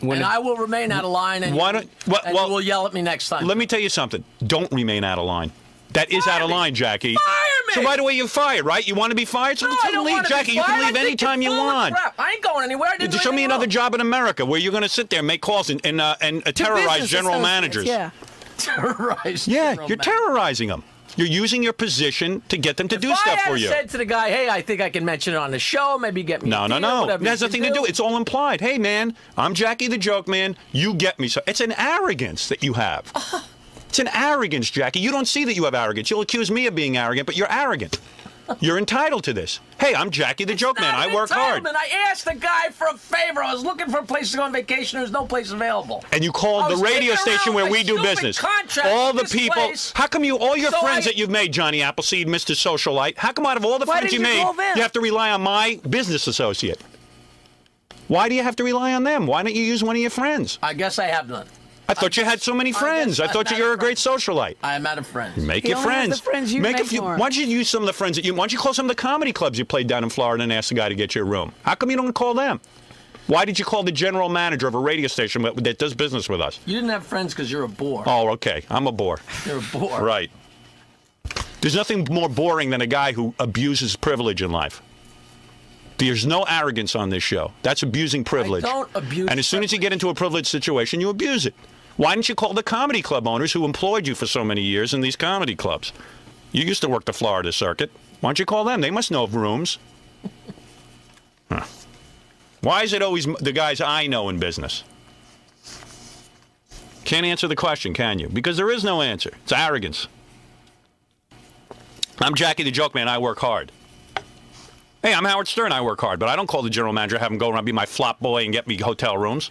When and it- I will remain out of line, and, Why don't- well- and well- you will yell at me next time. Let me tell you something. Don't remain out of line. That is out of line, Jackie. Fire me! So right away you're fired, right? You want to be fired? So No, tell I don't leave, Jackie. You can leave think anytime you're you full of want. crap. I ain't going anywhere. I didn't Show me anything another wrong. job in America where you're going to sit there, and make calls, and and, uh, and uh, terrorize general managers. Yeah. Terrorize. Yeah, general you're terrorizing them. You're using your position to get them to do if stuff I had for you. said to the guy, "Hey, I think I can mention it on the show. Maybe get me." No, a no, deal, no. whatever It has nothing can to do. It's all implied. Hey, man, I'm Jackie the Joke Man. You get me. So it's an arrogance that you have. It's an arrogance, Jackie. You don't see that you have arrogance. You'll accuse me of being arrogant, but you're arrogant. You're entitled to this. Hey, I'm Jackie the Joke Man. I work hard. I asked the guy for a favor. I was looking for a place to go on vacation. There's no place available. And you called the radio station where we do business. contract All the people. place. How come you, all your So friends I- that you've made, Johnny Appleseed, Mr. Socialite, how come out of all the friends you you made, you have to rely on my business associate? Why do you have to rely on them? Why don't you use one of your friends? I guess I have none. I thought you had so many friends. I, guess thought I'm you were a great socialite. I am out of friends. Make He your only has friends. the friends you Make make a few. for. Why don't you use some of the friends that you? Why don't you call some of the comedy clubs you played down in Florida and ask the guy to get you a room? How come you don't call them? Why did you call the general manager of a radio station that that does business with us? You didn't have friends because you're a bore. Oh, okay. I'm a bore. You're a bore. Right. There's nothing more boring than a guy who abuses privilege in life. There's no arrogance on this show. That's abusing privilege. I don't abuse And as soon as you get into a privileged situation, you abuse it. Why didn't you call the comedy club owners who employed you for so many years in these comedy clubs? You used to work the Florida circuit. Why don't you call them? They must know of rooms. Huh. Why is it always the guys I know in business? Can't answer the question, can you? Because there is no answer. It's arrogance. I'm Jackie the Joke Man. I work hard. Hey, I'm Howard Stern. I work hard, but I don't call the general manager, have him go around, be my flop boy, and get me hotel rooms.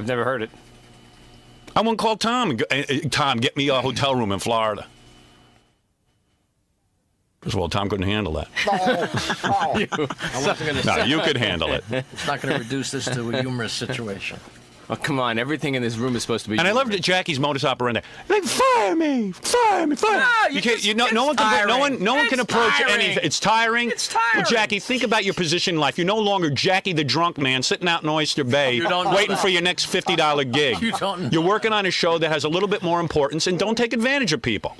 I've never heard it. I won't call Tom. and go- uh, uh, Tom, get me a hotel room in Florida. First of all, Tom couldn't handle that. I wasn't No, you could handle it. It's not going to reduce this to a humorous situation. Oh, come on. Everything in this room is supposed to be. And I love that Jackie's modus operandi. Like, fire me, fire me, fire me. No, you you can't. just- You know, no one it's can. No one. No one can approach tiring. anything. It's tiring. It's tiring. Well, Jackie, think about your position in life. You're no longer Jackie the drunk man sitting out in Oyster Bay, You don't know waiting for your next fifty dollar gig. You don't know You're working on a show that has a little bit more importance, and don't take advantage of people.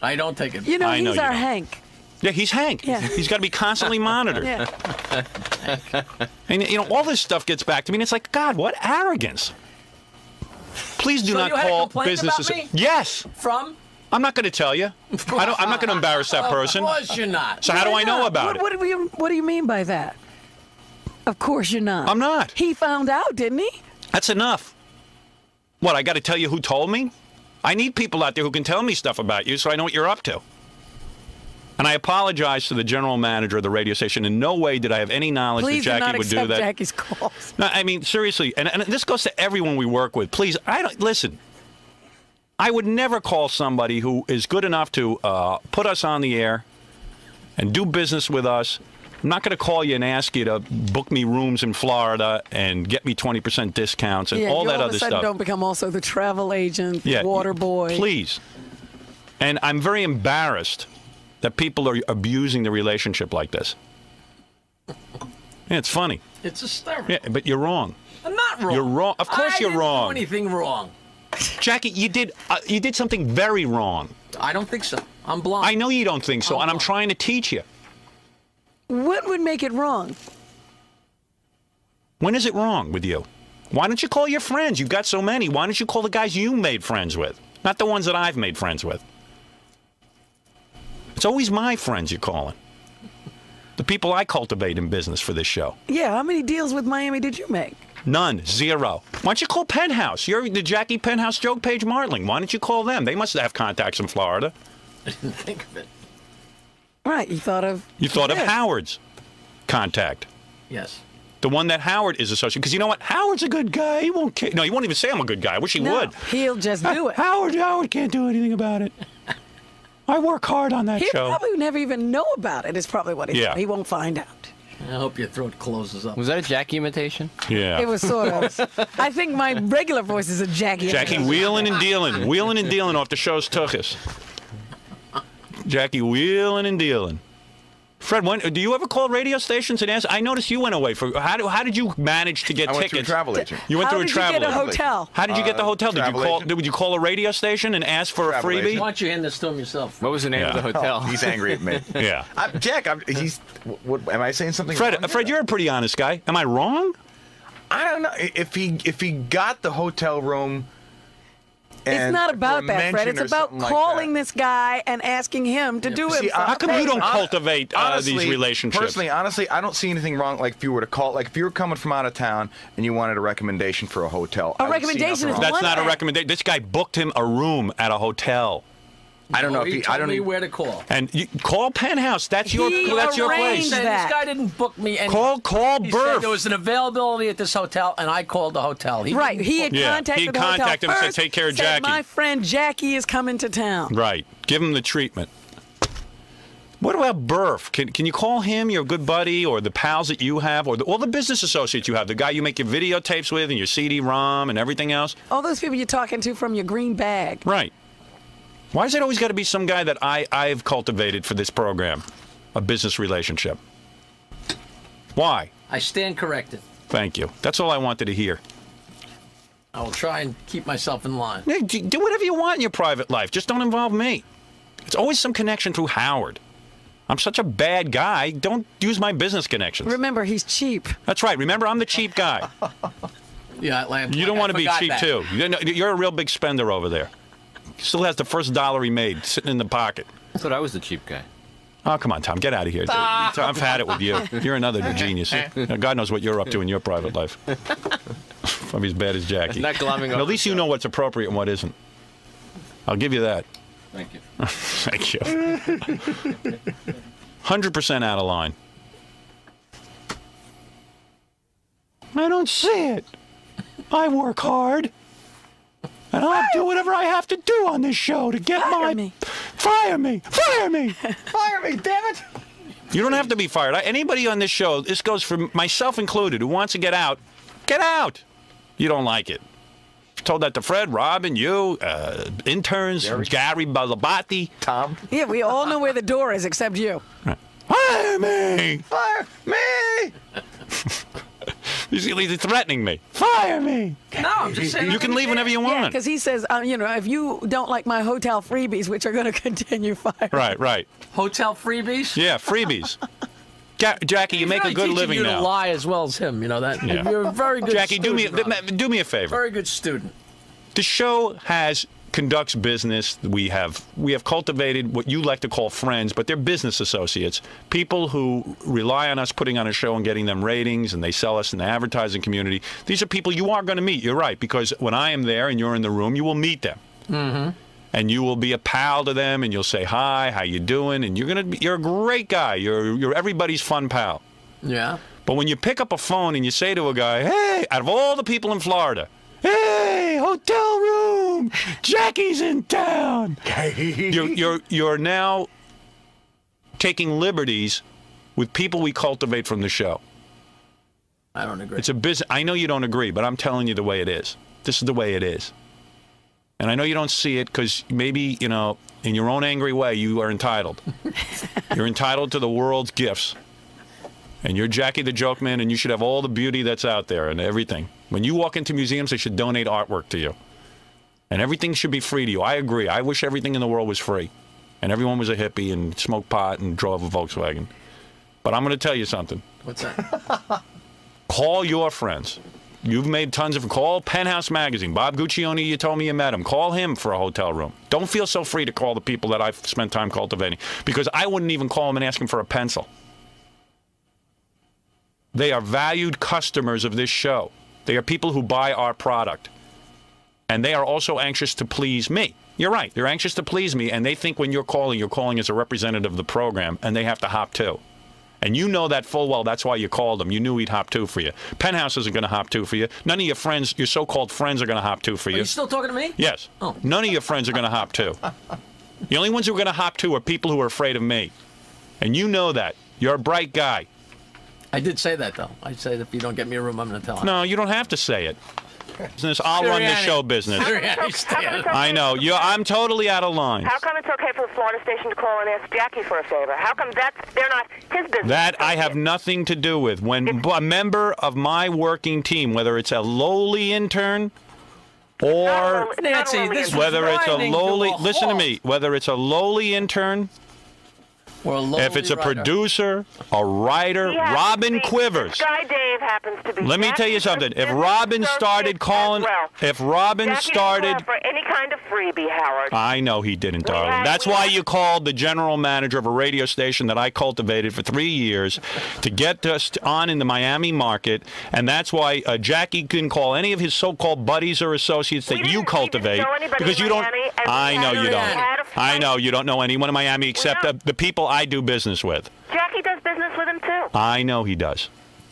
I don't take it. You know, I know he's you our don't. Hank. Yeah, he's Hank. Yeah. He's got to be constantly monitored. Yeah. And you know, all this stuff gets back to me, and it's like, God, what arrogance! Please do So not you had a call businesses. Yes, From? I'm not going to tell you. I don't. I'm not going to embarrass that person. Of course you're not. So how do I know not? about what, it? What do you What do you mean by that? Of course you're not. I'm not. He found out, didn't he? That's enough. What? I got to tell you who told me? I need people out there who can tell me stuff about you, so I know what you're up to. And I apologize to the general manager of the radio station. In no way did I have any knowledge Please that do Jackie not would do that. Jackie's calls. No, I mean seriously, and, and this goes to everyone we work with. Please, I don't listen. I would never call somebody who is good enough to uh, put us on the air and do business with us. I'm not going to call you and ask you to book me rooms in Florida and get me 20% discounts and yeah, all that all other stuff. don't become also the travel agent, Yeah, water boy. Please. And I'm very embarrassed that people are abusing the relationship like this. Yeah, it's funny. It's hysterical. Yeah, but you're wrong. I'm not wrong. You're wrong. Of course I you're didn't wrong. Do anything wrong? Jackie, you did uh, you did something very wrong. I don't think so. I'm blind. I know you don't think so, and I'm trying to teach you. What would make it wrong? When is it wrong with you? Why don't you call your friends? You've got so many. Why don't you call the guys you made friends with, not the ones that I've made friends with? It's always my friends you're calling. The people I cultivate in business for this show. Yeah, how many deals with Miami did you make? None. Zero. Why don't you call Penthouse? You're the Jackie Penthouse joke page Martling. Why don't you call them? They must have contacts in Florida. I didn't think of it. Right, you thought of. You thought of Howard's contact. Yes. The one that Howard is associated. Because you know what? Howard's a good guy. He won't. Ca- no, he won't even say I'm a good guy. I wish he No, would. He'll just do it. Howard, Howard can't do anything about it. I work hard on that He'll show. probably never even know about it. Is probably what he Yeah. thought. He won't find out. I hope your throat closes up. Was that a Jackie imitation? Yeah. It was sort of. I think my regular voice is a Jackie. Jackie wheeling and dealing, wheeling and dealing off the show's tuchus. Jackie wheeling and dealing. Fred, when, do you ever call radio stations and ask? I noticed you went away for. How, do, how did you manage to get tickets? I went tickets? through a travel agent. You went How through a did a you travel get a agent. hotel? How did you get the Uh, hotel? Did you travel call? agent. Would you call a radio station and ask for a freebie? agent. Why don't you hand this to him yourself? What was the name of the Yeah. hotel? He's angry at me. Yeah. I'm, Jack, I'm, he's. What, am I saying something? Fred, wrong? Fred, you're a pretty honest guy. Am I wrong? I don't know if he if he got the hotel room. It's not about that, Fred. It's about something like calling this guy and asking him to do it. how come you don't Hon- cultivate uh, these relationships? Personally, honestly, I don't see anything wrong. Like if you were to call, like if you were coming from out of town and you wanted a recommendation for a hotel, A I would see recommendation is wrong. That's not a recommendation. This guy booked him a room at a hotel. I don't know if he he. told I don't me even. where to call. And you call Penthouse. That's your. He that's your arranged place. Said, that. This guy didn't book me. And Call call he Burf. there was an availability at this hotel, and I called the hotel. He Right, he had me. Yeah, contacted he the hotel contacted him and said, "Take care of said, Jackie." My friend Jackie is coming to town. Right. Give him the treatment. What about Burf? Can, can you call him your good buddy or the pals that you have or the, all the business associates you have? The guy you make your videotapes with and your CD-ROM and everything else? All those people you're talking to from your green bag. Right. Why is it always got to be some guy that I, I've cultivated for this program? A business relationship. Why? I stand corrected. Thank you. That's all I wanted to hear. I will try and keep myself in line. Yeah, Do whatever you want in your private life. Just don't involve me. It's always some connection through Howard. I'm such a bad guy. Don't use my business connections. Remember, he's cheap. That's right. Remember, I'm the cheap guy. Yeah, like, You don't I want to be cheap that. too. You're a real big spender over there. Still has the first dollar he made sitting in the pocket. I thought I was the cheap guy. Oh, come on, Tom. Get out of here. I've had it with you. You're another genius. God knows what you're up to in your private life. Probably as bad as Jackie. Not glomming At least you know what's appropriate and what isn't. I'll give you that. Thank you. Thank you. 100% out of line. I don't see it. I work hard. And I'll do whatever I have to do on this show to get my. me. Fire me! Fire me! Fire me, damn it! You don't have to be fired. Anybody on this show, this goes for myself included, who wants to get out, get out. You don't like it. Told that to Fred, Robin, you, uh, interns, Gary Dell'Abate. Tom. Yeah, we all know where the door is except you. Fire me! Fire me! He's, he's threatening me. Fire me! No, I'm just saying. You can leave whenever you want. because he says, um, you know, if you don't like my hotel freebies, which are going to continue firing. Right, right. Hotel freebies. Yeah, freebies. Ja- Jackie, you He's make a really good teaching living you now. to lie as well as him. You know that. Yeah. You're a very good. Jackie, do me student, do me a favor. Very good student. The show has conducts business. We have we have cultivated what you like to call friends, but they're business associates. People who rely on us putting on a show and getting them ratings, and they sell us in the advertising community. These are people you are going to meet. You're right because when I am there and you're in the room, you will meet them. Mm-hmm. and you will be a pal to them, and you'll say hi, how you doing, and you're gonna be, you're a great guy. You're you're everybody's fun pal. Yeah. But when you pick up a phone and you say to a guy, "Hey," out of all the people in Florida, "Hey, hotel room, Jackie's in town," you're you're you're now taking liberties with people we cultivate from the show. I don't agree. It's a business. I know you don't agree, but I'm telling you the way it is. This is the way it is. And I know you don't see it because maybe, you know, in your own angry way, you are entitled. you're entitled to the world's gifts. And you're Jackie the Joke Man, and you should have all the beauty that's out there and everything. When you walk into museums, they should donate artwork to you. And everything should be free to you. I agree. I wish everything in the world was free. And everyone was a hippie and smoked pot and drove a Volkswagen. But I'm going to tell you something. What's that? Call your friends. You've made tons of call Penthouse Magazine. Bob Guccione, you told me you met him. Call him for a hotel room. Don't feel so free to call the people that I've spent time cultivating because I wouldn't even call them and ask them for a pencil. They are valued customers of this show. They are people who buy our product. And they are also anxious to please me. You're right. They're anxious to please me, and they think when you're calling, you're calling as a representative of the program, and they have to hop to. And you know that full well. That's why you called him. You knew he'd hop to for you. Penthouse isn't going to hop to for you. None of your friends, your so-called friends, are going to hop to for Are you. you still talking to me? Yes. Oh. None of your friends are going to hop to. The only ones who are going to hop to are people who are afraid of me. And you know that. You're a bright guy. I did say that though. I said if you don't get me a room, I'm going to tell him. No, you don't have to say it. Business. I'll run the show business. Sirianni, stand. I know. You. I'm totally out of line. How come it's okay for the Florida station to call and ask Jackie for a favor? How come that's they're not his business? That I have nothing to do with. When a member of my working team, whether it's a lowly intern or Nancy, this was whether it's a grinding to lowly, a listen to me, whether it's a lowly intern, Or a if it's a writer. producer, a writer, He Robin to Quivers. This guy Dave happens to be. Let me tell you something. If Robin started calling, well. if Robin Jackie started, didn't call for any kind of freebie, Howard. I know he didn't, darling. had- That's why had- you called the general manager of a radio station that I cultivated for three years to get us on in the Miami market, and that's why uh, Jackie couldn't call any of his so-called buddies or associates that you cultivate know because in you don't. Miami, and we I know you don't. had a I know you don't know anyone in Miami except uh, the people I do business with. Jackie does business with him too. I know he does.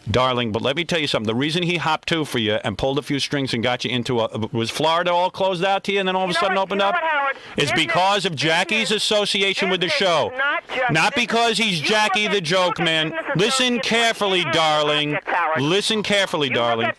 Darling, but let me tell you something. The reason he hopped to for you and pulled a few strings and got you into a was Florida all closed out to you and then all of a sudden opened up is because of Jackie's association with the show. Not because he's Jackie the joke man. Listen carefully, darling. Listen carefully, darling.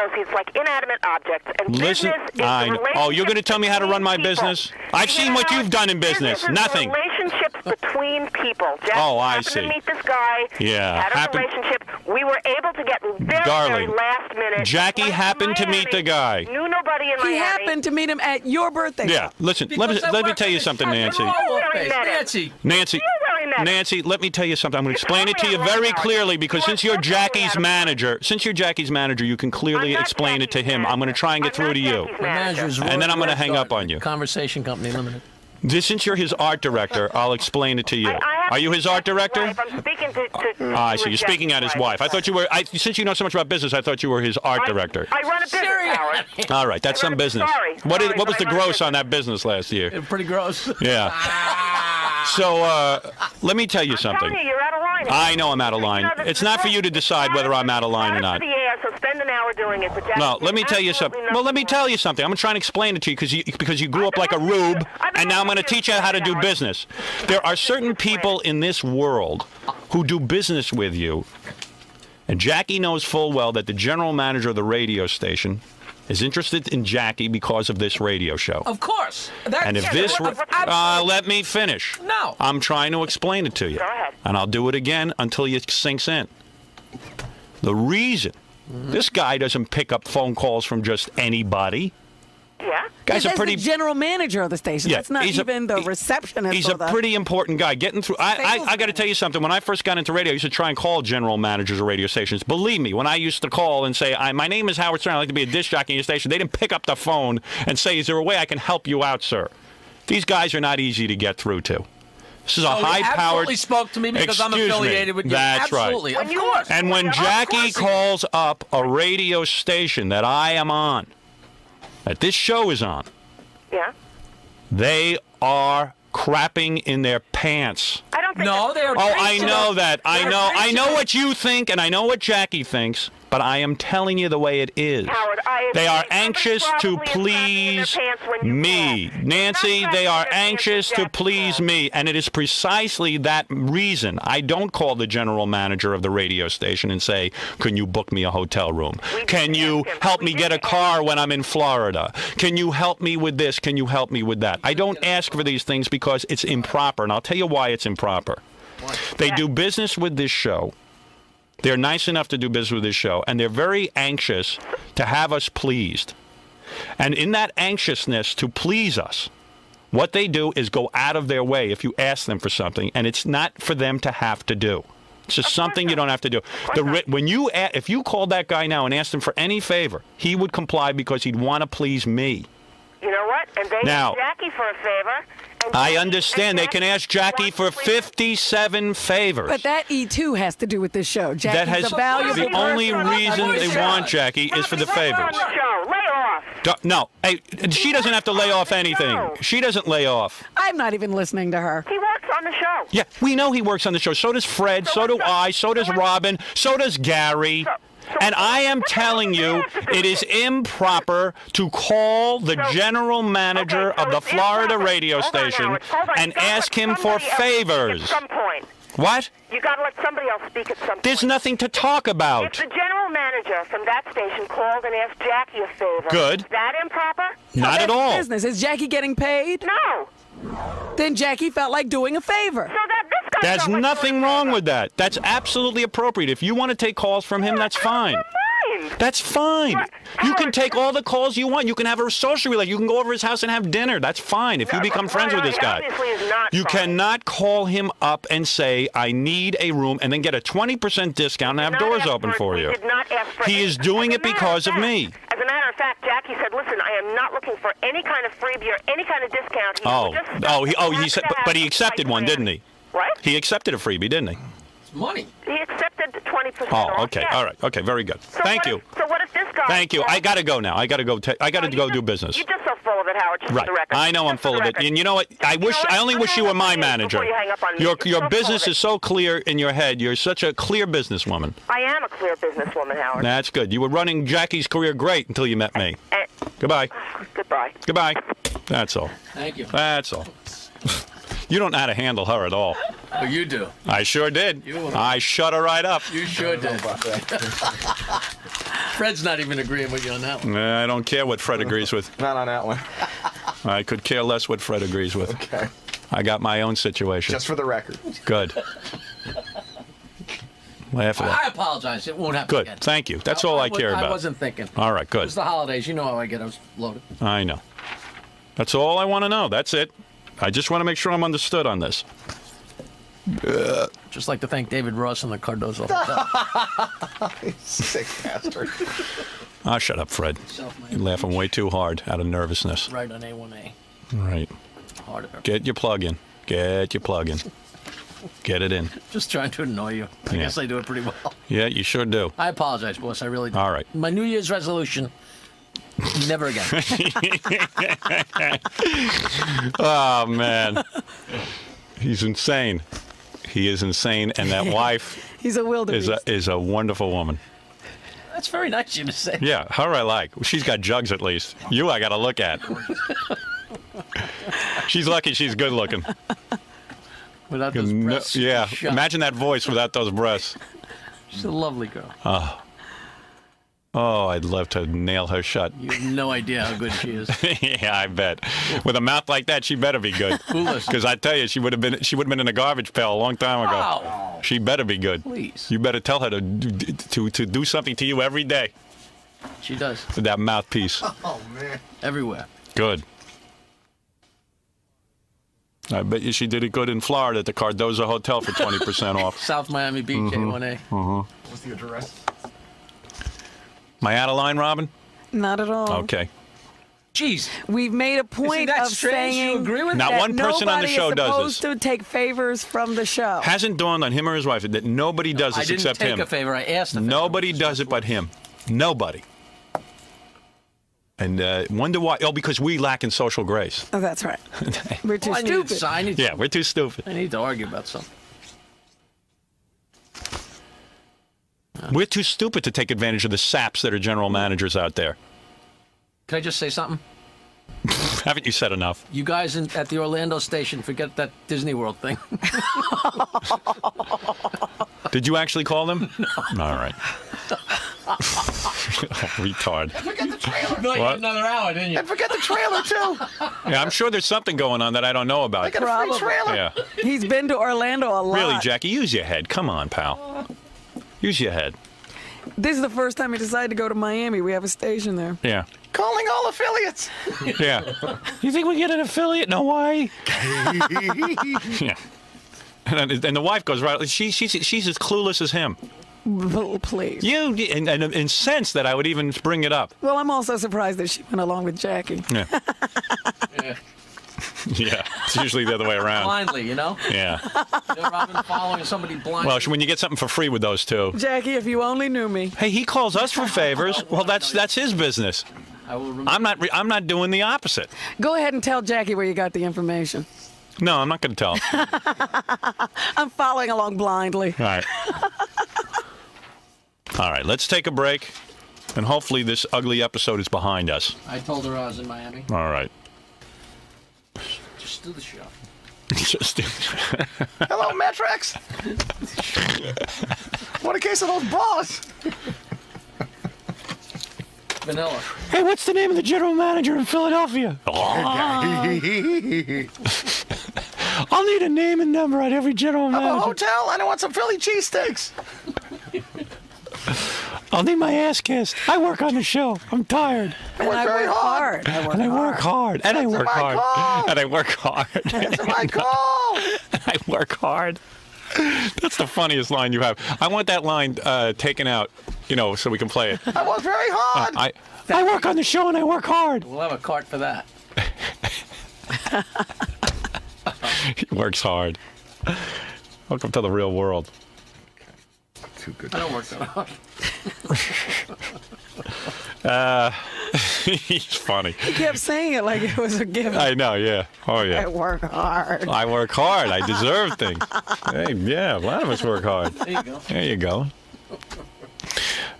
Business associates like inanimate objects, and Listen, business is I know. Oh, you're going to tell me how to run my between business? I've seen what you've done in business. Business Nothing. Relationships between people. Jackie Oh, I happened see. to meet this guy. Yeah, Had a happen- relationship. We were able to get very, Darling, very last minute. Jackie happened to meet the guy. Knew nobody in He Miami. happened to meet him at your birthday. Yeah, listen, let me, let me tell you something, Nancy. Nancy. Nancy, Nancy, let me tell you something. I'm going to explain it to you very clearly because since you're Jackie's manager, since you're Jackie's manager, you can clearly explain it to him. I'm going to try and get through to you. The manager's And then I'm going to hang up on you. Conversation Company Limited. This- Since you're his art director, I'll explain it to you. Are you his art director? I'm speaking to. to Ah, I see. You're speaking at his White. wife. I thought you were. I, since you know so much about business, I thought you were his art director. I run a business, Howard. All right, that's some business. sorry, What is, sorry, what was but the I run a gross on that business last year? Pretty gross. Yeah. So uh, let me tell you something. Telling you, you're out of line. I know I'm out of line. It's not for you to decide whether I'm out of line or not. For the air, so spend an hour doing it. No, let me tell you something. Well, let me tell you something. I'm trying to try and explain it to you because you because you grew up like a rube, and now I'm going to teach you how to do business. There are certain people in this world who do business with you, and Jackie knows full well that the general manager of the radio station is interested in Jackie because of this radio show. Of course. That, And if yeah, this, of- uh, let me finish. No. I'm trying to explain it to you. Go ahead. And I'll do it again until it sinks in. The reason Mm-hmm. this guy doesn't pick up phone calls from just anybody. Yeah. Guy's a That's pretty the general manager of the station. Yeah, That's not he's a- even the receptionist. He's or a the, pretty important guy. Getting through. I, I, I got to tell you something. When I first got into radio, I used to try and call general managers of radio stations. Believe me, when I used to call and say, I, "My name is Howard Stern. I'd like to be a disc jockey in your station," they didn't pick up the phone and say, "Is there a way I can help you out, sir?" These guys are not easy to get through to. This is a oh, So he high-powered. absolutely spoke to me because I'm Excuse me. affiliated with you. That's absolutely. right. Of course. And when Jackie calls up a radio station that I am on, that this show is on, Yeah. They are crapping in their pants. I don't think No, they're. Oh, I know that. I know. I know what you think, and I know what Jackie thinks. But I am telling you the way it is. Howard, I They are anxious to probably is crapping in their please pants when you me. Nancy, they are crapping in their pants anxious to when Jackie please me. And it is precisely that reason I don't call the general manager of the radio station and say, Can you book me a hotel room? Can you help me get a car when I'm in Florida? Can you help me with this? Can you help me with that? I don't ask for these things because it's improper. And I'll tell you why it's improper. They do business with this show. They're nice enough to do business with this show, and they're very anxious to have us pleased. And in that anxiousness to please us, what they do is go out of their way if you ask them for something, and it's not for them to have to do. It's just something you don't have to do. The, when you if you called that guy now and asked him for any favor, he would comply because he'd want to please me. You know what? And they Now- Jackie for a favor. And I understand they can ask Jackie for 57 favors. But that E2 has to do with this show. Jackie's that has a valuable the only reason they want Jackie is for the favors. Show, lay off. Do- No, hey, she doesn't have to lay off anything. She doesn't lay off. I'm not even listening to her. He works on the show. Yeah, we know he works on the show. So does Fred. So do I. So does Robin. So does Gary. And I am telling you, it is improper to call the general manager of the Florida radio station and ask him for favors. At some point. What? You got to let somebody else speak at some point. There's nothing to talk about. If about. the general manager from that station called and asked Jackie a favor, Good. is that improper? Not at all. Business. Is Jackie getting paid? No. Then Jackie felt like doing a favor. So that There's nothing wrong with that. That's absolutely appropriate. If you want to take calls from him, that's fine. That's fine. You can take all the calls you want. You can have a social relationship. You can go over his house and have dinner. That's fine if you become friends with this guy. Obviously is not You cannot call him up and say, I need a room, and then get a 20% discount and have doors open for you. Did not ask for He is doing it because of me. As a matter of fact, Jackie said, "Listen, I am not looking for any kind of freebie or any kind of discount." He Oh, oh, he, oh, he said, but he accepted one, didn't he? What? He accepted a freebie, didn't he? Money. He accepted twenty percent. Oh, okay. All right. Okay. Very good. So Thank you. If, so what if this guy? Thank you. I got to go now. I got to go. ta- I got to go do business. You're just so full of it, Howard. Just Right. for the record. I know I'm full of it. record. And you know what? I wish I only wish you were my manager. Before you hang up on me. Your You're your so business is so clear in your head. You're such a clear businesswoman. I am a clear businesswoman, Howard. That's good. You were running Jackie's career great until you met me. Eh, Goodbye. goodbye. Goodbye. That's all. Thank you. That's all. You don't know how to handle her at all. Oh, you do. I sure did. You- I shut her right up. You sure did. Fred's not even agreeing with you on that one. I don't care what Fred agrees with. Not on that one. I could care less what Fred agrees with. Okay. I got my own situation. Just for the record. Good. Laugh at that. I apologize. It won't happen Good. again. Thank you. That's all I wa- care I about. I wasn't thinking. All right, good. It's the holidays. You know how I get. I was loaded. I know. That's all I want to know. That's it. I just want to make sure I'm understood on this. Just like to thank David Ross and the Cardozo Hotel. Sick bastard. Ah, shut up, Fred. You're laughing way too hard out of nervousness. right on A1A. Right. Hard of Get your plug in. Get your plug in. Get it in. Just trying to annoy you. I Yeah. guess I do it pretty well. Yeah, you sure do. I apologize, boss. I really do. All right. My New Year's resolution: never again. oh man, he's insane. He is insane, and that wife He's a wildebeest. is a is a wonderful woman. That's very nice of you to say. Yeah, her I like. She's got jugs at least. You I got to look at. She's lucky. She's good looking. Without those No- breasts. yeah, Shut. imagine that voice without those breasts. She's a lovely girl. Oh, oh, I'd love to nail her shut. You have no idea how good she is. yeah, I bet. With a mouth like that, she better be good. Foolish. Because I tell you, she would have been she would have been in a garbage pail a long time ago. Wow. She better be good. Please. You better tell her to do- to to do something to you every day She does. with that mouthpiece. Oh man. Everywhere. Good. I bet you she did it good in Florida at the Cardozo Hotel for 20% off. South Miami Beach, Mhm. A1A. Uh-huh. What's the address? Am I out of line, Robin? Not at all. Okay. Jeez. We've made a point that of strange? You saying agree with Not that one person on the nobody show is does supposed to take favors from the show. Hasn't dawned on him or his wife that nobody does I this didn't except take him. a favor. I asked a favor. Nobody does it but him. Nobody. And uh, wonder why? Oh, because we lack in social grace. Oh, that's right. We're too Well, I need stupid. to- I need Yeah, we're too stupid. I need to argue about something. We're too stupid to take advantage of the saps that are general managers out there. Can I just say something? Haven't you said enough? You guys in, at the Orlando station, forget that Disney World thing. Did you actually call them? All right. Retard. forget the trailer. No, you had another hour, didn't you? And forget the trailer too. Yeah, I'm sure there's something going on that I don't know about. got a free trailer. Yeah. He's been to Orlando a lot. Really, Jackie, use your head. Come on, pal. Oh. Use your head. This is the first time we decided to go to Miami. We have a station there. Yeah. Calling all affiliates. Yeah. You think we get an affiliate in Hawaii? yeah. And, and the wife goes right. She, she's she's as clueless as him. Please. You and, and incensed that I would even bring it up. Well, I'm also surprised that she went along with Jackie. Yeah. yeah. Yeah, it's usually the other way around. Blindly, you know? Yeah. You know, Robin following somebody blindly. Well, when you get something for free with those two. Jackie, if you only knew me. Hey, he calls us for favors. Well, that's that's his business. I will remember. I'm not. Re- I'm not doing the opposite. Go ahead and tell Jackie where you got the information. No, I'm not going to tell. I'm following along blindly. All right. All right. Let's take a break, and hopefully this ugly episode is behind us. I told her I was in Miami. All right. Just do the show. Just do. Hello, Metrex. what a case of those balls. Vanilla. Hey, what's the name of the general manager in Philadelphia? I'll need a name and number at every general I'm a manager. hotel. I don't want some Philly cheesesteaks. I'll need my ass kissed. I work on the show. I'm tired. I work very hard. I work and I work hard. And I Answer work hard. And I work hard. Answer my call. I work hard. That's the funniest line you have. I want that line uh, taken out, you know, so we can play it. I work very hard. I I work on the show and I work hard. We'll have a cart for that. He works hard. Welcome to the real world. Too good. I don't work that hard. Uh, he's funny. He kept saying it like it was a given. I know, yeah. Oh, yeah. I work hard. I work hard. I deserve things. Hey, yeah, a lot of us work hard. There you go. There you go.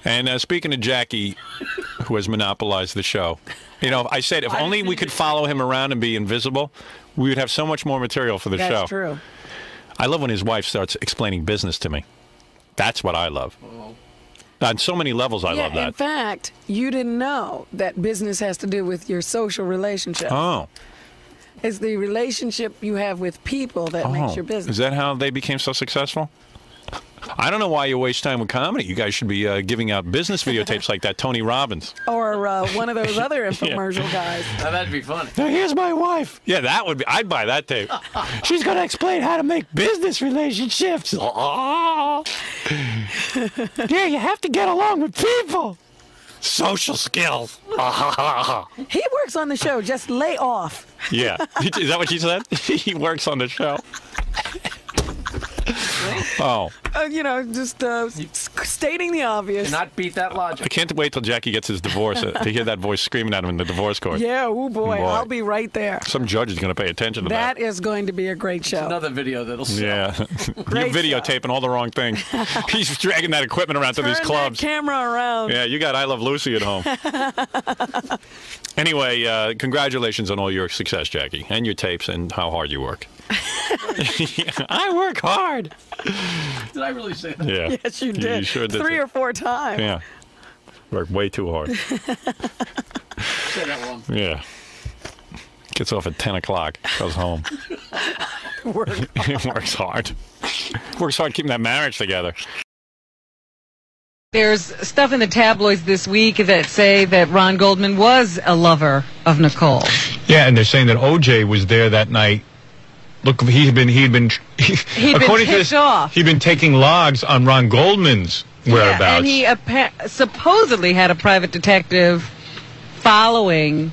And uh, speaking of Jackie, who has monopolized the show, you know, I said if only we could follow him around and be invisible, we would have so much more material for the That's show. That's true. I love when his wife starts explaining business to me. That's what I love. Oh. On so many levels, I yeah, love that. in fact, you didn't know that business has to do with your social relationship. Oh, It's the relationship you have with people that makes oh. your business. Is that how they became so successful? I don't know why you waste time with comedy. You guys should be uh, giving out business videotapes like that Tony Robbins. or uh, one of those other infomercial guys. Now, that'd be funny. Now here's my wife. Yeah, that would be. I'd buy that tape. She's gonna explain how to make business relationships. yeah, you have to get along with people. Social skills. He works on the show. Just lay off. yeah, is that what she said? he works on the show. oh, Uh, you know, just uh, stating the obvious. Not beat that logic. I can't wait till Jackie gets his divorce uh, to hear that voice screaming at him in the divorce court. Yeah, oh boy, Boy. I'll be right there. Some judge is going to pay attention to that. That is going to be a great show. Another video that'll sell. Yeah, Great you're videotaping all the wrong things. He's dragging that equipment around to these clubs. that camera around. Yeah, you got I Love Lucy at home. anyway, uh, congratulations on all your success, Jackie, and your tapes and how hard you work. I work hard. Did I really say that? Yeah. Yes, you You did. sure did Three say- or four times. Yeah. Work way too hard. Say that one. Yeah. Gets off at 10 o'clock, goes home. Work Works hard. Works hard keeping that marriage together. There's stuff in the tabloids this week that say that Ron Goldman was a lover of Nicole. Yeah, and they're saying that OJ was there that night. Look, he'd been he'd been He'd been according to this, off. he'd been taking logs on Ron Goldman's whereabouts. Yeah, and he appa- supposedly had a private detective following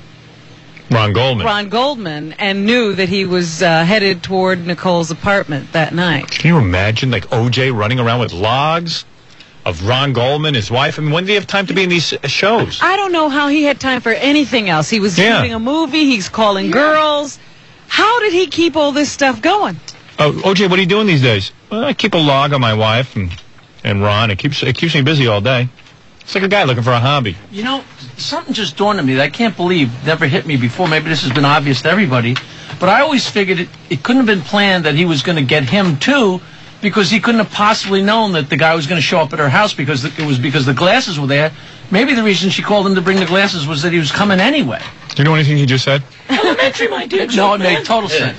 Ron Goldman. Ron Goldman and knew that he was uh, headed toward Nicole's apartment that night. Can you imagine like OJ running around with logs of Ron Goldman, his wife. I mean, when did he have time to be in these shows? I don't know how he had time for anything else. He was Yeah. shooting a movie. He's calling girls. How did he keep all this stuff going? Oh, OJ, what are you doing these days? Well, I keep a log on my wife and and Ron. It keeps it keeps me busy all day. It's like a guy looking for a hobby. You know, something just dawned on me that I can't believe never hit me before. Maybe this has been obvious to everybody, but I always figured it, it couldn't have been planned that he was going to get him too, because he couldn't have possibly known that the guy was going to show up at her house because the, it was because the glasses were there. Maybe the reason she called him to bring the glasses was that he was coming anyway. Do you know anything he just said? Elementary, my dear. No, it made total sense.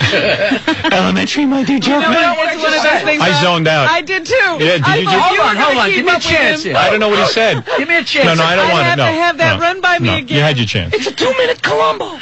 Elementary, my dear You know what? It's one of those things I zoned out. I did too. Yeah, did I you thought just- you Hold on, hold on. Give me a chance him. here. I don't know what he said. Give me a chance. No, no, I don't I want have it. No, to have that no. run by me no. again. You had your chance. It's a two-minute Columbo.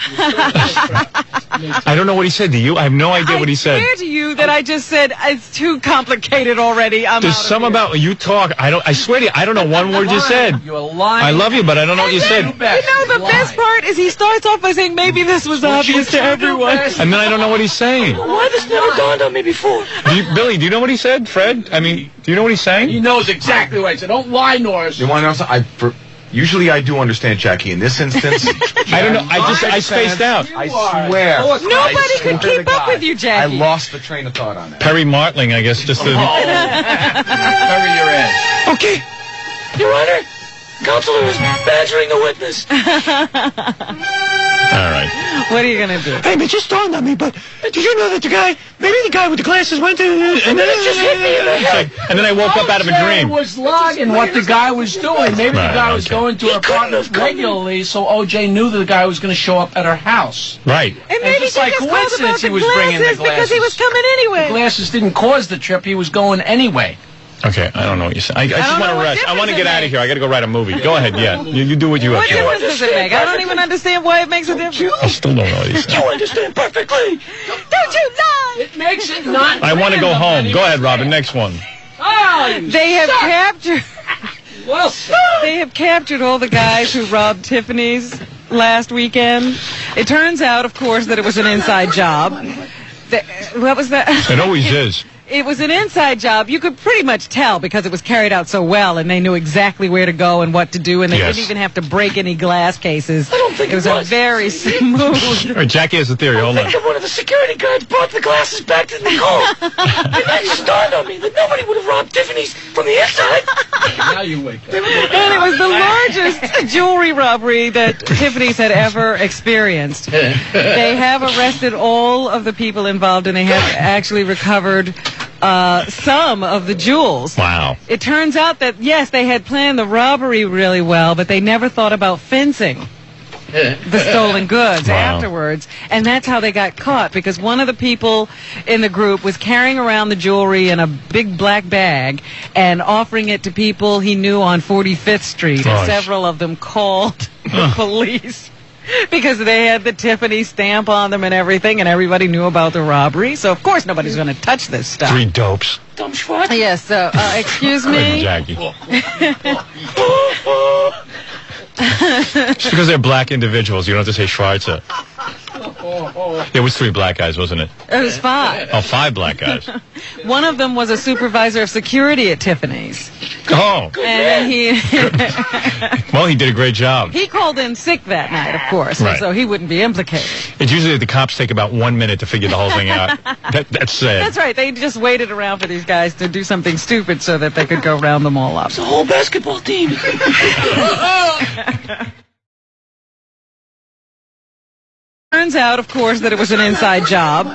I don't know what he said. to you? I have no idea what he said. swear to you that I just said it's too complicated already. I'm There's some here. about you talk. I don't. I swear to you, I don't know one word you said. You're lying. I love you, but I don't know what you said. You know, the best part is he starts off by saying maybe this was obvious to everyone. And then I don't know what he's saying. Why this never dawned on me before? Do you, Billy, do you know what he said? Fred? I mean, do you know what he's saying? He knows exactly what I said. Don't lie, Norris. You want to know something? I, for, usually I do understand Jackie. In this instance, I don't know. I just I spaced out. I swear. Nobody I could keep up God, with you, Jackie. I lost the train of thought on that. Perry Martling, I guess, just to. Bury your ass. Okay, Your Honor, counselor is badgering the witness. All right. What are you gonna do? Hey, it just dawned on me, but did you know that the guy, maybe the guy with the glasses went to, and then it just hit me in the head. like- and then I woke up out of a He dream. was logging what the guy was doing. Maybe the Right, guy was okay. going to her apartment regularly, so OJ knew that the guy was going to show up at her house. Right. And maybe just she like just called about coincidence, the he was bringing the glasses because he was glasses. coming The anyway. glasses didn't cause the trip. He was going anyway. Okay, I don't know what you're saying. I, I just want to what rest. I want to get out of here. I got to go write a movie. Go ahead. Yeah, you, you do what you have to do. difference does it make? I don't even understand why it makes a difference. I still don't know what he's saying. You understand perfectly. Don't you lie? It makes it not. I want to go home. Go ahead. Robin. Next one. Oh, They have suck. captured. Well. They have captured all the guys who robbed Tiffany's last weekend. It turns out, of course, that it was an inside job. The- what was that? It always is. It was an inside job. You could pretty much tell because it was carried out so well, and they knew exactly where to go and what to do, and they Yes. didn't even have to break any glass cases. I don't think it was, it a very smooth. All right, Jackie has a theory. Hold I on. one of the security guards brought the glasses back to Nicole. and then it just dawned on me that nobody would have robbed Tiffany's from the inside. Now you wake up. And it was the largest jewelry robbery that Tiffany's had ever experienced. They have arrested all of the people involved, and they have actually recovered uh, some of the jewels. Wow. It turns out that, yes, they had planned the robbery really well, but they never thought about fencing the stolen goods Wow. afterwards. And that's how they got caught because one of the people in the group was carrying around the jewelry in a big black bag and offering it to people he knew on 45th Street. Gosh. several of them called the police. Because they had the Tiffany stamp on them and everything, and everybody knew about the robbery. So, of course, nobody's going to touch this stuff. Three dopes. Dumb schwat. Yes, so, uh, excuse me. Jackie. Just because they're black individuals, you don't have to say Schwarzer. It was three black guys, wasn't it? It was five. Oh, five black guys. One of them was a supervisor of security at Tiffany's. Oh, And he well, he did a great job. he called in sick that night, of course, Right. so he wouldn't be implicated. It's usually that the cops take about one minute to figure the whole thing out. That, that's sad. That's right. They just waited around for these guys to do something stupid so that they could go round them all up. It's a whole basketball team. Turns out, of course, that it was an inside job.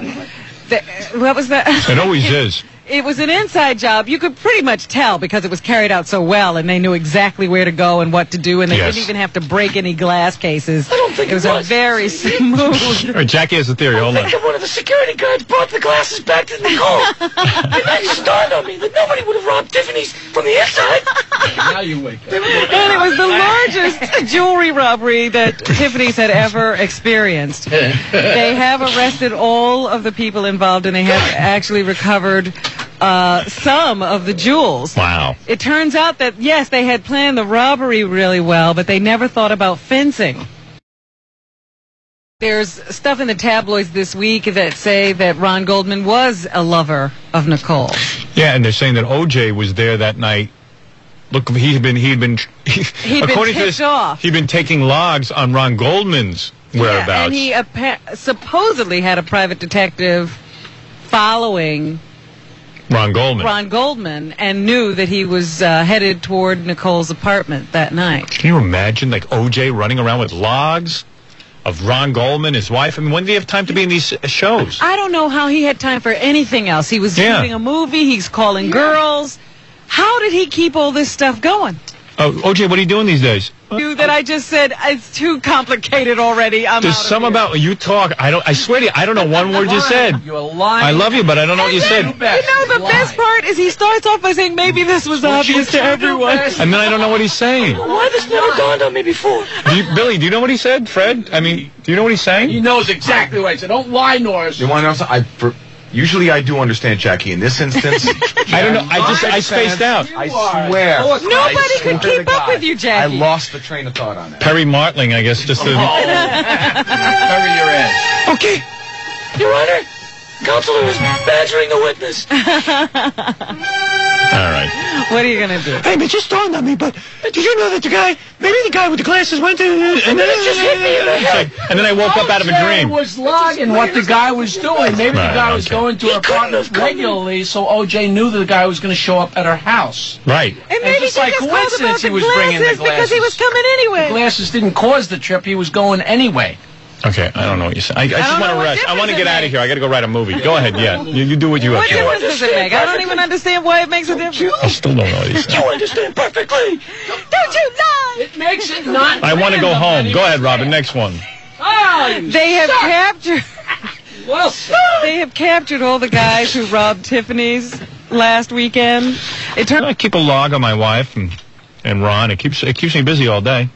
The- what was that? It always is. It was an inside job. You could pretty much tell because it was carried out so well, and they knew exactly where to go and what to do, and they Yes. didn't even have to break any glass cases. I don't think it was, it a very smooth. All right, Jackie has a theory. Hold I on. think one of the security guards brought the glasses back to Nicole. and then it just dawned on me that nobody would have robbed Tiffany's from the inside. Now you wake up. And it was the largest jewelry robbery that Tiffany's had ever experienced. They have arrested all of the people involved, and they have actually recovered uh, some of the jewels. Wow. It turns out that, yes, they had planned the robbery really well, but they never thought about fencing. There's stuff in the tabloids this week that say that Ron Goldman was a lover of Nicole. Yeah, and they're saying that OJ was there that night Look, he'd been he'd been He'd been according to tipped this, off. he'd been taking logs on Ron Goldman's whereabouts. And he appa- supposedly had a private detective following Ron Goldman. Ron Goldman and knew that he was uh, headed toward Nicole's apartment that night. Can you imagine like OJ running around with logs of Ron Goldman, his wife? I mean, when do he have time to be in these uh, shows? I don't know how he had time for anything else. He was Yeah. shooting a movie, he's calling girls. How did he keep all this stuff going? Oh, OJ, what are you doing these days? You that I just said it's too complicated already. I'm There's out of some here. about you talk. I don't. I swear to you, I don't know one word you said. You're lying. I love you, but I don't know what you said. You know the best part is he starts off by saying maybe this was obvious to everyone. And then I don't know what he's saying. Why this never dawned on me before? Do you, Billy, do you know what he said? Fred, I mean, do you know what he's saying? He knows exactly what I said. Don't lie, Norris. You want to know something? I, for, usually I do understand Jackie. In this instance, I don't know. I just I spaced out. I swear. Nobody I could keep up with you, Jackie. I lost the train of thought on that. Perry Martling, I guess, just oh. to. Cover your ass. Okay. Your Honor, counselor is badgering the witness. All right. What are you gonna do? Hey, it just dawned on me, but did you know that the guy, maybe the guy with the glasses went to, and then it just hit me in the head. and then I woke up out of a OJ dream. was logging what the guy was doing. Maybe the Right, guy was okay. going to her apartment regularly, so OJ knew that the guy was going to show up at her house. Right. And And maybe just he like just called coincidence, about he the was bringing the glasses because he was coming anyway. The glasses didn't cause the trip. He was going anyway. Okay, I don't know what you're saying. I, I just want to what rest. I want to get out of here. I got to go write a movie. Go ahead, yeah. You, you do what you What have to What difference does it make? I don't even understand why it makes a difference. do. I still don't know what he's You saying. understand perfectly. Don't you lie? It makes it not. I want to go home. Go ahead, Robin. Next one. Oh, They have suck. captured. Wilson. They have captured all the guys who robbed Tiffany's last weekend. It turned. I keep a log on my wife and and Ron. It keeps it keeps me busy all day.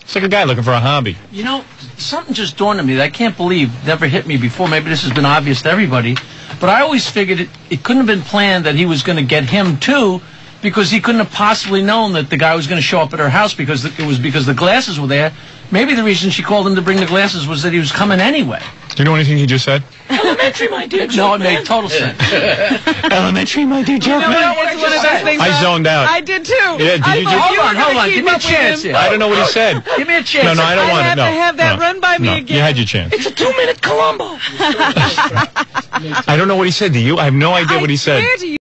It's like a guy looking for a hobby. You know, something just dawned on me that I can't believe never hit me before. Maybe this has been obvious to everybody, but I always figured it, it couldn't have been planned that he was going to get him too, because he couldn't have possibly known that the guy was going to show up at her house because it was because the glasses were there. Maybe the reason she called him to bring the glasses was that he was coming anyway. Do you know anything he just said? Elementary, my dear No, it joke made total sense. Elementary, my dear You joke know man. what? It's one of those things. I zoned out. I did too. Yeah, did I you thought just- Hold on, were hold gonna on. keep Give me a up with chance him. here. I don't know what he said. Give me a chance. No, no, I don't I want have it. No, to have that no. run by me no. again. You had your chance. It's a two-minute Columbo. I don't know what he said. Do you? I have no idea what he said. I swear to you.